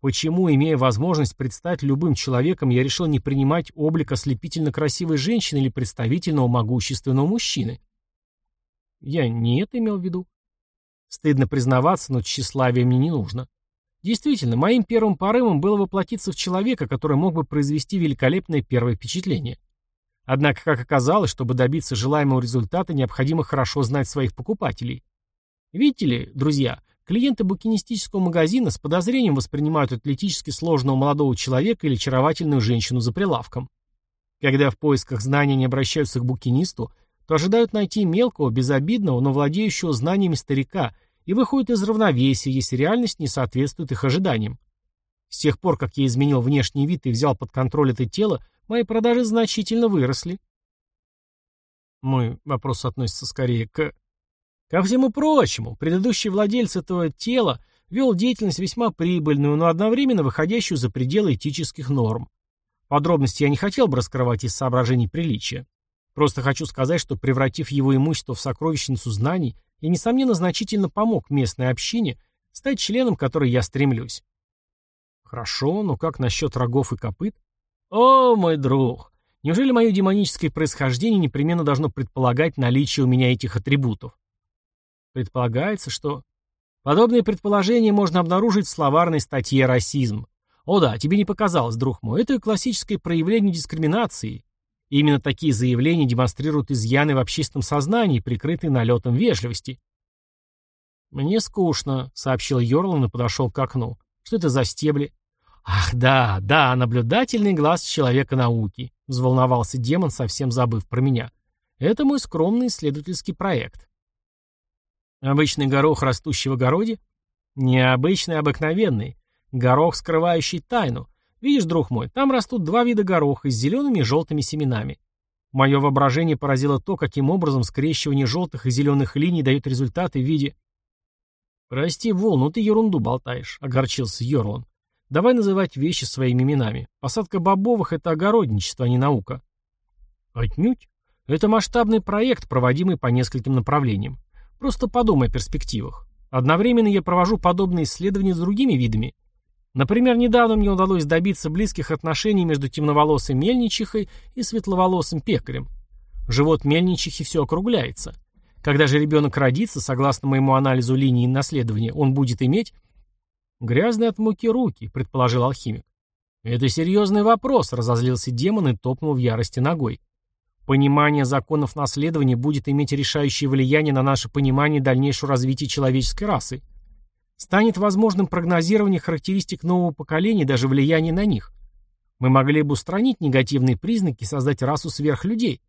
Почему, имея возможность предстать любым человеком, я решил не принимать облик ослепительно красивой женщины или представительного могущественного мужчины? Я не это имел в виду. Стыдно признаваться, но тщеславие мне не нужно. Действительно, моим первым порывом было воплотиться в человека, который мог бы произвести великолепное первое впечатление. Однако, как оказалось, чтобы добиться желаемого результата, необходимо хорошо знать своих покупателей. Видите ли, друзья, клиенты букинистического магазина с подозрением воспринимают атлетически сложного молодого человека или очаровательную женщину за прилавком. Когда в поисках знаний не обращаются к букинисту, то ожидают найти мелкого, безобидного, но владеющего знаниями старика и выходят из равновесия, если реальность не соответствует их ожиданиям. С тех пор, как я изменил внешний вид и взял под контроль это тело, Мои продажи значительно выросли. Мой вопрос относится скорее к... Ко всему прочему, предыдущий владелец этого тела вел деятельность весьма прибыльную, но одновременно выходящую за пределы этических норм. Подробности я не хотел бы раскрывать из соображений приличия. Просто хочу сказать, что превратив его имущество в сокровищницу знаний, я, несомненно, значительно помог местной общине стать членом, которой я стремлюсь. Хорошо, но как насчет рогов и копыт? «О, мой друг! Неужели мое демоническое происхождение непременно должно предполагать наличие у меня этих атрибутов?» Предполагается, что... Подобные предположения можно обнаружить в словарной статье «Расизм». О да, тебе не показалось, друг мой, это классическое проявление дискриминации. Именно такие заявления демонстрируют изъяны в общественном сознании, прикрытые налетом вежливости. «Мне скучно», — сообщил Йорлан и подошел к окну. «Что это за стебли?» «Ах, да, да, наблюдательный глаз человека науки», — взволновался демон, совсем забыв про меня. «Это мой скромный исследовательский проект». «Обычный горох, растущий в огороде?» «Необычный, обыкновенный. Горох, скрывающий тайну. Видишь, друг мой, там растут два вида гороха с зелеными и желтыми семенами. Мое воображение поразило то, каким образом скрещивание желтых и зеленых линий дает результаты в виде «Прости, Вол, ну ты ерунду болтаешь», — огорчился Йорлан. «Давай называть вещи своими именами. Посадка бобовых — это огородничество, а не наука». «Отнюдь. Это масштабный проект, проводимый по нескольким направлениям. Просто подумай о перспективах. Одновременно я провожу подобные исследования с другими видами. Например, недавно мне удалось добиться близких отношений между темноволосой мельничихой и светловолосым пекарем. Живот мельничихи все округляется. Когда же ребенок родится, согласно моему анализу линии наследования, он будет иметь... Грязные от муки руки, предположил алхимик. Это серьезный вопрос, разозлился демон и топнул в ярости ногой. Понимание законов наследования будет иметь решающее влияние на наше понимание дальнейшего развития человеческой расы. Станет возможным прогнозирование характеристик нового поколения и даже влияние на них. Мы могли бы устранить негативные признаки и создать расу сверхлюдей.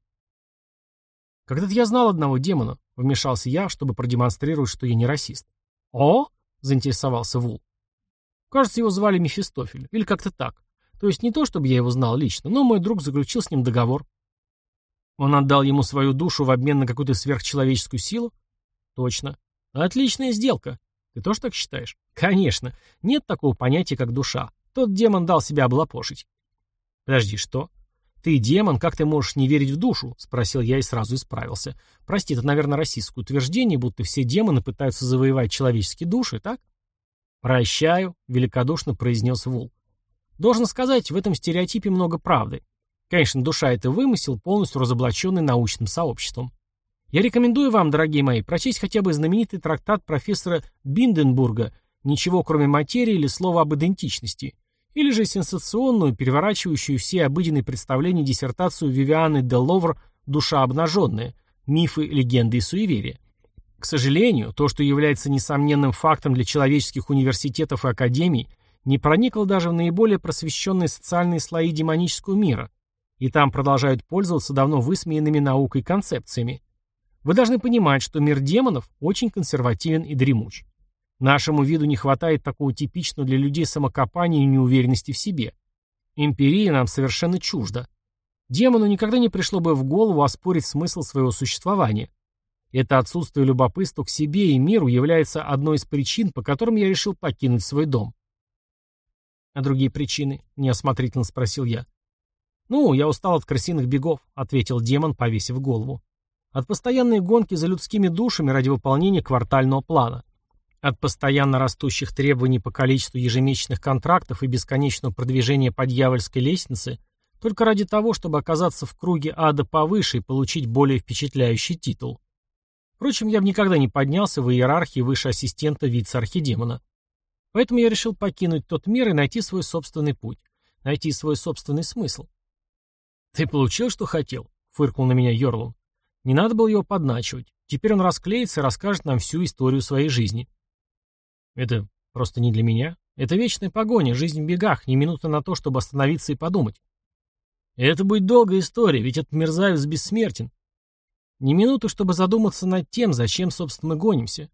Когда-то я знал одного демона, вмешался я, чтобы продемонстрировать, что я не расист. О? заинтересовался Вул. Кажется, его звали Мефистофель, или как-то так. То есть не то, чтобы я его знал лично, но мой друг заключил с ним договор. Он отдал ему свою душу в обмен на какую-то сверхчеловеческую силу? Точно. Отличная сделка. Ты тоже так считаешь? Конечно. Нет такого понятия, как душа. Тот демон дал себя облапошить. Подожди, что? «Ты демон, как ты можешь не верить в душу?» — спросил я и сразу исправился. «Прости, это, наверное, российское утверждение, будто все демоны пытаются завоевать человеческие души, так?» «Прощаю», — великодушно произнес Вул. «Должен сказать, в этом стереотипе много правды. Конечно, душа — это вымысел, полностью разоблаченный научным сообществом. Я рекомендую вам, дорогие мои, прочесть хотя бы знаменитый трактат профессора Бинденбурга «Ничего, кроме материи» или «Слово об идентичности», или же сенсационную, переворачивающую все обыденные представления диссертацию Вивианы де Ловр «Душа обнаженная. Мифы, легенды и суеверия». К сожалению, то, что является несомненным фактом для человеческих университетов и академий, не проникло даже в наиболее просвещенные социальные слои демонического мира, и там продолжают пользоваться давно высмеянными наукой концепциями. Вы должны понимать, что мир демонов очень консервативен и дремуч. Нашему виду не хватает такого типичного для людей самокопания и неуверенности в себе. Эмпирия нам совершенно чужда. Демону никогда не пришло бы в голову оспорить смысл своего существования. Это отсутствие любопытства к себе и миру является одной из причин, по которым я решил покинуть свой дом. «А другие причины?» — неосмотрительно спросил я. «Ну, я устал от крысиных бегов», — ответил демон, повесив голову. «От постоянной гонки за людскими душами ради выполнения квартального плана. От постоянно растущих требований по количеству ежемесячных контрактов и бесконечного продвижения по дьявольской лестнице только ради того, чтобы оказаться в круге ада повыше и получить более впечатляющий титул. Впрочем, я бы никогда не поднялся в иерархии выше ассистента вице-архидемона. Поэтому я решил покинуть тот мир и найти свой собственный путь, найти свой собственный смысл. «Ты получил, что хотел?» — фыркнул на меня Йорлун. «Не надо было его подначивать. Теперь он расклеится и расскажет нам всю историю своей жизни». Это просто не для меня. Это вечная погоня, жизнь в бегах, ни минуты на то, чтобы остановиться и подумать. Это будет долгая история, ведь этот мерзавец бессмертен. Ни минуты, чтобы задуматься над тем, зачем, собственно, мы гонимся.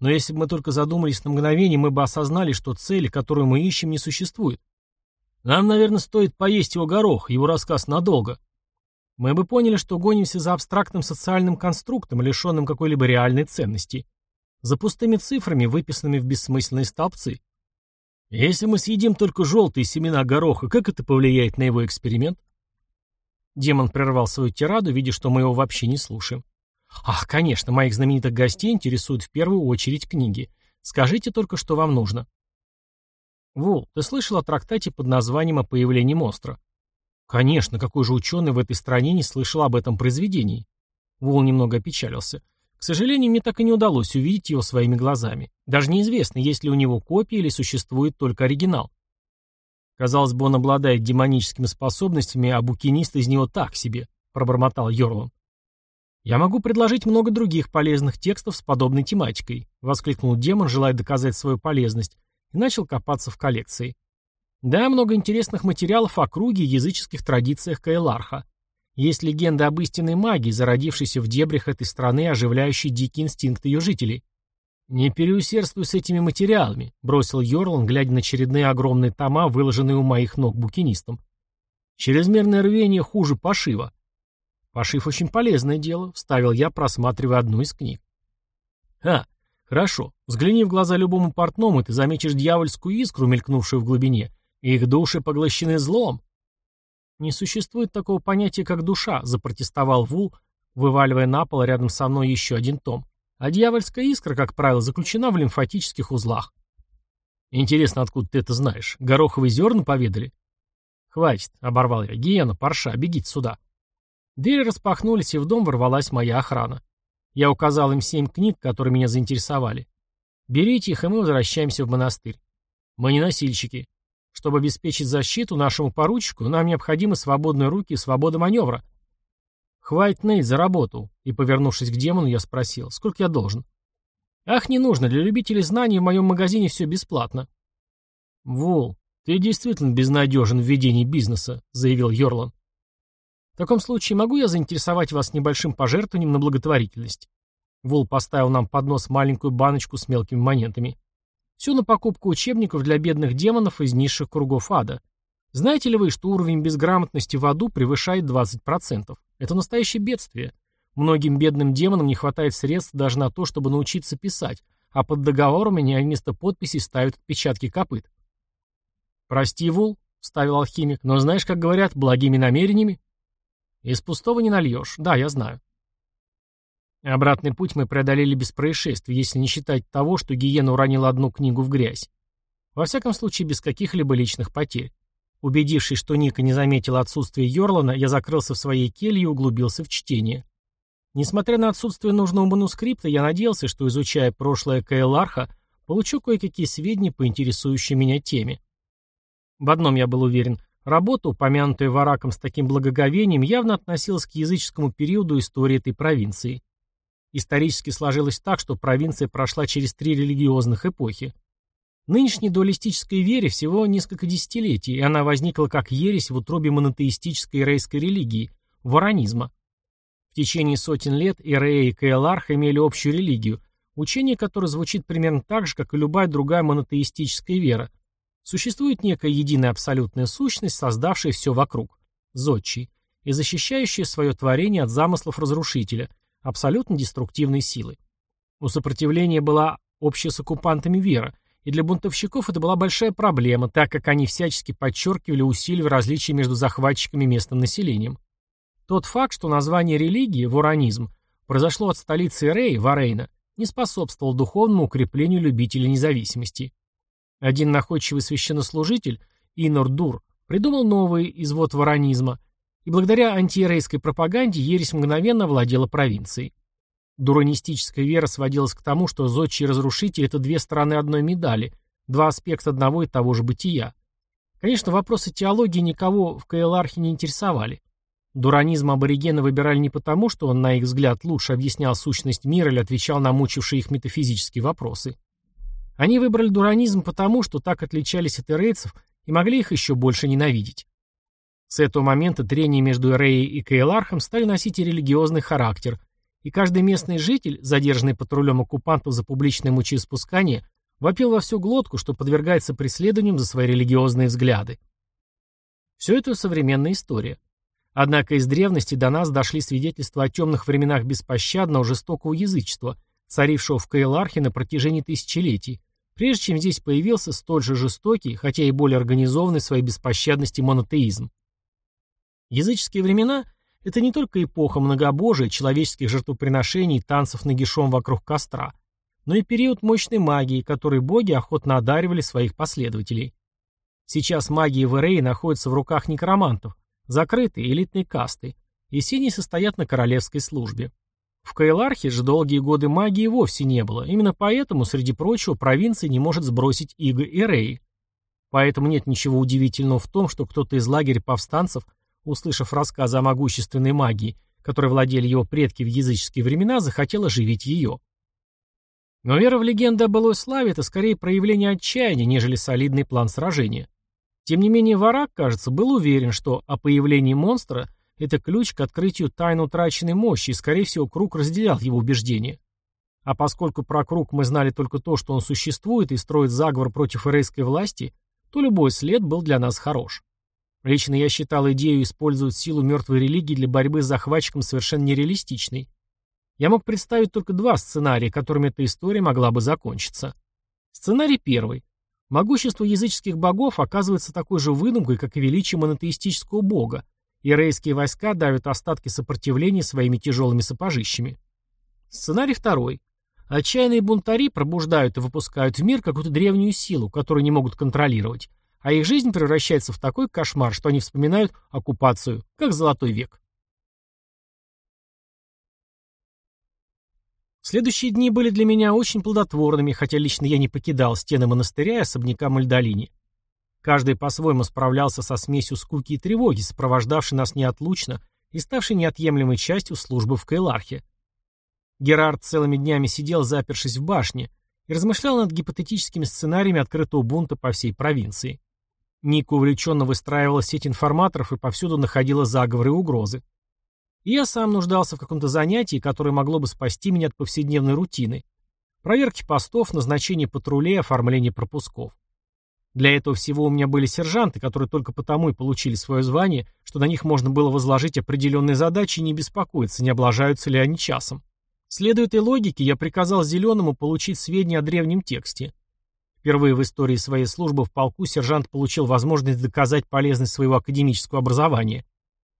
Но если бы мы только задумались на мгновение, мы бы осознали, что цели, которую мы ищем, не существует. Нам, наверное, стоит поесть его горох, его рассказ надолго. Мы бы поняли, что гонимся за абстрактным социальным конструктом, лишенным какой-либо реальной ценности за пустыми цифрами, выписанными в бессмысленные столбцы. Если мы съедим только желтые семена гороха, как это повлияет на его эксперимент? Демон прервал свою тираду, видя, что мы его вообще не слушаем. Ах, конечно, моих знаменитых гостей интересуют в первую очередь книги. Скажите только, что вам нужно. Вул, ты слышал о трактате под названием «О появлении монстра»? Конечно, какой же ученый в этой стране не слышал об этом произведении? Вул немного опечалился. К сожалению, мне так и не удалось увидеть его своими глазами. Даже неизвестно, есть ли у него копия или существует только оригинал. Казалось бы, он обладает демоническими способностями, а букинист из него так себе, пробормотал Йорлан. «Я могу предложить много других полезных текстов с подобной тематикой», — воскликнул демон, желая доказать свою полезность, и начал копаться в коллекции. Да, много интересных материалов о круге и языческих традициях Каэларха. Есть легенда об истинной магии, зародившейся в дебрях этой страны, оживляющей дикий инстинкт ее жителей. «Не переусердствуй с этими материалами», — бросил Йорлан, глядя на очередные огромные тома, выложенные у моих ног букинистом. «Чрезмерное рвение хуже пошива». «Пошив очень полезное дело», — вставил я, просматривая одну из книг. «А, хорошо. Взгляни в глаза любому портному, и ты заметишь дьявольскую искру, мелькнувшую в глубине, их души поглощены злом. Не существует такого понятия, как душа, запротестовал Вул, вываливая на пол рядом со мной еще один том. А дьявольская искра, как правило, заключена в лимфатических узлах. Интересно, откуда ты это знаешь? Гороховые зерна поведали? Хватит, оборвал я. Гиена, парша, бегите сюда. Двери распахнулись, и в дом ворвалась моя охрана. Я указал им семь книг, которые меня заинтересовали. Берите их, и мы возвращаемся в монастырь. Мы не носильщики. Чтобы обеспечить защиту нашему поручику, нам необходимы свободные руки и свобода маневра. Хватит, Нейт, за работу. И, повернувшись к демону, я спросил, сколько я должен? Ах, не нужно, для любителей знаний в моем магазине все бесплатно. Вол, ты действительно безнадежен в ведении бизнеса, заявил Йорлан. В таком случае могу я заинтересовать вас небольшим пожертвованием на благотворительность? Вол поставил нам под нос маленькую баночку с мелкими монетами. Все на покупку учебников для бедных демонов из низших кругов ада. Знаете ли вы, что уровень безграмотности в аду превышает 20%? Это настоящее бедствие. Многим бедным демонам не хватает средств даже на то, чтобы научиться писать, а под договором они вместо подписей ставят отпечатки копыт. «Прости, Вул», — вставил алхимик, — «но знаешь, как говорят, благими намерениями?» «Из пустого не нальешь. Да, я знаю. Обратный путь мы преодолели без происшествий, если не считать того, что Гиена уронила одну книгу в грязь. Во всяком случае, без каких-либо личных потерь. Убедившись, что Ника не заметила отсутствие Йорлана, я закрылся в своей келье и углубился в чтение. Несмотря на отсутствие нужного манускрипта, я надеялся, что, изучая прошлое Каэларха, получу кое-какие сведения по интересующей меня теме. В одном я был уверен. Работа, упомянутая Вараком с таким благоговением, явно относилась к языческому периоду истории этой провинции. Исторически сложилось так, что провинция прошла через три религиозных эпохи. Нынешней дуалистической вере всего несколько десятилетий, и она возникла как ересь в утробе монотеистической рейской религии – варанизма. В течение сотен лет Ирея и Каэларх имели общую религию, учение которое звучит примерно так же, как и любая другая монотеистическая вера. Существует некая единая абсолютная сущность, создавшая все вокруг – зодчий, и защищающая свое творение от замыслов разрушителя – абсолютно деструктивной силы. У сопротивления была общая с оккупантами вера, и для бунтовщиков это была большая проблема, так как они всячески подчеркивали усиливая различия между захватчиками и местным населением. Тот факт, что название религии, воронизм, произошло от столицы Рей, Варейна, не способствовал духовному укреплению любителей независимости. Один находчивый священнослужитель, Инор Дур, придумал новый извод воронизма – и благодаря антиерейской пропаганде ересь мгновенно владела провинцией. Дуранистическая вера сводилась к тому, что зодчий и разрушитель – это две стороны одной медали, два аспекта одного и того же бытия. Конечно, вопросы теологии никого в Каэлархе не интересовали. Дуранизм аборигены выбирали не потому, что он, на их взгляд, лучше объяснял сущность мира или отвечал на мучившие их метафизические вопросы. Они выбрали дуранизм потому, что так отличались от эрейцев и могли их еще больше ненавидеть. С этого момента трения между Эреей и Кейлархом стали носить и религиозный характер, и каждый местный житель, задержанный патрулем оккупантов за публичное мочеиспускание, вопил во всю глотку, что подвергается преследованиям за свои религиозные взгляды. Все это современная история. Однако из древности до нас дошли свидетельства о темных временах беспощадного жестокого язычества, царившего в Кейлархе на протяжении тысячелетий, прежде чем здесь появился столь же жестокий, хотя и более организованный в своей беспощадности монотеизм. Языческие времена – это не только эпоха многобожия, человеческих жертвоприношений и танцев нагишом вокруг костра, но и период мощной магии, которой боги охотно одаривали своих последователей. Сейчас магия в Эрее находится в руках некромантов, закрытые элитные касты, и все состоят на королевской службе. В Каэлархе же долгие годы магии вовсе не было, именно поэтому, среди прочего, провинция не может сбросить иго Эреи. Поэтому нет ничего удивительного в том, что кто-то из лагеря повстанцев, услышав рассказы о могущественной магии, которой владели его предки в языческие времена, захотел оживить ее. Но вера в легенды о былой славе – это скорее проявление отчаяния, нежели солидный план сражения. Тем не менее, Варак, кажется, был уверен, что о появлении монстра – это ключ к открытию тайны утраченной мощи, и, скорее всего, Круг разделял его убеждения. А поскольку про Круг мы знали только то, что он существует и строит заговор против эрейской власти, то любой след был для нас хорош. Лично я считал идею использовать силу мертвой религии для борьбы с захватчиком совершенно нереалистичной. Я мог представить только два сценария, которыми эта история могла бы закончиться. Сценарий первый. Могущество языческих богов оказывается такой же выдумкой, как и величие монотеистического бога, и рейские войска давят остатки сопротивления своими тяжелыми сапожищами. Сценарий второй. Отчаянные бунтари пробуждают и выпускают в мир какую-то древнюю силу, которую не могут контролировать, а их жизнь превращается в такой кошмар, что они вспоминают оккупацию, как золотой век. Следующие дни были для меня очень плодотворными, хотя лично я не покидал стены монастыря и особняка Мальдолини. Каждый по-своему справлялся со смесью скуки и тревоги, сопровождавшей нас неотлучно и ставшей неотъемлемой частью службы в Кайлархе. Герард целыми днями сидел, запершись в башне, и размышлял над гипотетическими сценариями открытого бунта по всей провинции. Ника увлеченно выстраивала сеть информаторов и повсюду находила заговоры и угрозы. И я сам нуждался в каком-то занятии, которое могло бы спасти меня от повседневной рутины. Проверки постов, назначение патрулей, оформление пропусков. Для этого всего у меня были сержанты, которые только потому и получили свое звание, что на них можно было возложить определенные задачи и не беспокоиться, не облажаются ли они часом. Следуя этой логике, я приказал Зеленому получить сведения о древнем тексте. Впервые в истории своей службы в полку сержант получил возможность доказать полезность своего академического образования.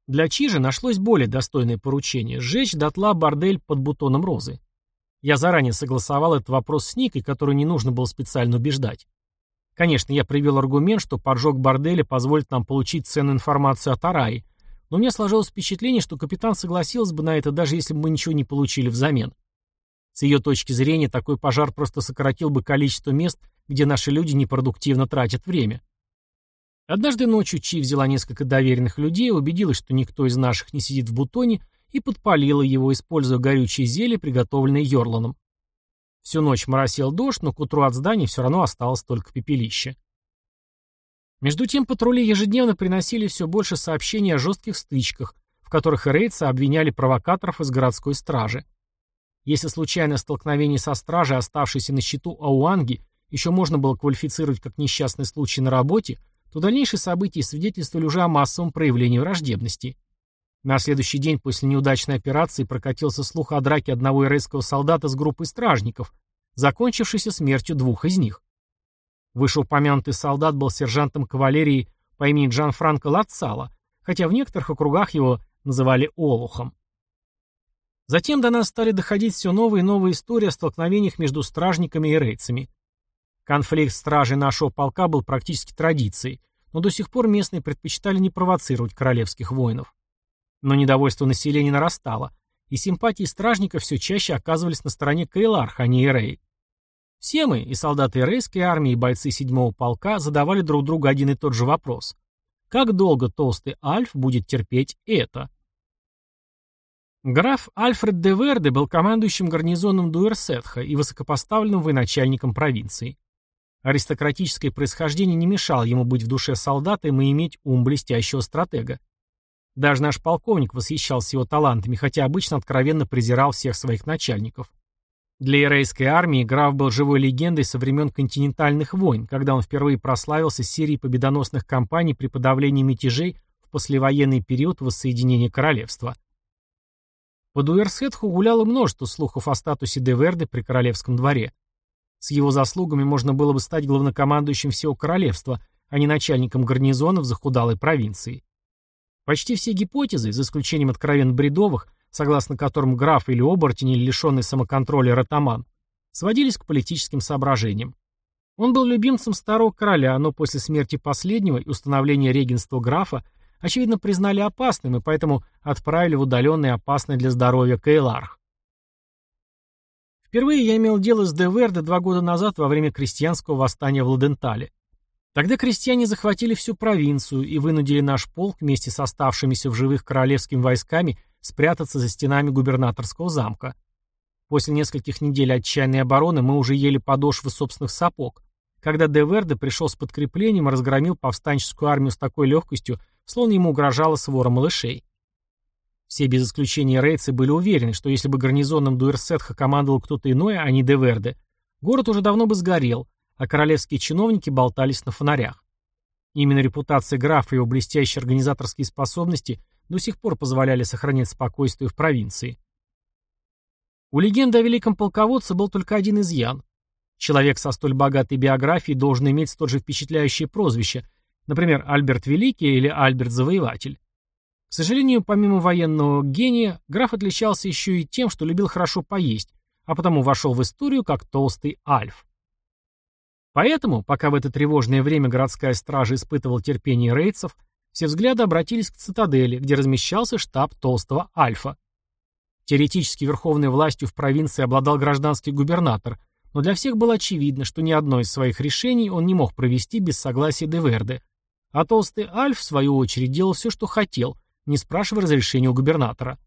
Для Чижи нашлось более достойное поручение – сжечь дотла бордель под бутоном розы. Я заранее согласовал этот вопрос с Никой, которую не нужно было специально убеждать. Конечно, я привел аргумент, что поджог борделя позволит нам получить ценную информацию о Тарае, но меня сложилось впечатление, что капитан согласился бы на это, даже если бы мы ничего не получили взамен. С ее точки зрения, такой пожар просто сократил бы количество мест, где наши люди непродуктивно тратят время. Однажды ночью Чи взяла несколько доверенных людей, убедилась, что никто из наших не сидит в бутоне, и подпалила его, используя горючее зелье, приготовленное Йорланом. Всю ночь моросил дождь, но к утру от здания все равно осталось только пепелище. Между тем патрули ежедневно приносили все больше сообщений о жестких стычках, в которых рейдсы обвиняли провокаторов из городской стражи. Если случайное столкновение со стражей, оставшейся на счету Ауанги, еще можно было квалифицировать как несчастный случай на работе, то дальнейшие события свидетельствовали уже о массовом проявлении враждебности. На следующий день после неудачной операции прокатился слух о драке одного ирейского солдата с группой стражников, закончившейся смертью двух из них. Вышеупомянутый солдат был сержантом кавалерии по имени Джан Франко Лацала, хотя в некоторых округах его называли Олухом. Затем до нас стали доходить все новые и новые истории о столкновениях между стражниками и рейцами. Конфликт стражей нашего полка был практически традицией, но до сих пор местные предпочитали не провоцировать королевских воинов. Но недовольство населения нарастало, и симпатии стражников все чаще оказывались на стороне Кайларха, а не Эрей. Все мы, и солдаты Эрейской армии, и бойцы седьмого полка, задавали друг другу один и тот же вопрос. Как долго толстый Альф будет терпеть это? Граф Альфред де Верде был командующим гарнизоном Дуэрсетха и высокопоставленным военачальником провинции. Аристократическое происхождение не мешало ему быть в душе солдатом и иметь ум блестящего стратега. Даже наш полковник восхищался его талантами, хотя обычно откровенно презирал всех своих начальников. Для ирейской армии граф был живой легендой со времен континентальных войн, когда он впервые прославился серией победоносных кампаний при подавлении мятежей в послевоенный период воссоединения королевства. По Дуэрсетху гуляло множество слухов о статусе Деверды при королевском дворе. С его заслугами можно было бы стать главнокомандующим всего королевства, а не начальником гарнизона в захудалой провинции. Почти все гипотезы, за исключением откровенно бредовых, согласно которым граф или оборотень или лишенный самоконтроля ротаман, сводились к политическим соображениям. Он был любимцем старого короля, но после смерти последнего и установления регенства графа, очевидно, признали опасным и поэтому отправили в удаленный опасный для здоровья Кейларх. Впервые я имел дело с Деверде два года назад во время крестьянского восстания в Ладентале. Тогда крестьяне захватили всю провинцию и вынудили наш полк вместе с оставшимися в живых королевскими войсками спрятаться за стенами губернаторского замка. После нескольких недель отчаянной обороны мы уже ели подошвы собственных сапог, когда Деверде пришел с подкреплением и разгромил повстанческую армию с такой легкостью, словно ему угрожала свора малышей. Все без исключения рейцы были уверены, что если бы гарнизоном Дуэрсетха командовал кто-то иной, а не Деверде, город уже давно бы сгорел, а королевские чиновники болтались на фонарях. Именно репутация графа и его блестящие организаторские способности до сих пор позволяли сохранять спокойствие в провинции. У легенды о великом полководце был только один изъян. Человек со столь богатой биографией должен иметь столь же впечатляющее прозвище, например, Альберт Великий или Альберт Завоеватель. К сожалению, помимо военного гения, граф отличался еще и тем, что любил хорошо поесть, а потому вошел в историю как толстый альф. Поэтому, пока в это тревожное время городская стража испытывала терпение рейдсов, все взгляды обратились к цитадели, где размещался штаб толстого альфа. Теоретически верховной властью в провинции обладал гражданский губернатор – но для всех было очевидно, что ни одно из своих решений он не мог провести без согласия Деверде. А толстый Альф, в свою очередь, делал все, что хотел, не спрашивая разрешения у губернатора.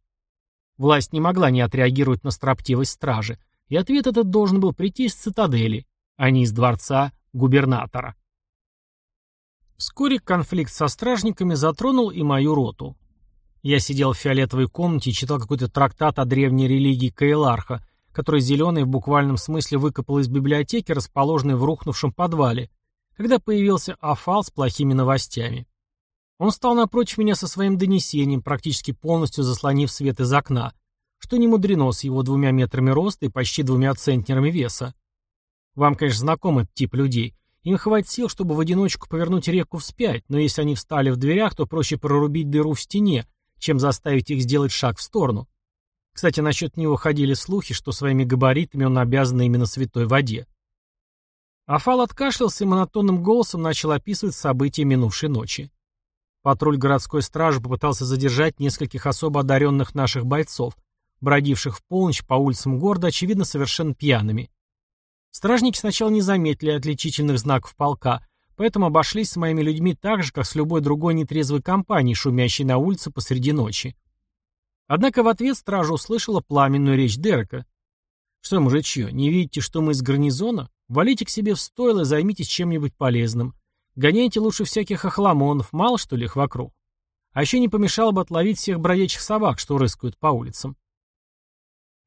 Власть не могла не отреагировать на строптивость стражи, и ответ этот должен был прийти из цитадели, а не из дворца губернатора. Вскоре конфликт со стражниками затронул и мою роту. Я сидел в фиолетовой комнате и читал какой-то трактат о древней религии Каэларха, который Зеленый в буквальном смысле выкопал из библиотеки, расположенной в рухнувшем подвале, когда появился Афал с плохими новостями. Он стал напротив меня со своим донесением, практически полностью заслонив свет из окна, что не мудрено с его двумя метрами роста и почти двумя центнерами веса. Вам, конечно, знаком этот тип людей. Им хватит сил, чтобы в одиночку повернуть реку вспять, но если они встали в дверях, то проще прорубить дыру в стене, чем заставить их сделать шаг в сторону. Кстати, насчет него ходили слухи, что своими габаритами он обязан именно святой воде. Афал откашлялся и монотонным голосом начал описывать события минувшей ночи. Патруль городской стражи попытался задержать нескольких особо одаренных наших бойцов, бродивших в полночь по улицам города, очевидно, совершенно пьяными. Стражники сначала не заметили отличительных знаков полка, поэтому обошлись с моими людьми так же, как с любой другой нетрезвой компанией, шумящей на улице посреди ночи. Однако в ответ стража услышала пламенную речь Дерека. «Что, мужичье, не видите, что мы из гарнизона? Валите к себе в стойло и займитесь чем-нибудь полезным. Гоняйте лучше всяких охламонов, мало что ли их вокруг. А еще не помешало бы отловить всех бродячих собак, что рыскают по улицам».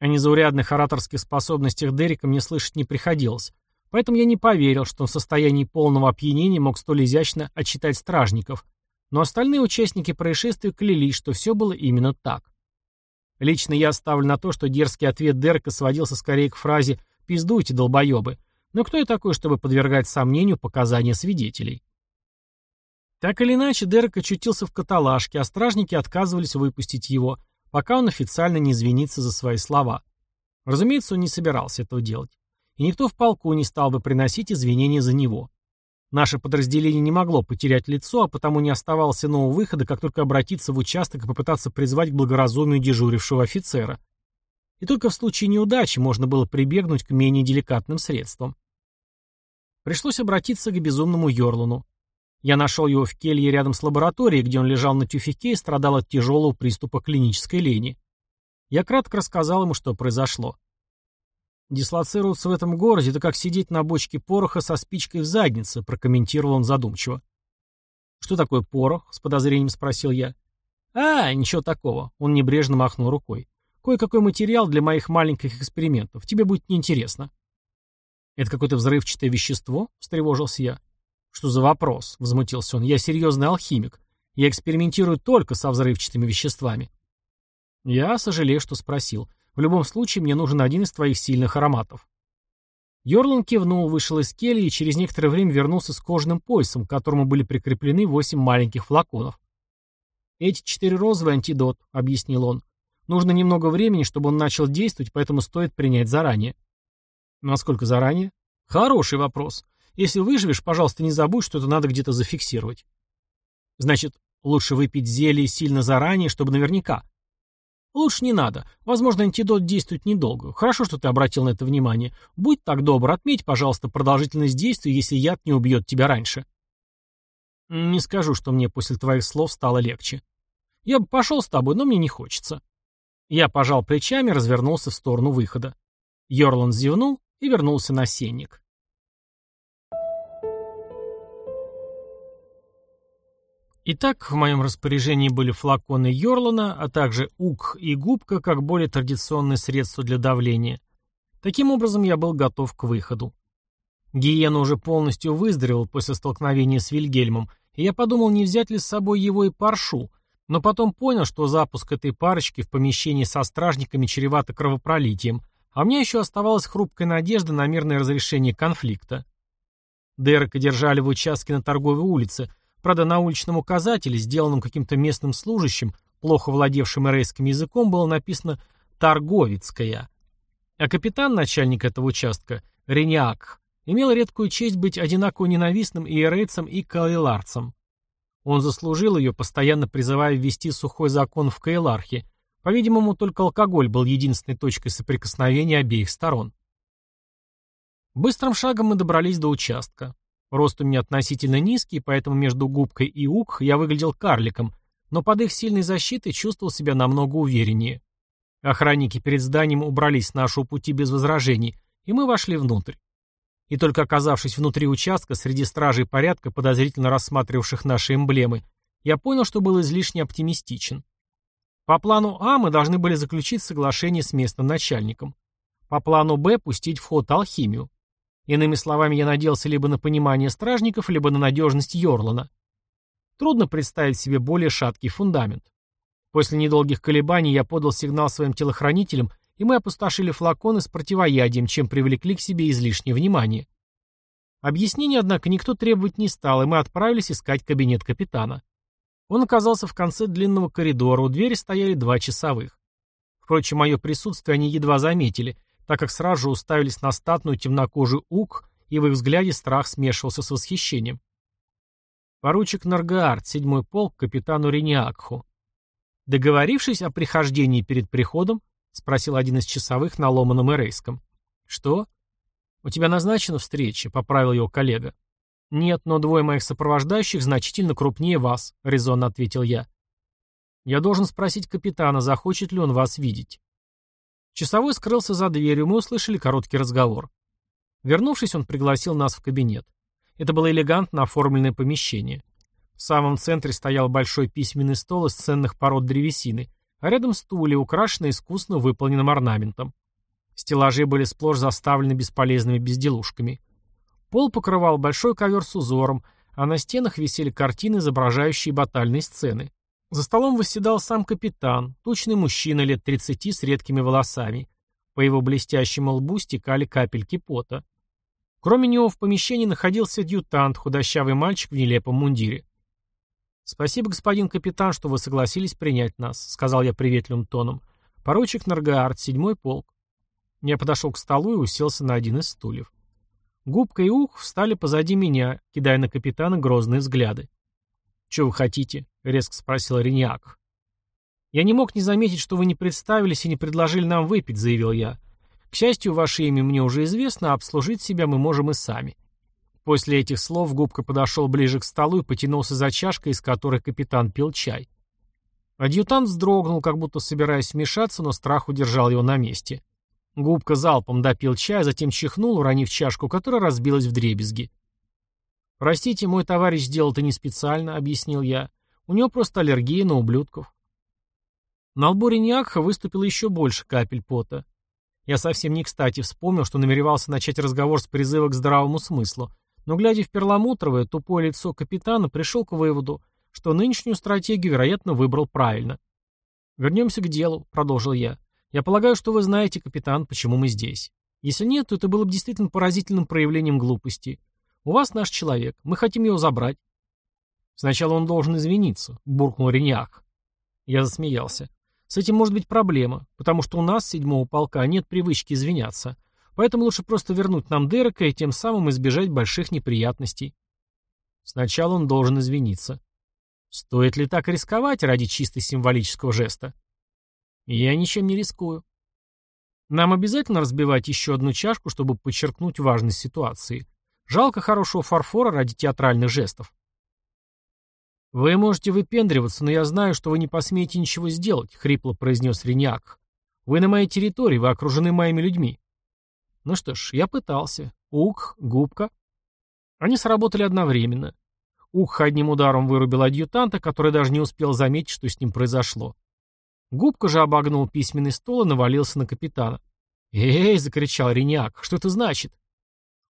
О незаурядных ораторских способностях Дерека мне слышать не приходилось, поэтому я не поверил, что в состоянии полного опьянения мог столь изящно отчитать стражников, но остальные участники происшествия клялись, что все было именно так. Лично я ставлю на то, что дерзкий ответ Дерка сводился скорее к фразе «пиздуйте, долбоебы». Но кто я такой, чтобы подвергать сомнению показания свидетелей? Так или иначе, Дерек очутился в каталажке, а стражники отказывались выпустить его, пока он официально не извинится за свои слова. Разумеется, он не собирался этого делать. И никто в полку не стал бы приносить извинения за него. Наше подразделение не могло потерять лицо, а потому не оставалось иного выхода, как только обратиться в участок и попытаться призвать к благоразумию дежурившего офицера. И только в случае неудачи можно было прибегнуть к менее деликатным средствам. Пришлось обратиться к безумному Йорлану. Я нашел его в келье рядом с лабораторией, где он лежал на тюфике и страдал от тяжелого приступа клинической лени. Я кратко рассказал ему, что произошло. «Дислоцироваться в этом городе — это как сидеть на бочке пороха со спичкой в заднице», — прокомментировал он задумчиво. «Что такое порох?» — с подозрением спросил я. «А, ничего такого», — он небрежно махнул рукой. «Кое-какой материал для моих маленьких экспериментов. Тебе будет неинтересно». «Это какое-то взрывчатое вещество?» — встревожился я. «Что за вопрос?» — возмутился он. «Я серьезный алхимик. Я экспериментирую только со взрывчатыми веществами». Я сожалею, что спросил. В любом случае, мне нужен один из твоих сильных ароматов. Йорлан кивнул, вышел из кельи и через некоторое время вернулся с кожаным поясом, к которому были прикреплены восемь маленьких флаконов. «Эти четыре розовые антидот», — объяснил он. «Нужно немного времени, чтобы он начал действовать, поэтому стоит принять заранее». «Насколько заранее?» «Хороший вопрос. Если выживешь, пожалуйста, не забудь, что это надо где-то зафиксировать». «Значит, лучше выпить зелье сильно заранее, чтобы наверняка», Лучше не надо. Возможно, антидот действует недолго. Хорошо, что ты обратил на это внимание. Будь так добр, отметь, пожалуйста, продолжительность действия, если яд не убьет тебя раньше. Не скажу, что мне после твоих слов стало легче. Я бы пошел с тобой, но мне не хочется. Я пожал плечами и развернулся в сторону выхода. Йорланд зевнул и вернулся на сенник. Итак, в моем распоряжении были флаконы Йорлана, а также ук и губка, как более традиционное средство для давления. Таким образом, я был готов к выходу. Гиена уже полностью выздоровел после столкновения с Вильгельмом, и я подумал, не взять ли с собой его и паршу, но потом понял, что запуск этой парочки в помещении со стражниками чревато кровопролитием, а мне еще оставалась хрупкая надежда на мирное разрешение конфликта. Дерека держали в участке на торговой улице, правда на уличном указателе, сделанном каким-то местным служащим, плохо владевшим эрейским языком, было написано «Торговецкая». А капитан, начальник этого участка, Рениак, имел редкую честь быть одинаково ненавистным и эрейцем, и каэларцем. Он заслужил ее, постоянно призывая ввести сухой закон в Каэлархе. По-видимому, только алкоголь был единственной точкой соприкосновения обеих сторон. Быстрым шагом мы добрались до участка. Рост у меня относительно низкий, поэтому между губкой и ук я выглядел карликом, но под их сильной защитой чувствовал себя намного увереннее. Охранники перед зданием убрались с нашего пути без возражений, и мы вошли внутрь. И только оказавшись внутри участка, среди стражей порядка, подозрительно рассматривавших наши эмблемы, я понял, что был излишне оптимистичен. По плану А мы должны были заключить соглашение с местным начальником. По плану Б пустить в ход алхимию. Иными словами, я надеялся либо на понимание стражников, либо на надежность Йорлана. Трудно представить себе более шаткий фундамент. После недолгих колебаний я подал сигнал своим телохранителям и мы опустошили флаконы с противоядием, чем привлекли к себе излишнее внимание. Объяснений, однако, никто требовать не стал, и мы отправились искать кабинет капитана. Он оказался в конце длинного коридора, у двери стояли два часовых. Впрочем, мое присутствие они едва заметили, так как сразу же уставились на статную темнокожую ук, и в их взгляде страх смешивался с восхищением. Поручик Наргаард, седьмой полк, капитану Рениакху. Договорившись о прихождении перед приходом, — спросил один из часовых на ломаном эрейском. «Что?» «У тебя назначена встреча», — поправил его коллега. «Нет, но двое моих сопровождающих значительно крупнее вас», — резонно ответил я. «Я должен спросить капитана, захочет ли он вас видеть». Часовой скрылся за дверью, мы услышали короткий разговор. Вернувшись, он пригласил нас в кабинет. Это было элегантно оформленное помещение. В самом центре стоял большой письменный стол из ценных пород древесины, а рядом стулья, украшенные искусно выполненным орнаментом. Стеллажи были сплошь заставлены бесполезными безделушками. Пол покрывал большой ковер с узором, а на стенах висели картины, изображающие батальные сцены. За столом восседал сам капитан, тучный мужчина лет 30 с редкими волосами. По его блестящему лбу стекали капельки пота. Кроме него в помещении находился адъютант, худощавый мальчик в нелепом мундире. «Спасибо, господин капитан, что вы согласились принять нас», — сказал я приветливым тоном. «Поручик Наргаард, седьмой полк». Я подошел к столу и уселся на один из стульев. Губка и Ух встали позади меня, кидая на капитана грозные взгляды. «Чего вы хотите?» — резко спросил Рениак. «Я не мог не заметить, что вы не представились и не предложили нам выпить», — заявил я. «К счастью, ваше имя мне уже известно, а обслужить себя мы можем и сами». После этих слов Губка подошел ближе к столу и потянулся за чашкой, из которой капитан пил чай. Адъютант вздрогнул, как будто собираясь вмешаться, но страх удержал его на месте. Губка залпом допил чай, затем чихнул, уронив чашку, которая разбилась в дребезги. «Простите, мой товарищ сделал это не специально», — объяснил я. «У него просто аллергия на ублюдков». На лбу Рениакха выступило еще больше капель пота. Я совсем не кстати вспомнил, что намеревался начать разговор с призыва к здравому смыслу, но, глядя в перламутровое, тупое лицо капитана, пришел к выводу, что нынешнюю стратегию, вероятно, выбрал правильно. «Вернемся к делу», — продолжил я. «Я полагаю, что вы знаете, капитан, почему мы здесь. Если нет, то это было бы действительно поразительным проявлением глупости. У вас наш человек, мы хотим его забрать». «Сначала он должен извиниться», — буркнул Реньях. Я засмеялся. «С этим может быть проблема, потому что у нас, седьмого полка, нет привычки извиняться. Поэтому лучше просто вернуть нам Дерека и тем самым избежать больших неприятностей. Сначала он должен извиниться. Стоит ли так рисковать ради чисто символического жеста? Я ничем не рискую. Нам обязательно разбивать еще одну чашку, чтобы подчеркнуть важность ситуации. Жалко хорошего фарфора ради театральных жестов. «Вы можете выпендриваться, но я знаю, что вы не посмеете ничего сделать», — хрипло произнес Реньяк. «Вы на моей территории, вы окружены моими людьми». Ну что ж, я пытался. Ух, губка. Они сработали одновременно. Ух одним ударом вырубил адъютанта, который даже не успел заметить, что с ним произошло. Губка же обогнул письменный стол и навалился на капитана. «Эй!» — закричал Реньяк. «Что это значит?»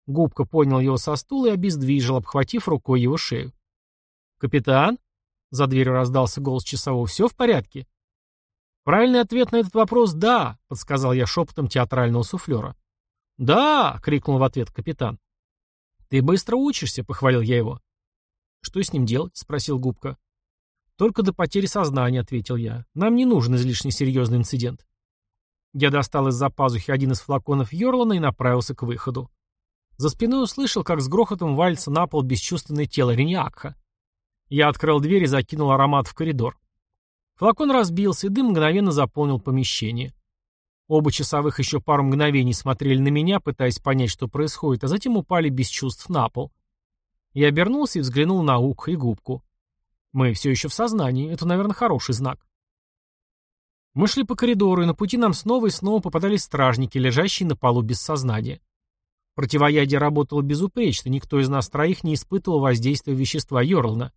Губка поднял его со стула и обездвижил, обхватив рукой его шею. «Капитан?» — за дверью раздался голос часового. «Все в порядке?» «Правильный ответ на этот вопрос — да», — подсказал я шепотом театрального суфлера. «Да!» — крикнул в ответ капитан. «Ты быстро учишься», — похвалил я его. «Что с ним делать?» — спросил Губка. «Только до потери сознания», — ответил я. «Нам не нужен излишне серьезный инцидент». Я достал из-за пазухи один из флаконов Йорлана и направился к выходу. За спиной услышал, как с грохотом валится на пол бесчувственное тело Рениакха. Я открыл дверь и закинул аромат в коридор. Флакон разбился, и дым мгновенно заполнил помещение. Оба часовых еще пару мгновений смотрели на меня, пытаясь понять, что происходит, а затем упали без чувств на пол. Я обернулся и взглянул на ухо и губку. Мы все еще в сознании, это, наверное, хороший знак. Мы шли по коридору, и на пути нам снова и снова попадались стражники, лежащие на полу без сознания. Противоядие работало безупречно, никто из нас троих не испытывал воздействия вещества Йорлана.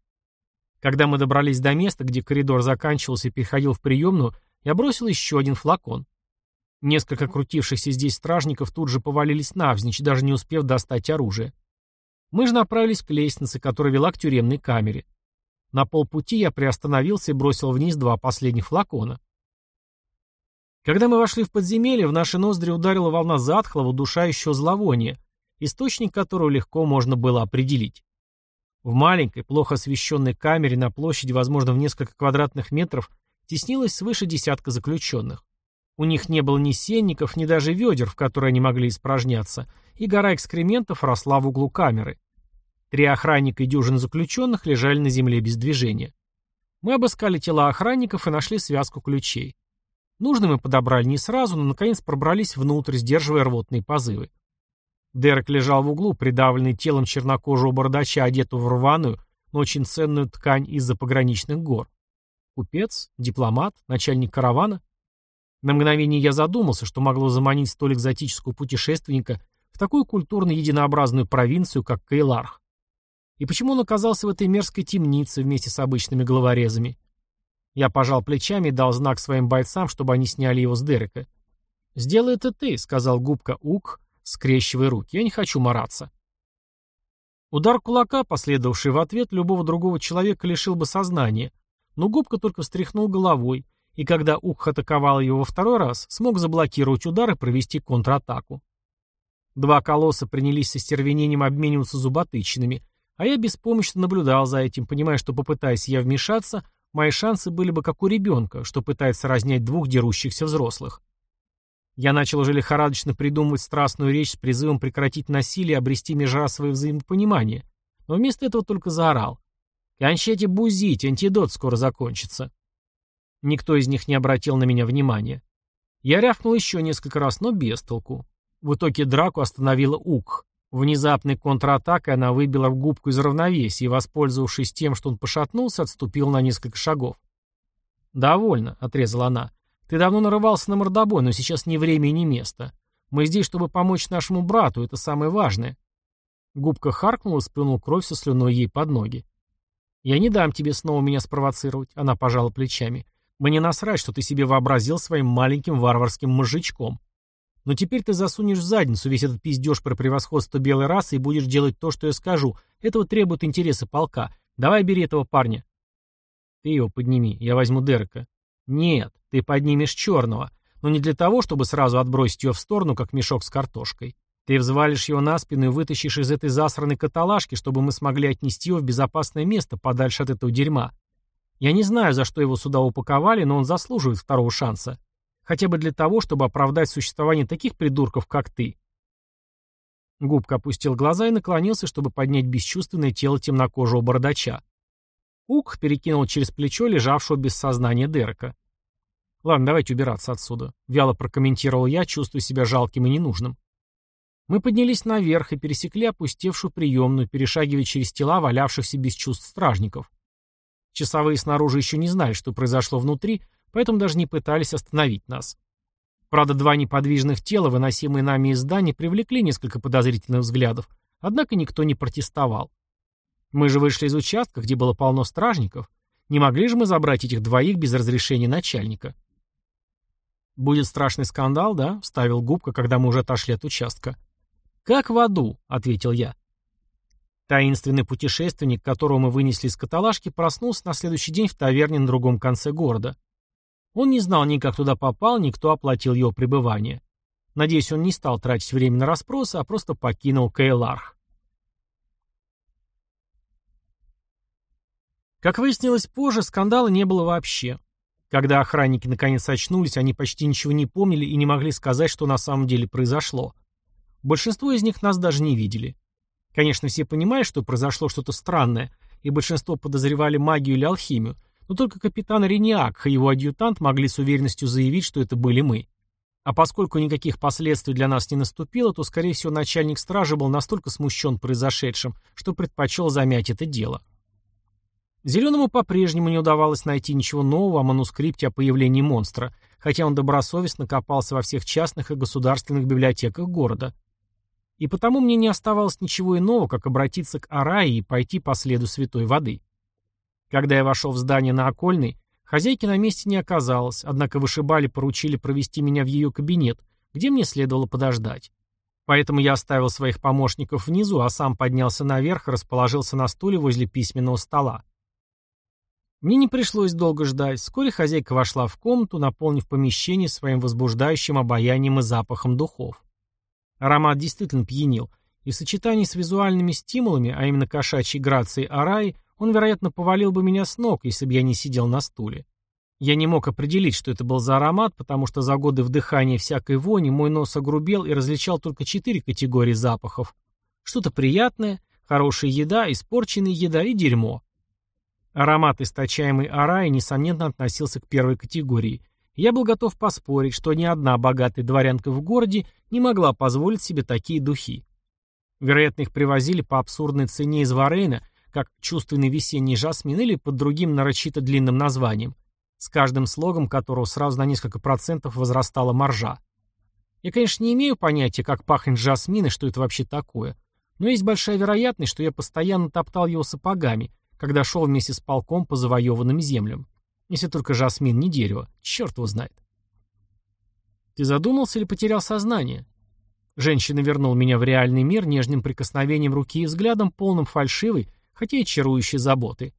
Когда мы добрались до места, где коридор заканчивался и переходил в приемную, я бросил еще один флакон. Несколько крутившихся здесь стражников тут же повалились навзничь, даже не успев достать оружие. Мы же направились к лестнице, которая вела к тюремной камере. На полпути я приостановился и бросил вниз два последних флакона. Когда мы вошли в подземелье, в наши ноздри ударила волна затхлого, удушающего зловония, источник которого легко можно было определить. В маленькой, плохо освещенной камере на площади, возможно, в несколько квадратных метров, теснилось свыше десятка заключенных. У них не было ни сенников, ни даже ведер, в которые они могли испражняться, и гора экскрементов росла в углу камеры. Три охранника и дюжина заключенных лежали на земле без движения. Мы обыскали тела охранников и нашли связку ключей. Нужно мы подобрали не сразу, но наконец пробрались внутрь, сдерживая рвотные позывы. Дерек лежал в углу, придавленный телом чернокожего бородача, одетого в рваную, но очень ценную ткань из-за пограничных гор. Купец, дипломат, начальник каравана. На мгновение я задумался, что могло заманить столь экзотического путешественника в такую культурно единообразную провинцию, как Кейларх. И почему он оказался в этой мерзкой темнице вместе с обычными головорезами? Я пожал плечами и дал знак своим бойцам, чтобы они сняли его с Дерека. «Сделай это ты», — сказал губка Ук, скрещивая руки. «Я не хочу мараться». Удар кулака, последовавший в ответ, любого другого человека лишил бы сознания, но губка только встряхнул головой, и когда Ук атаковал его во второй раз, смог заблокировать удар и провести контратаку. Два колосса принялись со стервенением обмениваться зуботычинами, а я беспомощно наблюдал за этим, понимая, что попытаясь я вмешаться, мои шансы были бы как у ребенка, что пытается разнять двух дерущихся взрослых. Я начал уже лихорадочно придумывать страстную речь с призывом прекратить насилие и обрести межрасовое взаимопонимание, но вместо этого только заорал. «Кончайте бузить, антидот скоро закончится». Никто из них не обратил на меня внимания. Я рявкнул еще несколько раз, но без толку. В итоге драку остановила Ук. Внезапной контратакой она выбила губку из равновесия и, воспользовавшись тем, что он пошатнулся, отступил на несколько шагов. «Довольно», — отрезала она. «Ты давно нарывался на мордобой, но сейчас ни время и ни место. Мы здесь, чтобы помочь нашему брату, это самое важное». Губка харкнула сплюнул кровь со слюной ей под ноги. «Я не дам тебе снова меня спровоцировать», — она пожала плечами. «Мне насрать, что ты себе вообразил своим маленьким варварским мужичком. Но теперь ты засунешь в задницу весь этот пиздеж про превосходство белой расы и будешь делать то, что я скажу. Этого требуют интересы полка. Давай бери этого парня. Ты его подними, я возьму Дерека. Нет, ты поднимешь черного. Но не для того, чтобы сразу отбросить ее в сторону, как мешок с картошкой. Ты взвалишь его на спину и вытащишь из этой засранной каталажки, чтобы мы смогли отнести его в безопасное место, подальше от этого дерьма. Я не знаю, за что его сюда упаковали, но он заслуживает второго шанса. Хотя бы для того, чтобы оправдать существование таких придурков, как ты. Губка опустил глаза и наклонился, чтобы поднять бесчувственное тело темнокожего бородача. Ук перекинул через плечо лежавшего без сознания Дерека. «Ладно, давайте убираться отсюда», — вяло прокомментировал я, чувствуя себя жалким и ненужным. Мы поднялись наверх и пересекли опустевшую приемную, перешагивая через тела валявшихся без чувств стражников. Часовые снаружи еще не знали, что произошло внутри, поэтому даже не пытались остановить нас. Правда, два неподвижных тела, выносимые нами из здания, привлекли несколько подозрительных взглядов, однако никто не протестовал. Мы же вышли из участка, где было полно стражников. Не могли же мы забрать этих двоих без разрешения начальника? «Будет страшный скандал, да?» — вставил губка, когда мы уже отошли от участка. «Как в аду», — ответил я. Таинственный путешественник, которого мы вынесли из каталажки, проснулся на следующий день в таверне на другом конце города. Он не знал ни как туда попал, ни кто оплатил его пребывание. Надеюсь, он не стал тратить время на расспросы, а просто покинул Кейларх. Как выяснилось позже, скандала не было вообще. Когда охранники наконец очнулись, они почти ничего не помнили и не могли сказать, что на самом деле произошло. Большинство из них нас даже не видели. Конечно, все понимали, что произошло что-то странное, и большинство подозревали магию или алхимию, но только капитан Рениак и его адъютант могли с уверенностью заявить, что это были мы. А поскольку никаких последствий для нас не наступило, то, скорее всего, начальник стражи был настолько смущен произошедшим, что предпочел замять это дело. Зеленому по-прежнему не удавалось найти ничего нового о манускрипте о появлении монстра, хотя он добросовестно копался во всех частных и государственных библиотеках города. И потому мне не оставалось ничего иного, как обратиться к Араи и пойти по следу святой воды. Когда я вошел в здание на Окольной, хозяйки на месте не оказалось, однако вышибали поручили провести меня в ее кабинет, где мне следовало подождать. Поэтому я оставил своих помощников внизу, а сам поднялся наверх и расположился на стуле возле письменного стола. Мне не пришлось долго ждать. Вскоре хозяйка вошла в комнату, наполнив помещение своим возбуждающим обаянием и запахом духов. Аромат действительно пьянил, и в сочетании с визуальными стимулами, а именно кошачьей грацией Араи, он, вероятно, повалил бы меня с ног, если бы я не сидел на стуле. Я не мог определить, что это был за аромат, потому что за годы вдыхания всякой вони мой нос огрубел и различал только четыре категории запахов. Что-то приятное, хорошая еда, испорченная еда и дерьмо. Аромат, источаемый Араи, несомненно относился к первой категории, я был готов поспорить, что ни одна богатая дворянка в городе не могла позволить себе такие духи. Вероятно, их привозили по абсурдной цене из Варейна, как чувственный весенний жасмин или под другим нарочито длинным названием, с каждым слогом которого сразу на несколько процентов возрастала маржа. Я, конечно, не имею понятия, как пахнет жасмин и что это вообще такое, но есть большая вероятность, что я постоянно топтал его сапогами, когда шел вместе с полком по завоеванным землям. Если только жасмин не дерево. Черт его знает. Ты задумался или потерял сознание? Женщина вернула меня в реальный мир нежным прикосновением руки и взглядом, полным фальшивой, хотя и чарующей заботы.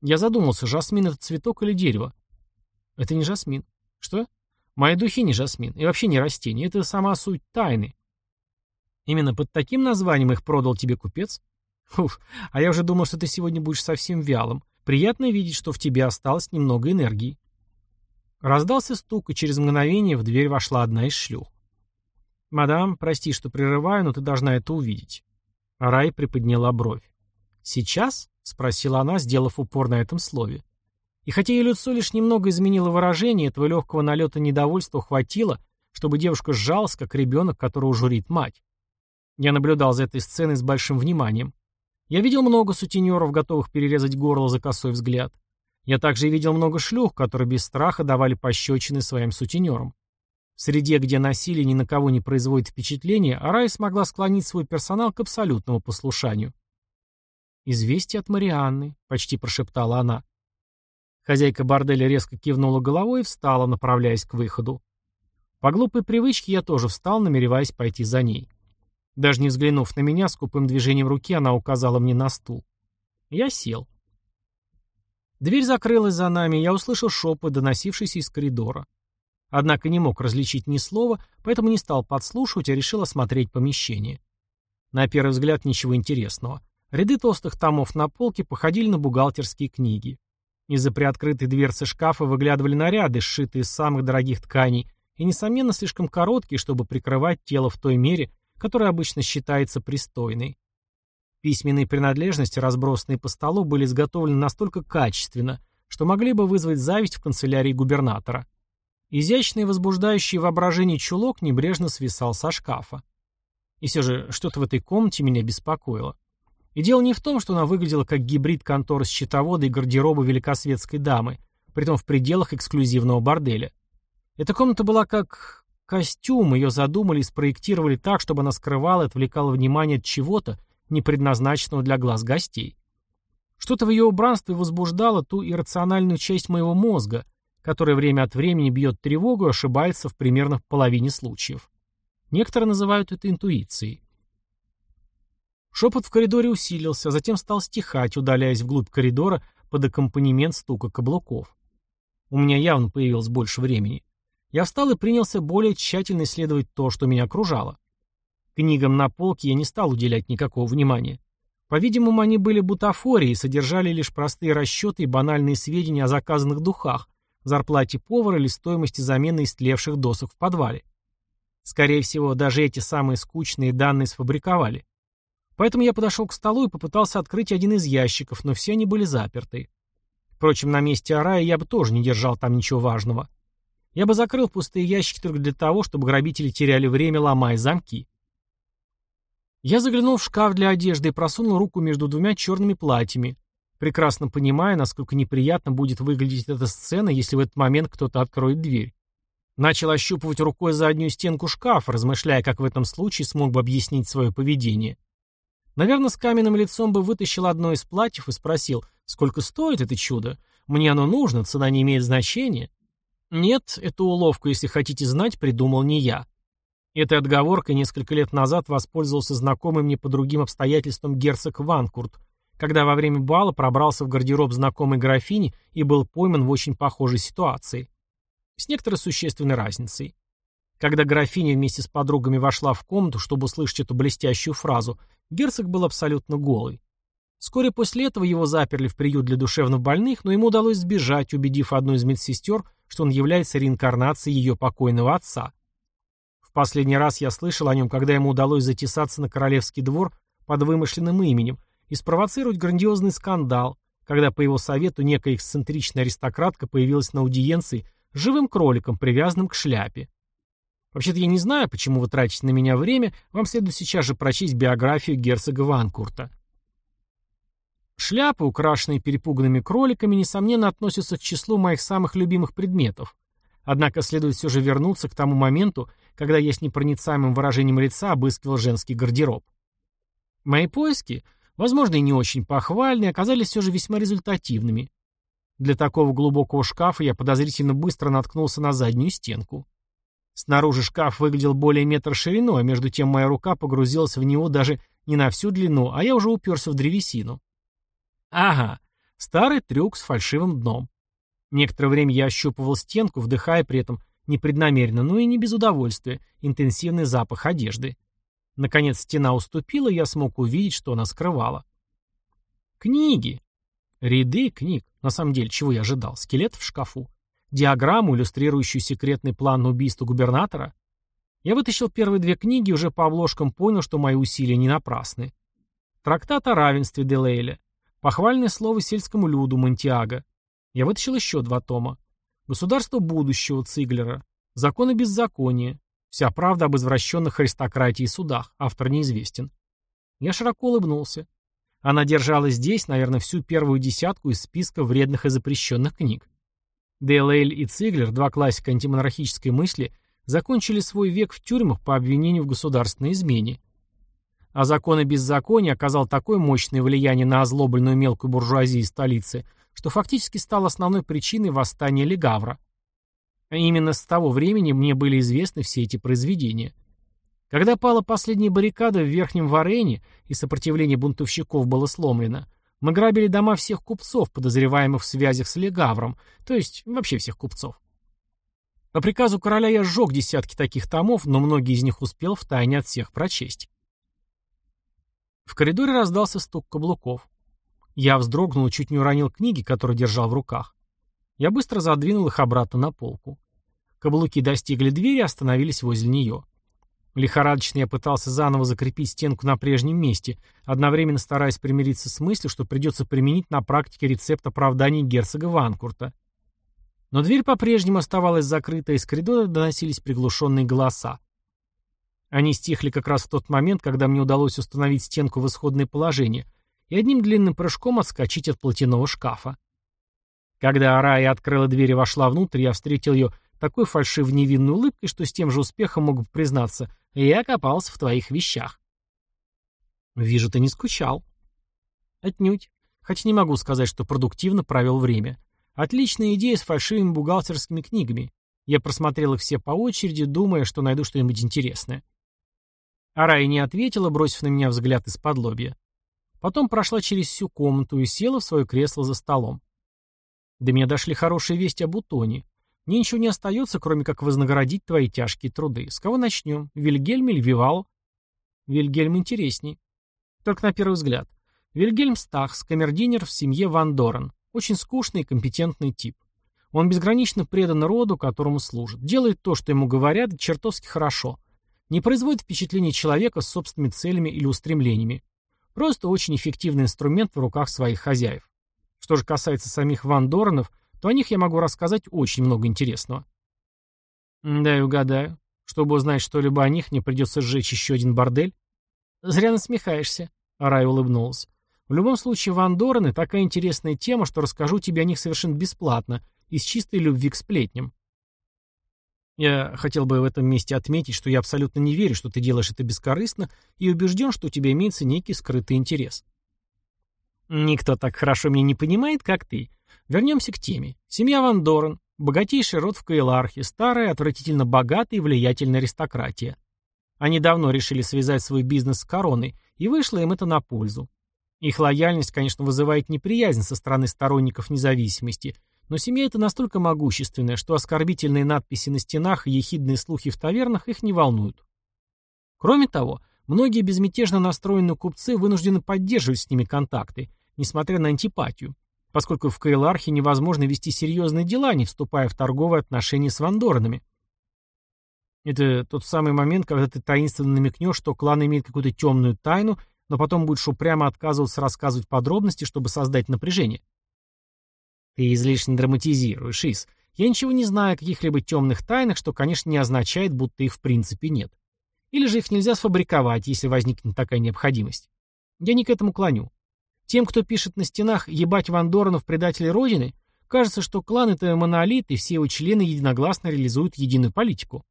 Я задумался, жасмин это цветок или дерево? Это не жасмин. Что? Мои духи не жасмин. И вообще не растение. Это сама суть тайны. Именно под таким названием их продал тебе купец? Уф, а я уже думал, что ты сегодня будешь совсем вялым. Приятно видеть, что в тебе осталось немного энергии. Раздался стук, и через мгновение в дверь вошла одна из шлюх. «Мадам, прости, что прерываю, но ты должна это увидеть». Рай приподняла бровь. «Сейчас?» — спросила она, сделав упор на этом слове. И хотя ее лицо лишь немного изменило выражение, этого легкого налета недовольства хватило, чтобы девушка сжалась, как ребенок, которого журит мать. Я наблюдал за этой сценой с большим вниманием. Я видел много сутенеров, готовых перерезать горло за косой взгляд. Я также видел много шлюх, которые без страха давали пощечины своим сутенерам. В среде, где насилие ни на кого не производит впечатления, Арай смогла склонить свой персонал к абсолютному послушанию. «Известие от Марианны», — почти прошептала она. Хозяйка борделя резко кивнула головой и встала, направляясь к выходу. По глупой привычке я тоже встал, намереваясь пойти за ней. Даже не взглянув на меня, скупым движением руки она указала мне на стул. Я сел. Дверь закрылась за нами, я услышал шепот, доносившийся из коридора. Однако не мог различить ни слова, поэтому не стал подслушивать, а решил осмотреть помещение. На первый взгляд ничего интересного. Ряды толстых томов на полке походили на бухгалтерские книги. Из-за приоткрытой дверцы шкафа выглядывали наряды, сшитые из самых дорогих тканей, и, несомненно, слишком короткие, чтобы прикрывать тело в той мере, которая обычно считается пристойной. Письменные принадлежности, разбросанные по столу, были изготовлены настолько качественно, что могли бы вызвать зависть в канцелярии губернатора. Изящный возбуждающий воображение чулок небрежно свисал со шкафа. И все же что-то в этой комнате меня беспокоило. И дело не в том, что она выглядела как гибрид конторы счетовода и гардероба великосветской дамы, притом в пределах эксклюзивного борделя. Эта комната была как костюм, ее задумали и спроектировали так, чтобы она скрывала и отвлекала внимание от чего-то, не предназначенного для глаз гостей. Что-то в ее убранстве возбуждало ту иррациональную часть моего мозга, которая время от времени бьет тревогу и ошибается в примерно половине случаев. Некоторые называют это интуицией. Шепот в коридоре усилился, а затем стал стихать, удаляясь вглубь коридора под аккомпанемент стука каблуков. У меня явно появилось больше времени. Я встал и принялся более тщательно исследовать то, что меня окружало. Книгам на полке я не стал уделять никакого внимания. По-видимому, они были бутафорией и содержали лишь простые расчеты и банальные сведения о заказанных духах, зарплате повара или стоимости замены истлевших досок в подвале. Скорее всего, даже эти самые скучные данные сфабриковали. Поэтому я подошел к столу и попытался открыть один из ящиков, но все они были заперты. Впрочем, на месте Арая я бы тоже не держал там ничего важного. Я бы закрыл пустые ящики только для того, чтобы грабители теряли время, ломая замки. Я заглянул в шкаф для одежды и просунул руку между двумя черными платьями, прекрасно понимая, насколько неприятно будет выглядеть эта сцена, если в этот момент кто-то откроет дверь. Начал ощупывать рукой заднюю стенку шкафа, размышляя, как в этом случае смог бы объяснить свое поведение. Наверное, с каменным лицом бы вытащил одно из платьев и спросил, сколько стоит это чудо? Мне оно нужно, цена не имеет значения. Нет, эту уловку, если хотите знать, придумал не я. Этой отговоркой несколько лет назад воспользовался знакомый мне по другим обстоятельствам герцог Ванкурт, когда во время бала пробрался в гардероб знакомой графини и был пойман в очень похожей ситуации. С некоторой существенной разницей. Когда графиня вместе с подругами вошла в комнату, чтобы услышать эту блестящую фразу, герцог был абсолютно голый. Вскоре после этого его заперли в приют для душевнобольных, но ему удалось сбежать, убедив одну из медсестер, что он является реинкарнацией ее покойного отца. В последний раз я слышал о нем, когда ему удалось затесаться на королевский двор под вымышленным именем и спровоцировать грандиозный скандал, когда по его совету некая эксцентричная аристократка появилась на аудиенции живым кроликом, привязанным к шляпе. Вообще-то я не знаю, почему вы тратите на меня время, вам следует сейчас же прочесть биографию герцога Ванкурта. Шляпы, украшенные перепуганными кроликами, несомненно относятся к числу моих самых любимых предметов. Однако следует все же вернуться к тому моменту, когда я с непроницаемым выражением лица обыскивал женский гардероб. Мои поиски, возможно и не очень похвальные, оказались все же весьма результативными. Для такого глубокого шкафа я подозрительно быстро наткнулся на заднюю стенку. Снаружи шкаф выглядел более метра шириной, а между тем моя рука погрузилась в него даже не на всю длину, а я уже уперся в древесину. Ага, старый трюк с фальшивым дном. Некоторое время я ощупывал стенку, вдыхая при этом непреднамеренно, но и не без удовольствия, интенсивный запах одежды. Наконец стена уступила, и я смог увидеть, что она скрывала. Книги. Ряды книг. На самом деле, чего я ожидал? Скелет в шкафу диаграмму, иллюстрирующую секретный план убийства губернатора? Я вытащил первые две книги и уже по обложкам понял, что мои усилия не напрасны. Трактат о равенстве Делейля. Похвальное слово сельскому люду Монтиаго. Я вытащил еще два тома. Государство будущего Циглера. Законы беззакония. Вся правда об извращенных аристократии и судах. Автор неизвестен. Я широко улыбнулся. Она держала здесь, наверное, всю первую десятку из списка вредных и запрещенных книг. Дейлейль и Циглер, два классика антимонархической мысли, закончили свой век в тюрьмах по обвинению в государственной измене. А закон о беззаконии оказал такое мощное влияние на озлобленную мелкую буржуазию столицы, что фактически стал основной причиной восстания Легавра. А именно с того времени мне были известны все эти произведения. Когда пала последняя баррикада в Верхнем Варене и сопротивление бунтовщиков было сломлено, мы грабили дома всех купцов, подозреваемых в связях с Легавром, то есть вообще всех купцов. По приказу короля я сжег десятки таких томов, но многие из них успел втайне от всех прочесть. В коридоре раздался стук каблуков. Я вздрогнул и чуть не уронил книги, которые держал в руках. Я быстро задвинул их обратно на полку. Каблуки достигли двери и остановились возле нее. Лихорадочно я пытался заново закрепить стенку на прежнем месте, одновременно стараясь примириться с мыслью, что придется применить на практике рецепт оправданий герцога Ванкурта. Но дверь по-прежнему оставалась закрытой, из коридора доносились приглушенные голоса. Они стихли как раз в тот момент, когда мне удалось установить стенку в исходное положение, и одним длинным прыжком отскочить от платяного шкафа. Когда Арая открыла дверь и вошла внутрь, я встретил ее такой фальшив невинной улыбкой, что с тем же успехом мог бы признаться, я копался в твоих вещах. Вижу, ты не скучал. Отнюдь. Хотя не могу сказать, что продуктивно провел время. Отличная идея с фальшивыми бухгалтерскими книгами. Я просмотрел их все по очереди, думая, что найду что-нибудь интересное. Арая не ответила, бросив на меня взгляд из-под лобья. Потом прошла через всю комнату и села в свое кресло за столом. До меня дошли хорошие вести об Утоне. Мне ничего не остается, кроме как вознаградить твои тяжкие труды. С кого начнем? Вильгельм или Вивал? Вильгельм интересней. Только на первый взгляд. Вильгельм Стахс, камердинер в семье Ван Дорен. Очень скучный и компетентный тип. Он безгранично предан роду, которому служит. Делает то, что ему говорят, чертовски хорошо. Не производит впечатление человека с собственными целями или устремлениями. Просто очень эффективный инструмент в руках своих хозяев. Что же касается самих Ван Доренов, то о них я могу рассказать очень много интересного. Да и угадаю. Чтобы узнать что-либо о них, мне придется сжечь еще один бордель. Зря насмехаешься. Рай улыбнулась. В любом случае, Ван Дорены — такая интересная тема, что расскажу тебе о них совершенно бесплатно, из чистой любви к сплетням. Я хотел бы в этом месте отметить, что я абсолютно не верю, что ты делаешь это бескорыстно, и убежден, что у тебя имеется некий скрытый интерес. Никто так хорошо меня не понимает, как ты. Вернемся к теме. Семья Ван Дорен, богатейший род в Каэлархе, старая, отвратительно богатая и влиятельная аристократия. Они давно решили связать свой бизнес с короной, и вышло им это на пользу. Их лояльность, конечно, вызывает неприязнь со стороны сторонников независимости, но семья эта настолько могущественная, что оскорбительные надписи на стенах и ехидные слухи в тавернах их не волнуют. Кроме того, многие безмятежно настроенные купцы вынуждены поддерживать с ними контакты, несмотря на антипатию, поскольку в Каэлархе невозможно вести серьезные дела, не вступая в торговые отношения с вандоранами. Это тот самый момент, когда ты таинственно намекнешь, что клан имеет какую-то темную тайну но потом будешь упрямо отказываться рассказывать подробности, чтобы создать напряжение. Ты излишне драматизируешь, Ис. Я ничего не знаю о каких-либо темных тайнах, что, конечно, не означает, будто их в принципе нет. Или же их нельзя сфабриковать, если возникнет такая необходимость. Я не к этому клоню. Тем, кто пишет на стенах «ебать Ван Доранов предатели Родины», кажется, что клан — это монолит, и все его члены единогласно реализуют единую политику.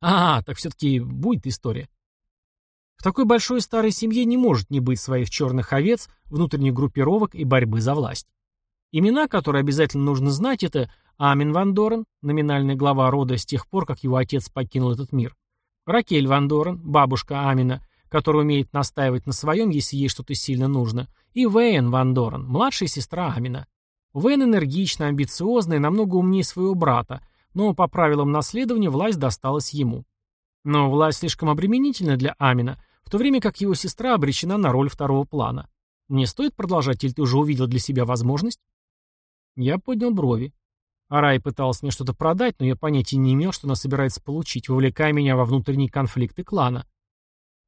А, так все-таки будет история. В такой большой старой семье не может не быть своих черных овец, внутренних группировок и борьбы за власть. Имена, которые обязательно нужно знать, это Амин Ван Дорен, номинальный глава рода с тех пор, как его отец покинул этот мир, Ракель Ван Дорен, бабушка Амина, которая умеет настаивать на своем, если ей что-то сильно нужно, и Вейн Ван Дорен, младшая сестра Амина. Вейн энергична, амбициозна и намного умнее своего брата, но по правилам наследования власть досталась ему. Но власть слишком обременительна для Амина, в то время как его сестра обречена на роль второго плана. Мне стоит продолжать, или ты уже увидел для себя возможность? Я поднял брови. Арай пытался мне что-то продать, но я понятия не имел, что она собирается получить, вовлекая меня во внутренние конфликты клана.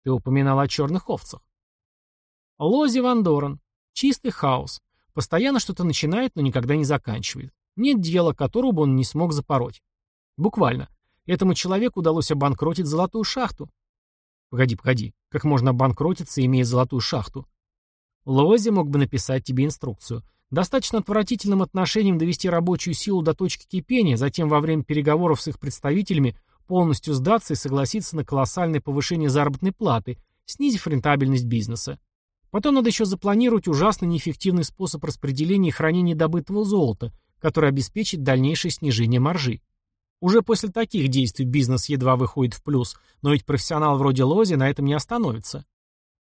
Ты упоминал о черных овцах. Лози Ван Дорен. Чистый хаос. Постоянно что-то начинает, но никогда не заканчивает. Нет дела, которого бы он не смог запороть. Буквально. Этому человеку удалось обанкротить золотую шахту. Погоди, погоди. Как можно обанкротиться, имея золотую шахту? Лози мог бы написать тебе инструкцию. Достаточно отвратительным отношением довести рабочую силу до точки кипения, затем во время переговоров с их представителями полностью сдаться и согласиться на колоссальное повышение заработной платы, снизив рентабельность бизнеса. Потом надо еще запланировать ужасно неэффективный способ распределения и хранения добытого золота, который обеспечит дальнейшее снижение маржи. Уже после таких действий бизнес едва выходит в плюс, но ведь профессионал вроде Лози на этом не остановится.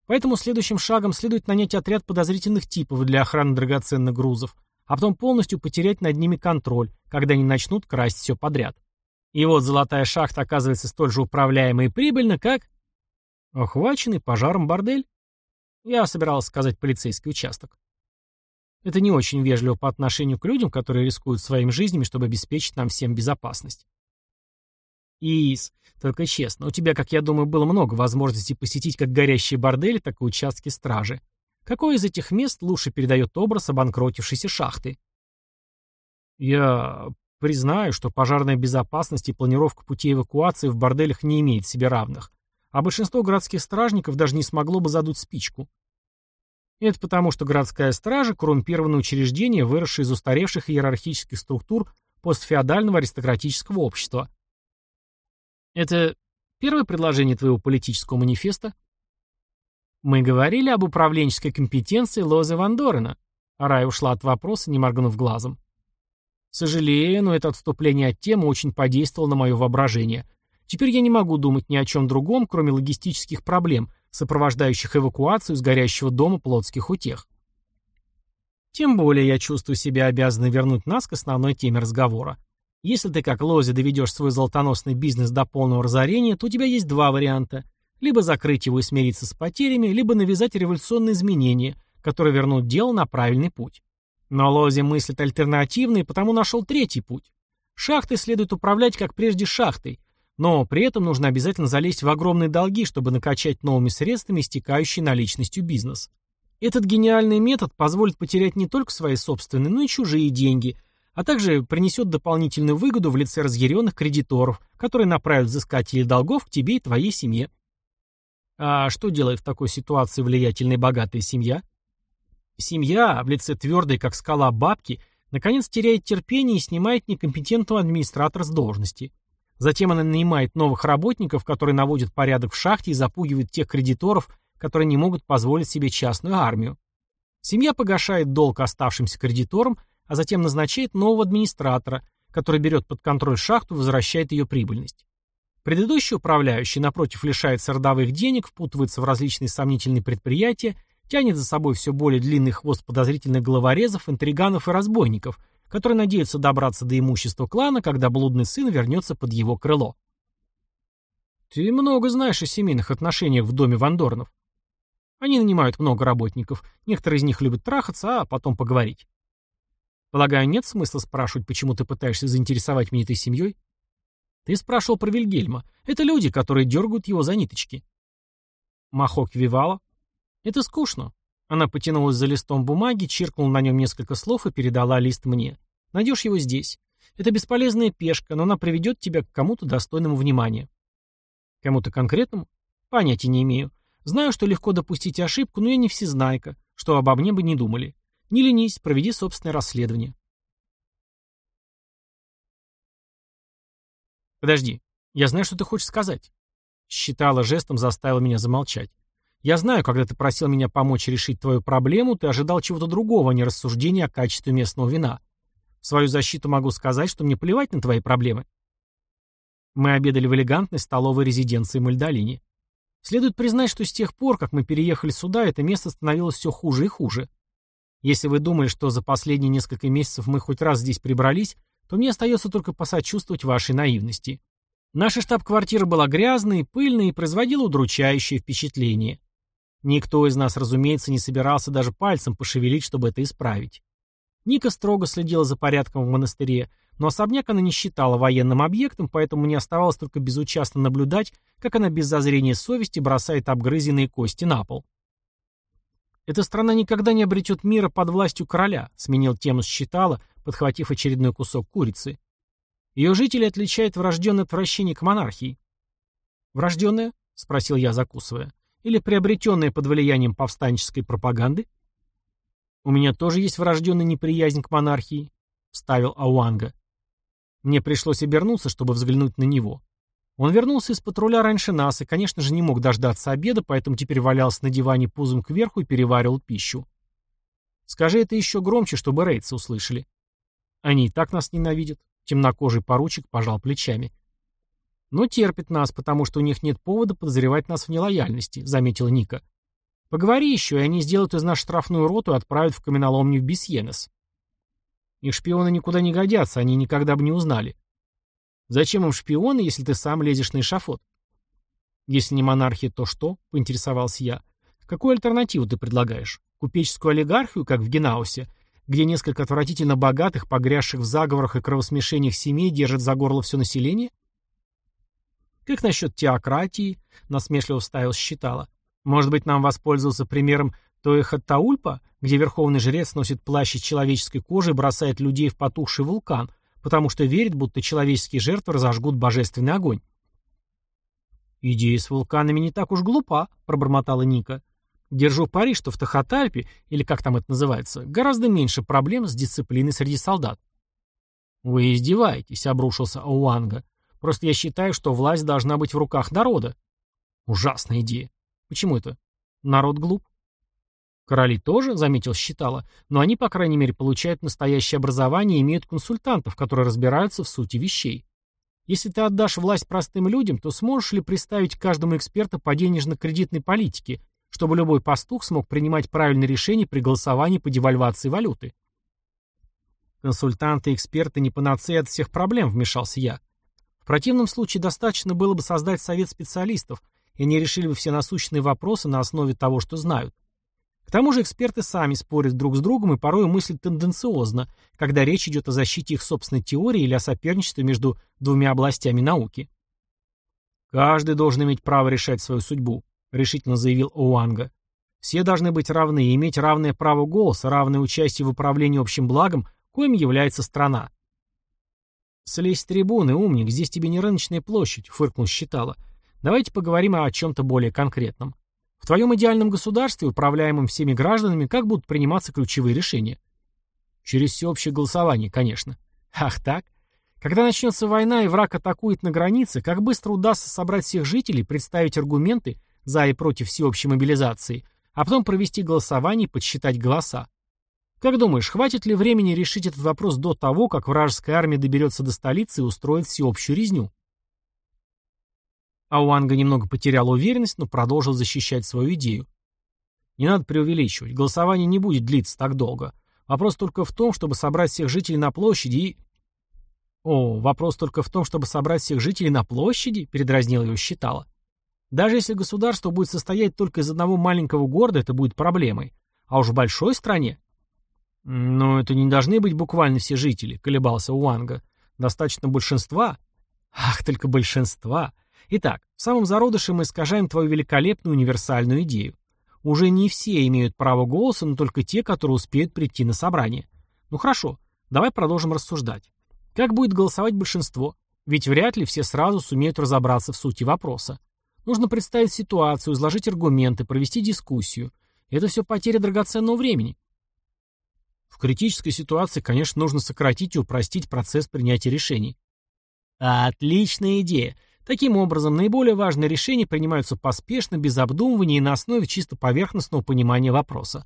Поэтому следующим шагом следует нанять отряд подозрительных типов для охраны драгоценных грузов, а потом полностью потерять над ними контроль, когда они начнут красть все подряд. И вот золотая шахта оказывается столь же управляема и прибыльна, как... Охваченный пожаром бордель? Я собирался сказать полицейский участок. Это не очень вежливо по отношению к людям, которые рискуют своими жизнями, чтобы обеспечить нам всем безопасность. Ис, только честно, у тебя, как я думаю, было много возможностей посетить как горящие бордели, так и участки стражи. Какое из этих мест лучше передает образ обанкротившейся шахты? Я признаю, что пожарная безопасность и планировка путей эвакуации в борделях не имеет себе равных, а большинство городских стражников даже не смогло бы задуть спичку. Это потому, что городская стража – коррумпированное учреждение, выросшее из устаревших иерархических структур постфеодального аристократического общества. Это первое предложение твоего политического манифеста? Мы говорили об управленческой компетенции Лозы Ван Дорена. Рай ушла от вопроса, не моргнув глазом. Сожалею, но это отступление от темы очень подействовало на мое воображение. Теперь я не могу думать ни о чем другом, кроме логистических проблем, сопровождающих эвакуацию из горящего дома плотских утех. Тем более я чувствую себя обязанным вернуть нас к основной теме разговора. Если ты, как Лози, доведешь свой золотоносный бизнес до полного разорения, то у тебя есть два варианта. Либо закрыть его и смириться с потерями, либо навязать революционные изменения, которые вернут дело на правильный путь. Но Лози мыслит альтернативно и потому нашел третий путь. Шахтой следует управлять, как прежде, шахтой, но при этом нужно обязательно залезть в огромные долги, чтобы накачать новыми средствами истекающий наличностью бизнес. Этот гениальный метод позволит потерять не только свои собственные, но и чужие деньги, а также принесет дополнительную выгоду в лице разъяренных кредиторов, которые направят взыскателей долгов к тебе и твоей семье. А что делает в такой ситуации влиятельная и богатая семья? Семья, в лице твердой, как скала бабки, наконец теряет терпение и снимает некомпетентного администратора с должности. Затем она нанимает новых работников, которые наводят порядок в шахте и запугивают тех кредиторов, которые не могут позволить себе частную армию. Семья погашает долг оставшимся кредиторам, а затем назначает нового администратора, который берет под контроль шахту и возвращает ее прибыльность. Предыдущий управляющий, напротив, лишается родовых денег, впутывается в различные сомнительные предприятия, тянет за собой все более длинный хвост подозрительных головорезов, интриганов и разбойников – который надеется добраться до имущества клана, когда блудный сын вернется под его крыло. Ты много знаешь о семейных отношениях в доме Вандорнов. Они нанимают много работников, некоторые из них любят трахаться, а потом поговорить. Полагаю, нет смысла спрашивать, почему ты пытаешься заинтересовать меня этой семьей? Ты спрашивал про Вильгельма. Это люди, которые дергают его за ниточки. Махок Вивала. Это скучно. Она потянулась за листом бумаги, чиркнула на нем несколько слов и передала лист мне. «Найдешь его здесь. Это бесполезная пешка, но она приведет тебя к кому-то достойному внимания». «Кому-то конкретному?» «Понятия не имею. Знаю, что легко допустить ошибку, но я не всезнайка, что обо мне бы не думали. Не ленись, проведи собственное расследование». «Подожди. Я знаю, что ты хочешь сказать». Считала жестом, заставила меня замолчать. Я знаю, когда ты просил меня помочь решить твою проблему, ты ожидал чего-то другого, а не рассуждения о качестве местного вина. В свою защиту могу сказать, что мне плевать на твои проблемы. Мы обедали в элегантной столовой резиденции Мальдолини. Следует признать, что с тех пор, как мы переехали сюда, это место становилось все хуже и хуже. Если вы думали, что за последние несколько месяцев мы хоть раз здесь прибрались, то мне остается только посочувствовать вашей наивности. Наша штаб-квартира была грязной, пыльной и производила удручающее впечатление. Никто из нас, разумеется, не собирался даже пальцем пошевелить, чтобы это исправить. Ника строго следила за порядком в монастыре, но особняк она не считала военным объектом, поэтому мне оставалось только безучастно наблюдать, как она без зазрения совести бросает обгрызенные кости на пол. «Эта страна никогда не обретет мира под властью короля», — сменил тему считала, подхватив очередной кусок курицы. «Ее жители отличает врожденное отвращение к монархии». «Врожденное?» — спросил я, закусывая. Или приобретенная под влиянием повстанческой пропаганды? У меня тоже есть врожденная неприязнь к монархии, вставил Ауанга. Мне пришлось обернуться, чтобы взглянуть на него. Он вернулся из патруля раньше нас и, конечно же, не мог дождаться обеда, поэтому теперь валялся на диване пузом кверху и переваривал пищу. Скажи это еще громче, чтобы рейдсы услышали. Они и так нас ненавидят. Темнокожий поручик пожал плечами. «Но терпит нас, потому что у них нет повода подозревать нас в нелояльности», — заметила Ника. «Поговори еще, и они сделают из нас штрафную роту и отправят в каменоломню в Бесьенес». «Их шпионы никуда не годятся, они никогда бы не узнали». «Зачем им шпионы, если ты сам лезешь на эшафот?» «Если не монархия, то что?» — поинтересовался я. «Какую альтернативу ты предлагаешь? Купеческую олигархию, как в Генаусе, где несколько отвратительно богатых, погрязших в заговорах и кровосмешениях семей держат за горло все население?» «Как насчет теократии?» — насмешливо вставил считала. «Может быть, нам воспользоваться примером Тоэхаттаульпа, где верховный жрец носит плащ из человеческой кожи и бросает людей в потухший вулкан, потому что верит, будто человеческие жертвы разожгут божественный огонь?» «Идея с вулканами не так уж глупа», — пробормотала Ника. Держу пари, что в Тахатальпе, или как там это называется, гораздо меньше проблем с дисциплиной среди солдат. «Вы издеваетесь», — обрушился Ауанга. «Просто я считаю, что власть должна быть в руках народа». «Ужасная идея. Почему это? Народ глуп?» «Короли тоже», — заметил Считала, «но они, по крайней мере, получают настоящее образование и имеют консультантов, которые разбираются в сути вещей. Если ты отдашь власть простым людям, то сможешь ли представить каждому эксперта по денежно-кредитной политике, чтобы любой пастух смог принимать правильные решения при голосовании по девальвации валюты. Консультанты и эксперты не панацея от всех проблем, вмешался я. В противном случае достаточно было бы создать совет специалистов, и они решили бы все насущные вопросы на основе того, что знают. К тому же эксперты сами спорят друг с другом и порой мыслят тенденциозно, когда речь идет о защите их собственной теории или о соперничестве между двумя областями науки. Каждый должен иметь право решать свою судьбу, — решительно заявил Оуанга. «Все должны быть равны и иметь равное право голоса, равное участие в управлении общим благом, коим является страна». «Слезь с трибуны, умник, здесь тебе не рыночная площадь», — фыркнул Считала. «Давайте поговорим о чем-то более конкретном. В твоем идеальном государстве, управляемом всеми гражданами, как будут приниматься ключевые решения?» «Через всеобщее голосование, конечно». «Ах так? Когда начнется война и враг атакует на границе, как быстро удастся собрать всех жителей, представить аргументы за и против всеобщей мобилизации, а потом провести голосование и подсчитать голоса. Как думаешь, хватит ли времени решить этот вопрос до того, как вражеская армия доберется до столицы и устроит всеобщую резню? Ауанга немного потерял уверенность, но продолжил защищать свою идею. Не надо преувеличивать, голосование не будет длиться так долго. Вопрос только в том, чтобы собрать всех жителей на площади и... О, вопрос только в том, чтобы собрать всех жителей на площади, передразнил его считала. Даже если государство будет состоять только из одного маленького города, это будет проблемой. А уж в большой стране... Но это не должны быть буквально все жители, колебался Уанга. Достаточно большинства. Ах, только большинства. Итак, в самом зародыше мы искажаем твою великолепную универсальную идею. Уже не все имеют право голоса, но только те, которые успеют прийти на собрание. Ну хорошо, давай продолжим рассуждать. Как будет голосовать большинство? Ведь вряд ли все сразу сумеют разобраться в сути вопроса. Нужно представить ситуацию, изложить аргументы, провести дискуссию. Это все потеря драгоценного времени. В критической ситуации, конечно, нужно сократить и упростить процесс принятия решений. Отличная идея. Таким образом, наиболее важные решения принимаются поспешно, без обдумывания и на основе чисто поверхностного понимания вопроса.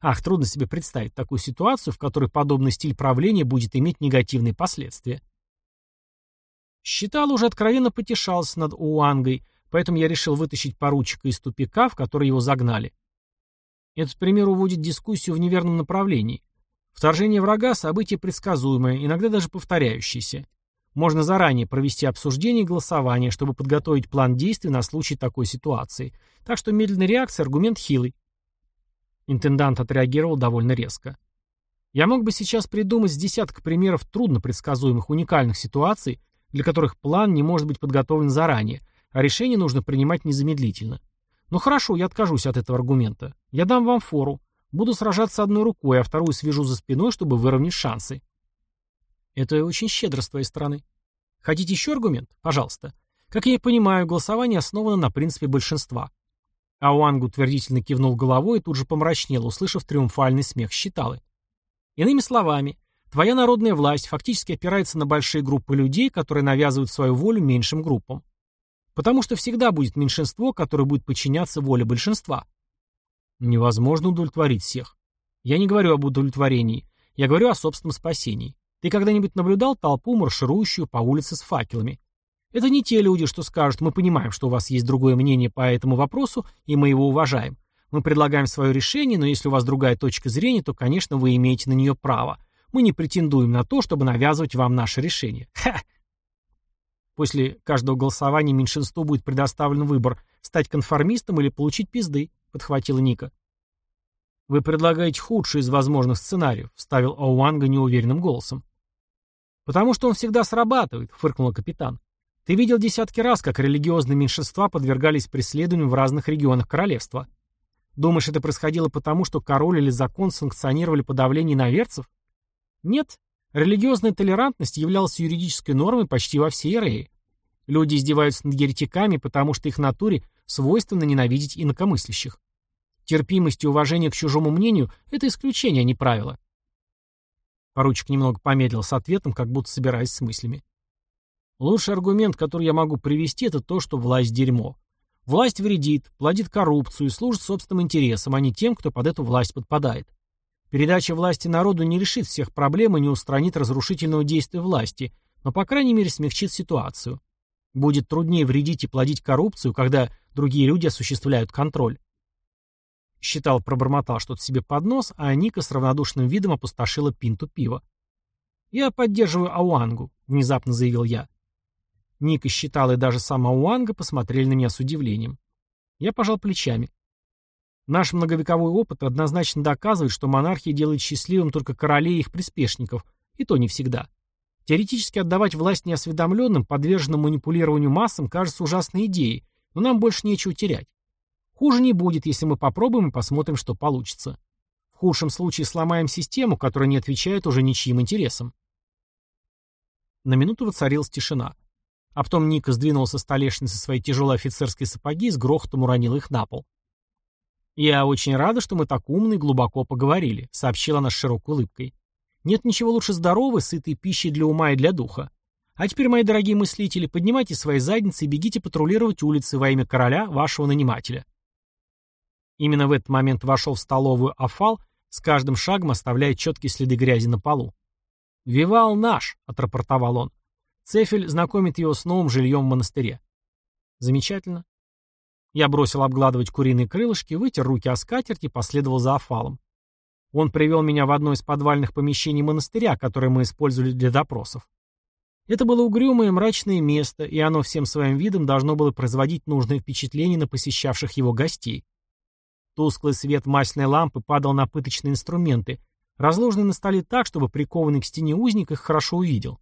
Ах, трудно себе представить такую ситуацию, в которой подобный стиль правления будет иметь негативные последствия. Считал уже откровенно потешался над Уангой, Поэтому я решил вытащить поручика из тупика, в который его загнали. Этот пример уводит дискуссию в неверном направлении. Вторжение врага – событие предсказуемое, иногда даже повторяющееся. Можно заранее провести обсуждение и голосование, чтобы подготовить план действий на случай такой ситуации. Так что медленная реакция – аргумент хилый. Интендант отреагировал довольно резко. Я мог бы сейчас придумать с десяток примеров трудно предсказуемых уникальных ситуаций, для которых план не может быть подготовлен заранее, а решение нужно принимать незамедлительно. Ну хорошо, я откажусь от этого аргумента. Я дам вам фору. Буду сражаться одной рукой, а вторую свяжу за спиной, чтобы выровнять шансы. Это очень щедро с твоей стороны. Хотите еще аргумент? Пожалуйста. Как я и понимаю, голосование основано на принципе большинства. Ауанг утвердительно кивнул головой и тут же помрачнел, услышав триумфальный смех считалы. Иными словами, твоя народная власть фактически опирается на большие группы людей, которые навязывают свою волю меньшим группам. Потому что всегда будет меньшинство, которое будет подчиняться воле большинства. Невозможно удовлетворить всех. Я не говорю об удовлетворении, я говорю о собственном спасении. Ты когда-нибудь наблюдал толпу, марширующую по улице с факелами? Это не те люди, что скажут, мы понимаем, что у вас есть другое мнение по этому вопросу, и мы его уважаем. Мы предлагаем свое решение, но если у вас другая точка зрения, то, конечно, вы имеете на нее право. Мы не претендуем на то, чтобы навязывать вам наше решение. Ха! После каждого голосования меньшинству будет предоставлен выбор стать конформистом или получить пизды, подхватила Ника. Вы предлагаете худший из возможных сценариев, вставил Ауанга неуверенным голосом. Потому что он всегда срабатывает, фыркнула капитан. Ты видел десятки раз, как религиозные меньшинства подвергались преследованию в разных регионах королевства. Думаешь, это происходило потому, что король или закон санкционировали подавление иноверцев? Нет, Религиозная толерантность являлась юридической нормой почти во всей Эрее. Люди издеваются над еретиками, потому что их натуре свойственно ненавидеть инакомыслящих. Терпимость и уважение к чужому мнению – это исключение, а не правило. Поручик немного помедлил с ответом, как будто собираясь с мыслями. Лучший аргумент, который я могу привести, это то, что власть – дерьмо. Власть вредит, плодит коррупцию и служит собственным интересам, а не тем, кто под эту власть подпадает. Передача власти народу не решит всех проблем и не устранит разрушительного действия власти, но, по крайней мере, смягчит ситуацию. Будет труднее вредить и плодить коррупцию, когда другие люди осуществляют контроль. Считал, пробормотал что-то себе под нос, а Ника с равнодушным видом опустошила пинту пива. «Я поддерживаю Ауангу», — внезапно заявил я. Ника считал и даже сам Ауанга посмотрели на меня с удивлением. Я пожал плечами. Наш многовековой опыт однозначно доказывает, что монархия делает счастливым только королей и их приспешников, и то не всегда. Теоретически отдавать власть неосведомленным, подверженным манипулированию массам, кажется ужасной идеей, но нам больше нечего терять. Хуже не будет, если мы попробуем и посмотрим, что получится. В худшем случае сломаем систему, которая не отвечает уже ничьим интересам. На минуту воцарилась тишина. А потом Ника сдвинул со столешницы свои тяжелые офицерские сапоги и с грохотом уронил их на пол. «Я очень рада, что мы так умно и глубоко поговорили», — сообщила она с широкой улыбкой. Нет ничего лучше здоровой, сытой пищи для ума и для духа. А теперь, мои дорогие мыслители, поднимайте свои задницы и бегите патрулировать улицы во имя короля, вашего нанимателя. Именно в этот момент вошел в столовую Афал, с каждым шагом оставляя четкие следы грязи на полу. «Вивал наш», — отрапортовал он. Цефель знакомит его с новым жильем в монастыре. Замечательно. Я бросил обгладывать куриные крылышки, вытер руки о скатерть и последовал за Афалом. Он привел меня в одно из подвальных помещений монастыря, которое мы использовали для допросов. Это было угрюмое мрачное место, и оно всем своим видом должно было производить нужное впечатление на посещавших его гостей. Тусклый свет масляной лампы падал на пыточные инструменты, разложенные на столе так, чтобы прикованный к стене узник их хорошо увидел.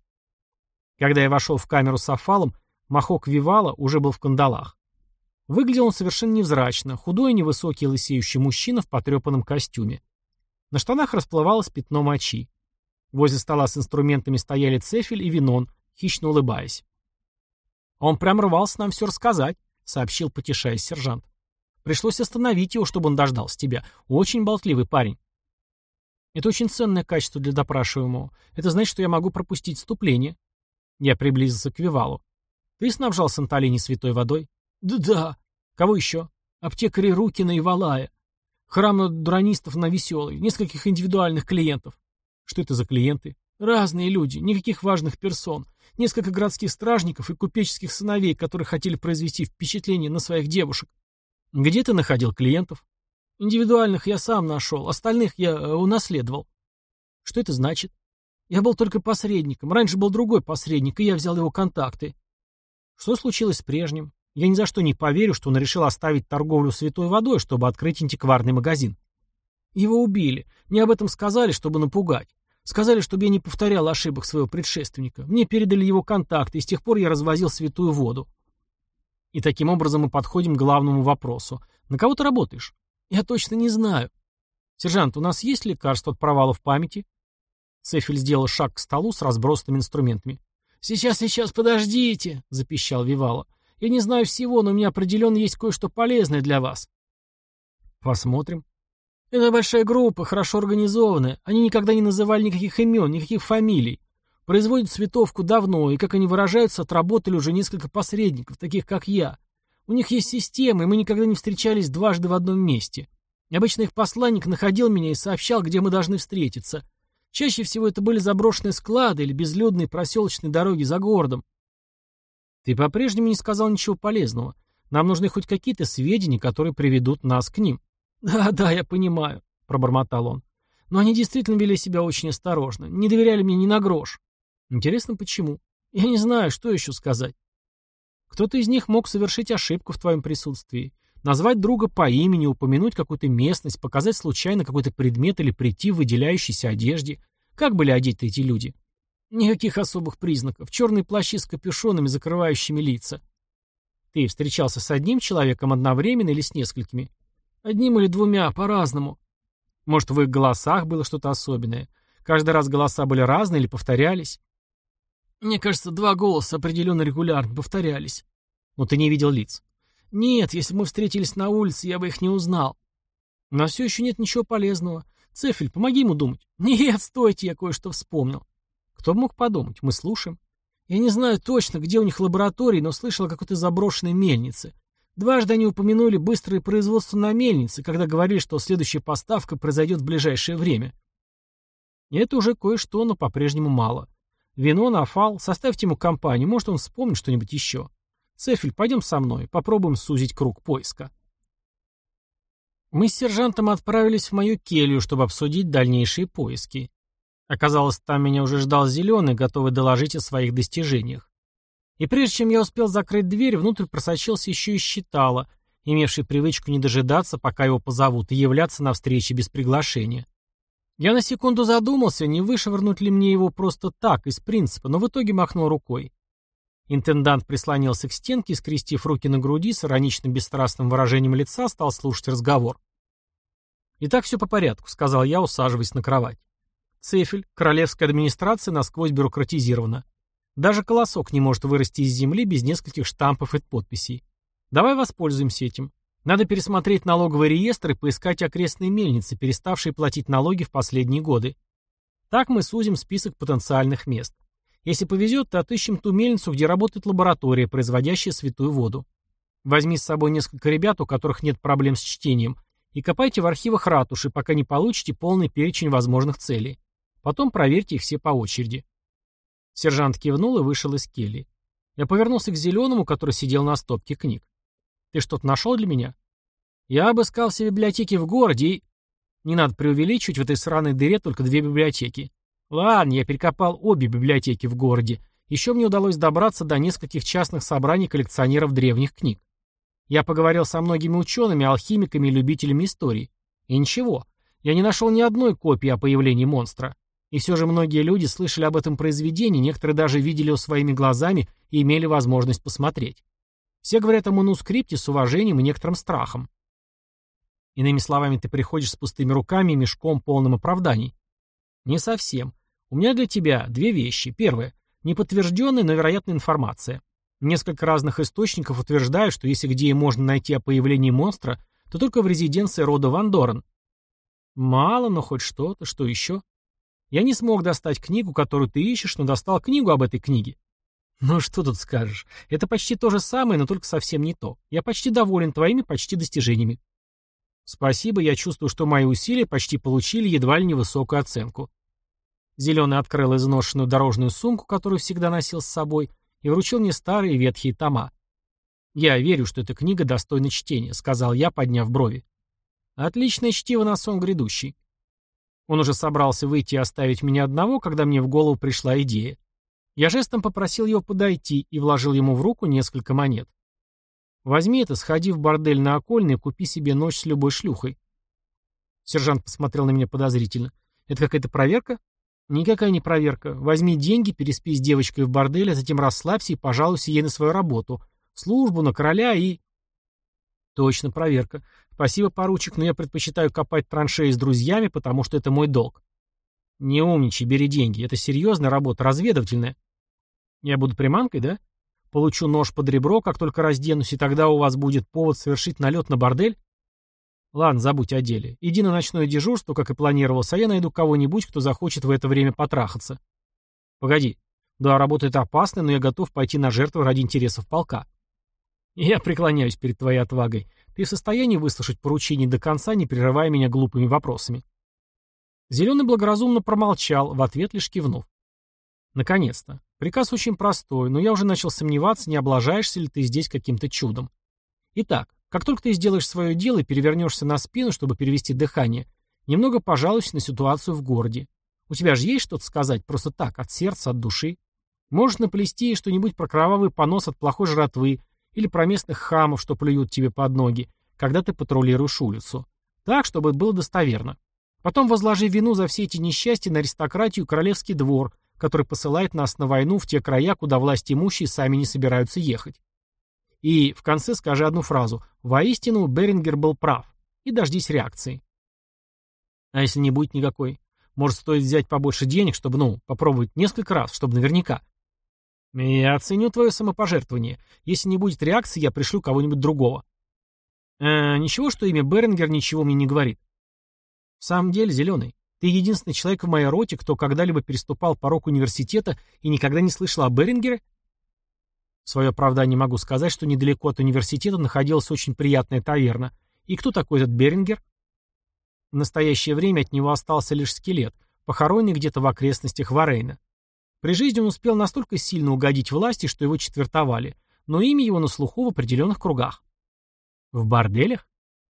Когда я вошел в камеру с афалом, махок Вивала уже был в кандалах. Выглядел он совершенно невзрачно, худой и невысокий лысеющий мужчина в потрепанном костюме. На штанах расплывалось пятно мочи. Возле стола с инструментами стояли Цефель и Винон, хищно улыбаясь. «Он прям рвался нам все рассказать», — сообщил, потешаясь сержант. «Пришлось остановить его, чтобы он дождался тебя. Очень болтливый парень». «Это очень ценное качество для допрашиваемого. Это значит, что я могу пропустить вступление». Я приблизился к Вивалу. «Ты снабжал Сантолини святой водой?» «Да-да. Кого еще?» «Аптекари Рукина и Валая. Храм дронистов на веселый, нескольких индивидуальных клиентов. Что это за клиенты? Разные люди, никаких важных персон. Несколько городских стражников и купеческих сыновей, которые хотели произвести впечатление на своих девушек. Где ты находил клиентов? Индивидуальных я сам нашел, остальных я э, унаследовал. Что это значит? Я был только посредником. Раньше был другой посредник, и я взял его контакты. Что случилось с прежним? Я ни за что не поверю, что он решил оставить торговлю святой водой, чтобы открыть антикварный магазин. Его убили. Мне об этом сказали, чтобы напугать. Сказали, чтобы я не повторял ошибок своего предшественника. Мне передали его контакты, и с тех пор я развозил святую воду. И таким образом мы подходим к главному вопросу. На кого ты работаешь? Я точно не знаю. Сержант, у нас есть лекарство от провалов памяти? Цефель сделал шаг к столу с разбросанными инструментами. «Сейчас, сейчас, подождите!» — запищал Вивала. Я не знаю всего, но у меня определенно есть кое-что полезное для вас. Посмотрим. Это большая группа, хорошо организованная. Они никогда не называли никаких имен, никаких фамилий. Производят цветовку давно, и, как они выражаются, отработали уже несколько посредников, таких как я. У них есть система, и мы никогда не встречались дважды в одном месте. Обычно их посланник находил меня и сообщал, где мы должны встретиться. Чаще всего это были заброшенные склады или безлюдные проселочные дороги за городом. Ты по-прежнему не сказал ничего полезного. Нам нужны хоть какие-то сведения, которые приведут нас к ним. Да, да, я понимаю, пробормотал он. Но они действительно вели себя очень осторожно, не доверяли мне ни на грош. Интересно, почему? Я не знаю, что еще сказать. Кто-то из них мог совершить ошибку в твоем присутствии. Назвать друга по имени, упомянуть какую-то местность, показать случайно какой-то предмет или прийти в выделяющейся одежде. Как были одеты эти люди? Никаких особых признаков. Черные плащи с капюшонами, закрывающими лица. Ты встречался с одним человеком одновременно или с несколькими? Одним или двумя, по-разному. Может, в их голосах было что-то особенное? Каждый раз голоса были разные или повторялись? Мне кажется, два голоса определенно регулярно повторялись. Но ты не видел лиц. Нет, если бы мы встретились на улице, я бы их не узнал. Нас все еще нет ничего полезного. Цефель, помоги ему думать. Нет, стойте, я кое-что вспомнил. Кто мог подумать? Мы слушаем. Я не знаю точно, где у них лаборатории, но слышал о какой-то заброшенной мельнице. Дважды они упомянули быстрое производство на мельнице, когда говорили, что следующая поставка произойдет в ближайшее время. Это уже кое-что, но по-прежнему мало. Вино, нафал, составьте ему компанию, может он вспомнит что-нибудь еще. Цефель, пойдем со мной, попробуем сузить круг поиска. Мы с сержантом отправились в мою келью, чтобы обсудить дальнейшие поиски. Оказалось, там меня уже ждал Зеленый, готовый доложить о своих достижениях. И прежде чем я успел закрыть дверь, внутрь просочился еще и считало, имевший привычку не дожидаться, пока его позовут, и являться на встрече без приглашения. Я на секунду задумался, не вышвырнуть ли мне его просто так, из принципа, но в итоге махнул рукой. Интендант прислонился к стенке скрестив руки на груди, с ироничным бесстрастным выражением лица стал слушать разговор. «Итак, все по порядку», — сказал я, усаживаясь на кровать. Цефель, королевская администрация насквозь бюрократизирована. Даже колосок не может вырасти из земли без нескольких штампов и подписей. Давай воспользуемся этим. Надо пересмотреть налоговый реестр и поискать окрестные мельницы, переставшие платить налоги в последние годы. Так мы сузим список потенциальных мест. Если повезет, то отыщем ту мельницу, где работает лаборатория, производящая святую воду. Возьми с собой несколько ребят, у которых нет проблем с чтением, и копайте в архивах ратуши, пока не получите полный перечень возможных целей. Потом проверьте их все по очереди. Сержант кивнул и вышел из кельи. Я повернулся к зеленому, который сидел на стопке книг. Ты что-то нашел для меня? Я обыскал все библиотеки в городе и... Не надо преувеличивать в этой сраной дыре только две библиотеки. Ладно, я перекопал обе библиотеки в городе. Еще мне удалось добраться до нескольких частных собраний коллекционеров древних книг. Я поговорил со многими учеными, алхимиками и любителями истории. И ничего, я не нашел ни одной копии о появлении монстра. И все же многие люди слышали об этом произведении, некоторые даже видели его своими глазами и имели возможность посмотреть. Все говорят о манускрипте с уважением и некоторым страхом. Иными словами, ты приходишь с пустыми руками и мешком полным оправданий. Не совсем. У меня для тебя две вещи. Первое. Неподтвержденная, но вероятная информация. Несколько разных источников утверждают, что если где и можно найти о появлении монстра, то только в резиденции рода Ван Дорен. Мало, но хоть что-то. Что еще? Я не смог достать книгу, которую ты ищешь, но достал книгу об этой книге. Ну что тут скажешь? Это почти то же самое, но только совсем не то. Я почти доволен твоими почти достижениями. Спасибо, я чувствую, что мои усилия почти получили едва ли не высокую оценку. Зеленый открыл изношенную дорожную сумку, которую всегда носил с собой, и вручил мне старые ветхие тома. «Я верю, что эта книга достойна чтения», — сказал я, подняв брови. «Отличное чтиво на сон грядущий». Он уже собрался выйти и оставить меня одного, когда мне в голову пришла идея. Я жестом попросил его подойти и вложил ему в руку несколько монет. «Возьми это, сходи в бордель на окольный и купи себе ночь с любой шлюхой». Сержант посмотрел на меня подозрительно. «Это какая-то проверка?» «Никакая не проверка. Возьми деньги, переспи с девочкой в борделе, а затем расслабься и пожалуйся ей на свою работу. Службу, на короля и...» «Точно, проверка. Спасибо, поручик, но я предпочитаю копать траншеи с друзьями, потому что это мой долг». «Не умничай, бери деньги. Это серьезная работа, разведывательная». Я буду приманкой, да? Получу нож под ребро, как только разденусь, и тогда у вас будет повод совершить налет на бордель? Ладно, забудь о деле. Иди на ночное дежурство, как и планировалось, а я найду кого-нибудь, кто захочет в это время потрахаться. Погоди. Да, работа это опасная, но я готов пойти на жертву ради интересов полка. Я преклоняюсь перед твоей отвагой. Ты в состоянии выслушать поручение до конца, не прерывая меня глупыми вопросами? Зеленый благоразумно промолчал, в ответ лишь кивнув. Наконец-то. Приказ очень простой, но я уже начал сомневаться, не облажаешься ли ты здесь каким-то чудом. Итак, как только ты сделаешь свое дело и перевернешься на спину, чтобы перевести дыхание, немного пожалуйся на ситуацию в городе. У тебя же есть что-то сказать просто так, от сердца, от души? Можешь наплести что-нибудь про кровавый понос от плохой жратвы или про местных хамов, что плюют тебе под ноги, когда ты патрулируешь улицу. Так, чтобы было достоверно. Потом возложи вину за все эти несчастья на аристократию и королевский двор, который посылает нас на войну в те края, куда власть имущие сами не собираются ехать. И в конце скажи одну фразу «Воистину Берингер был прав» и дождись реакции. А если не будет никакой? Может, стоит взять побольше денег, чтобы, ну, попробовать несколько раз, чтобы наверняка. Я оценю твое самопожертвование. Если не будет реакции, я пришлю кого-нибудь другого. Э, ничего, что имя Берингер ничего мне не говорит. В самом деле, Зеленый, ты единственный человек в моей роте, кто когда-либо переступал порог университета и никогда не слышал о Берингере? В свое оправдание могу сказать, что недалеко от университета находилась очень приятная таверна. И кто такой этот Берингер? В настоящее время от него остался лишь скелет, похороненный где-то в окрестностях Варейна. При жизни он успел настолько сильно угодить власти, что его четвертовали, но имя его на слуху в определенных кругах. В борделях?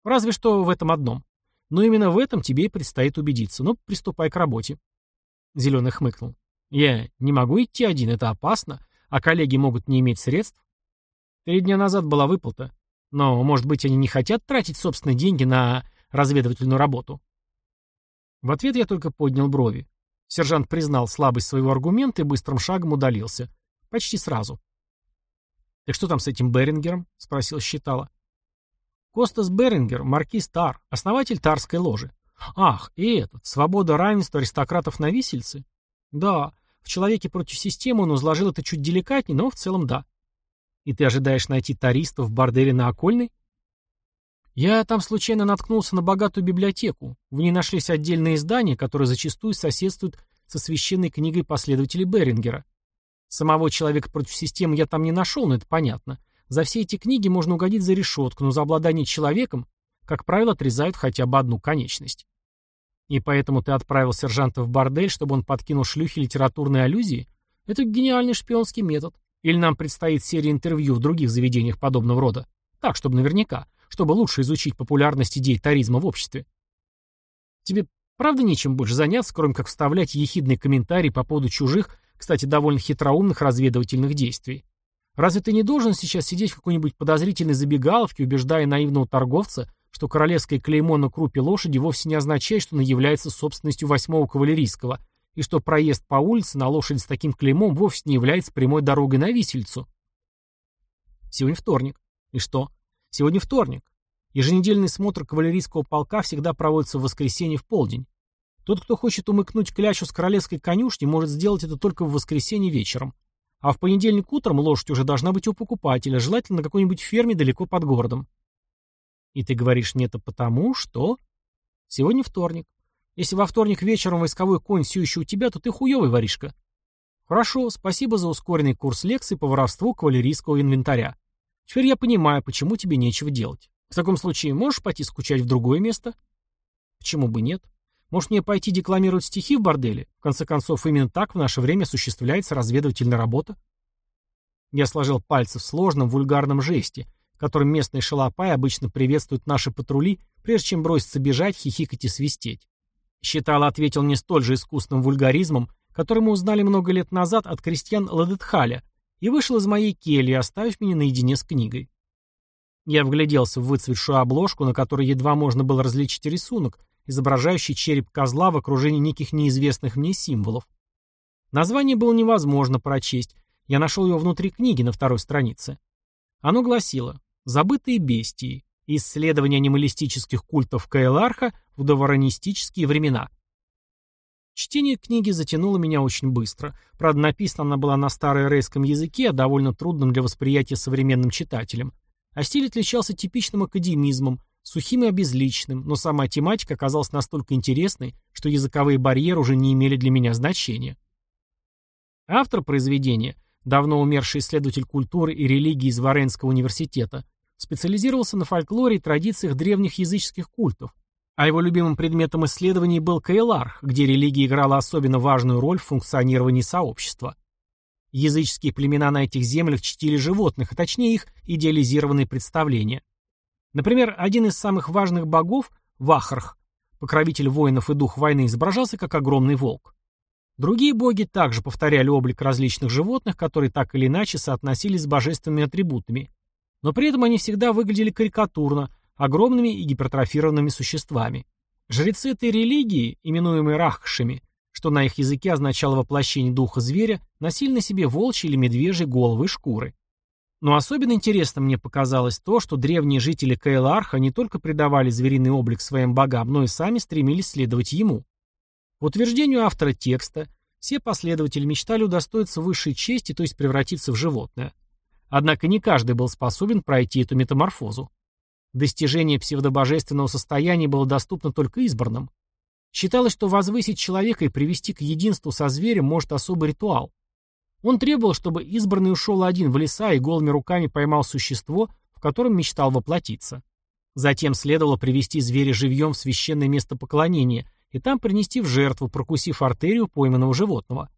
Разве что в этом одном. Но именно в этом тебе и предстоит убедиться. Ну, приступай к работе. Зеленый хмыкнул. Я не могу идти один, это опасно, а коллеги могут не иметь средств. Три дня назад была выплата. Но, может быть, они не хотят тратить собственные деньги на разведывательную работу? В ответ я только поднял брови. Сержант признал слабость своего аргумента и быстрым шагом удалился. Почти сразу. «Так что там с этим Берингером?» — спросил Считала. «Костас Берингер, маркиз Тар, основатель Тарской ложи. Ах, и этот, свобода, равенство аристократов на висельце? Да, в «Человеке против системы» он изложил это чуть деликатнее, но в целом да. И ты ожидаешь найти таристов в борделе на Окольной? Я там случайно наткнулся на богатую библиотеку. В ней нашлись отдельные издания, которые зачастую соседствуют со священной книгой последователей Берингера. Самого человека против системы я там не нашел, но это понятно. За все эти книги можно угодить за решетку, но за обладание человеком, как правило, отрезают хотя бы одну конечность. И поэтому ты отправил сержанта в бордель, чтобы он подкинул шлюхи литературной аллюзии? Это гениальный шпионский метод. Или нам предстоит серия интервью в других заведениях подобного рода? Так, чтобы наверняка чтобы лучше изучить популярность идей таризма в обществе. Тебе правда нечем больше заняться, кроме как вставлять ехидные комментарии по поводу чужих, кстати, довольно хитроумных разведывательных действий? Разве ты не должен сейчас сидеть в какой-нибудь подозрительной забегаловке, убеждая наивного торговца, что королевское клеймо на крупе лошади вовсе не означает, что она является собственностью восьмого кавалерийского, и что проезд по улице на лошади с таким клеймом вовсе не является прямой дорогой на висельцу? Сегодня вторник. И что? Сегодня вторник. Еженедельный смотр кавалерийского полка всегда проводится в воскресенье в полдень. Тот, кто хочет умыкнуть клячу с королевской конюшни, может сделать это только в воскресенье вечером. А в понедельник утром лошадь уже должна быть у покупателя, желательно на какой-нибудь ферме далеко под городом. И ты говоришь мне это потому, что... Сегодня вторник. Если во вторник вечером войсковой конь все еще у тебя, то ты хуёвый воришка. Хорошо, спасибо за ускоренный курс лекций по воровству кавалерийского инвентаря. Теперь я понимаю, почему тебе нечего делать. В таком случае можешь пойти скучать в другое место? Почему бы нет? Может мне пойти декламировать стихи в борделе? В конце концов, именно так в наше время осуществляется разведывательная работа. Я сложил пальцы в сложном, вульгарном жесте, которым местные шалопаи обычно приветствуют наши патрули, прежде чем броситься бежать, хихикать и свистеть. Считал, ответил мне столь же искусным вульгаризмом, который мы узнали много лет назад от крестьян Ладетхаля, и вышел из моей кельи, оставив меня наедине с книгой. Я вгляделся в выцветшую обложку, на которой едва можно было различить рисунок, изображающий череп козла в окружении неких неизвестных мне символов. Название было невозможно прочесть, я нашел его внутри книги на второй странице. Оно гласило «Забытые бестии. Исследование анималистических культов Каэларха в доворонистические времена». Чтение книги затянуло меня очень быстро. Правда, написана она была на староэрейском языке, а довольно трудном для восприятия современным читателям. А стиль отличался типичным академизмом, сухим и обезличенным, но сама тематика оказалась настолько интересной, что языковые барьеры уже не имели для меня значения. Автор произведения, давно умерший исследователь культуры и религии из Варенского университета, специализировался на фольклоре и традициях древних языческих культов, а его любимым предметом исследований был Каэларх, где религия играла особенно важную роль в функционировании сообщества. Языческие племена на этих землях чтили животных, а точнее их идеализированные представления. Например, один из самых важных богов, Вахарх, покровитель воинов и дух войны, изображался как огромный волк. Другие боги также повторяли облик различных животных, которые так или иначе соотносились с божественными атрибутами, но при этом они всегда выглядели карикатурно, огромными и гипертрофированными существами. Жрецы этой религии, именуемые рахшами, что на их языке означало воплощение духа зверя, носили на себе волчьи или медвежьи головы и шкуры. Но особенно интересно мне показалось то, что древние жители Каэларха не только придавали звериный облик своим богам, но и сами стремились следовать ему. По утверждению автора текста, все последователи мечтали удостоиться высшей чести, то есть превратиться в животное. Однако не каждый был способен пройти эту метаморфозу. Достижение псевдобожественного состояния было доступно только избранным. Считалось, что возвысить человека и привести к единству со зверем может особый ритуал. Он требовал, чтобы избранный ушел один в леса и голыми руками поймал существо, в котором мечтал воплотиться. Затем следовало привести зверя живьем в священное место поклонения и там принести в жертву, прокусив артерию пойманного животного.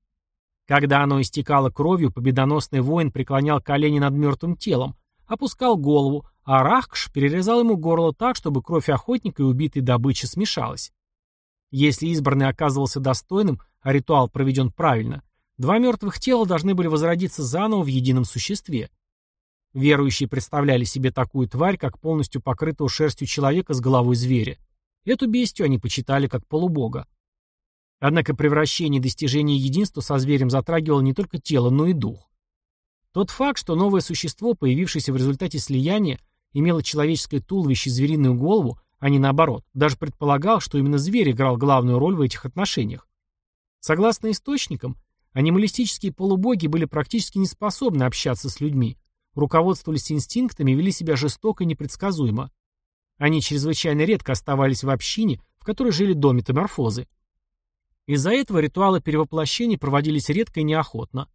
Когда оно истекало кровью, победоносный воин преклонял колени над мертвым телом, опускал голову, а Рахкш перерезал ему горло так, чтобы кровь охотника и убитой добычи смешалась. Если избранный оказывался достойным, а ритуал проведен правильно, два мертвых тела должны были возродиться заново в едином существе. Верующие представляли себе такую тварь, как полностью покрытого шерстью человека с головой зверя. Эту бестию они почитали как полубога. Однако превращение и достижение единства со зверем затрагивало не только тело, но и дух. Тот факт, что новое существо, появившееся в результате слияния, имело человеческое туловище и звериную голову, а не наоборот, даже предполагал, что именно зверь играл главную роль в этих отношениях. Согласно источникам, анималистические полубоги были практически не способны общаться с людьми, руководствовались инстинктами и вели себя жестоко и непредсказуемо. Они чрезвычайно редко оставались в общине, в которой жили до метаморфозы. Из-за этого ритуалы перевоплощения проводились редко и неохотно.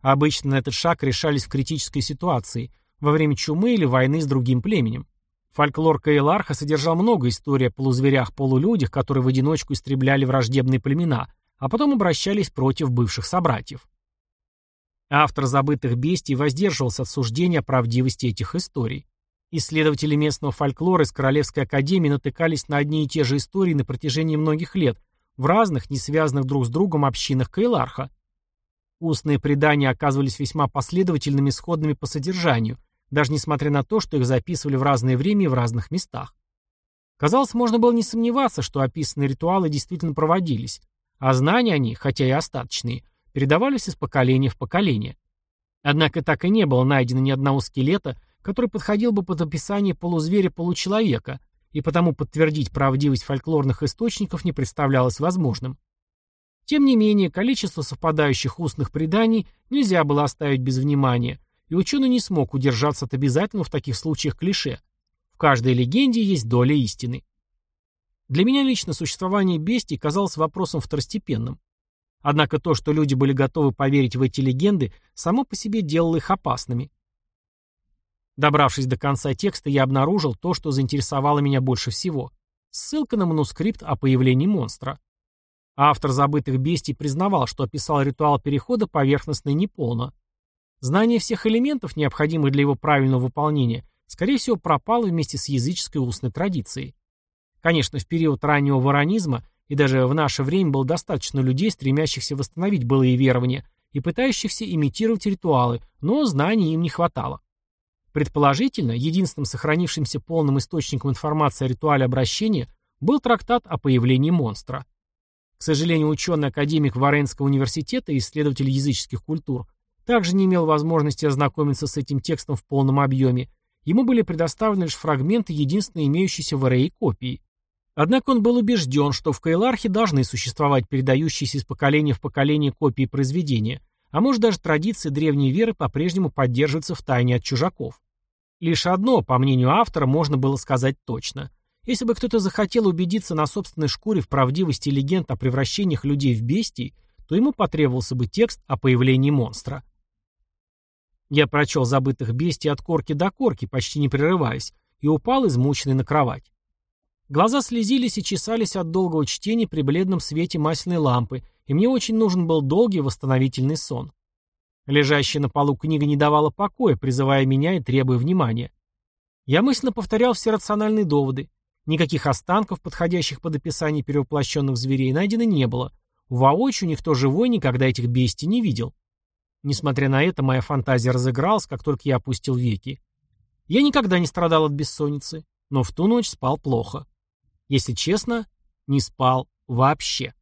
Обычно на этот шаг решались в критической ситуации, во время чумы или войны с другим племенем. Фольклор Каэларха содержал много историй о полузверях-полулюдях, которые в одиночку истребляли враждебные племена, а потом обращались против бывших собратьев. Автор «Забытых бестий» воздерживался от суждения о правдивости этих историй. Исследователи местного фольклора из Королевской академии натыкались на одни и те же истории на протяжении многих лет, в разных, не связанных друг с другом общинах Кайларха. Устные предания оказывались весьма последовательными и сходными по содержанию, даже несмотря на то, что их записывали в разное время и в разных местах. Казалось, можно было не сомневаться, что описанные ритуалы действительно проводились, а знания о них, хотя и остаточные, передавались из поколения в поколение. Однако так и не было найдено ни одного скелета, который подходил бы под описание полузверя-получеловека, и потому подтвердить правдивость фольклорных источников не представлялось возможным. Тем не менее, количество совпадающих устных преданий нельзя было оставить без внимания, и ученый не смог удержаться от обязательного в таких случаях клише. В каждой легенде есть доля истины. Для меня лично существование бестий казалось вопросом второстепенным. Однако то, что люди были готовы поверить в эти легенды, само по себе делало их опасными. Добравшись до конца текста, я обнаружил то, что заинтересовало меня больше всего. Ссылка на манускрипт о появлении монстра. Автор «Забытых бестий» признавал, что описал ритуал перехода поверхностно и неполно. Знание всех элементов, необходимых для его правильного выполнения, скорее всего, пропало вместе с языческой устной традицией. Конечно, в период раннего воронизма и даже в наше время было достаточно людей, стремящихся восстановить былые верования и пытающихся имитировать ритуалы, но знаний им не хватало. Предположительно, единственным сохранившимся полным источником информации о ритуале обращения был трактат о появлении монстра. К сожалению, ученый-академик Варенского университета и исследователь языческих культур также не имел возможности ознакомиться с этим текстом в полном объеме, ему были предоставлены лишь фрагменты единственной имеющейся в Эрее копии. Однако он был убежден, что в Кайлархе должны существовать передающиеся из поколения в поколение копии произведения, а может даже традиции древней веры по-прежнему поддерживаются в тайне от чужаков. Лишь одно, по мнению автора, можно было сказать точно. Если бы кто-то захотел убедиться на собственной шкуре в правдивости легенд о превращениях людей в бестий, то ему потребовался бы текст о появлении монстра. Я прочел забытых бестий от корки до корки, почти не прерываясь, и упал измученный на кровать. Глаза слезились и чесались от долгого чтения при бледном свете масляной лампы, и мне очень нужен был долгий восстановительный сон. Лежащая на полу книга не давала покоя, призывая меня и требуя внимания. Я мысленно повторял все рациональные доводы. Никаких останков, подходящих под описание перевоплощенных зверей, найдено не было. Воочию никто живой никогда этих бестий не видел. Несмотря на это, моя фантазия разыгралась, как только я опустил веки. Я никогда не страдал от бессонницы, но в ту ночь спал плохо. Если честно, не спал вообще.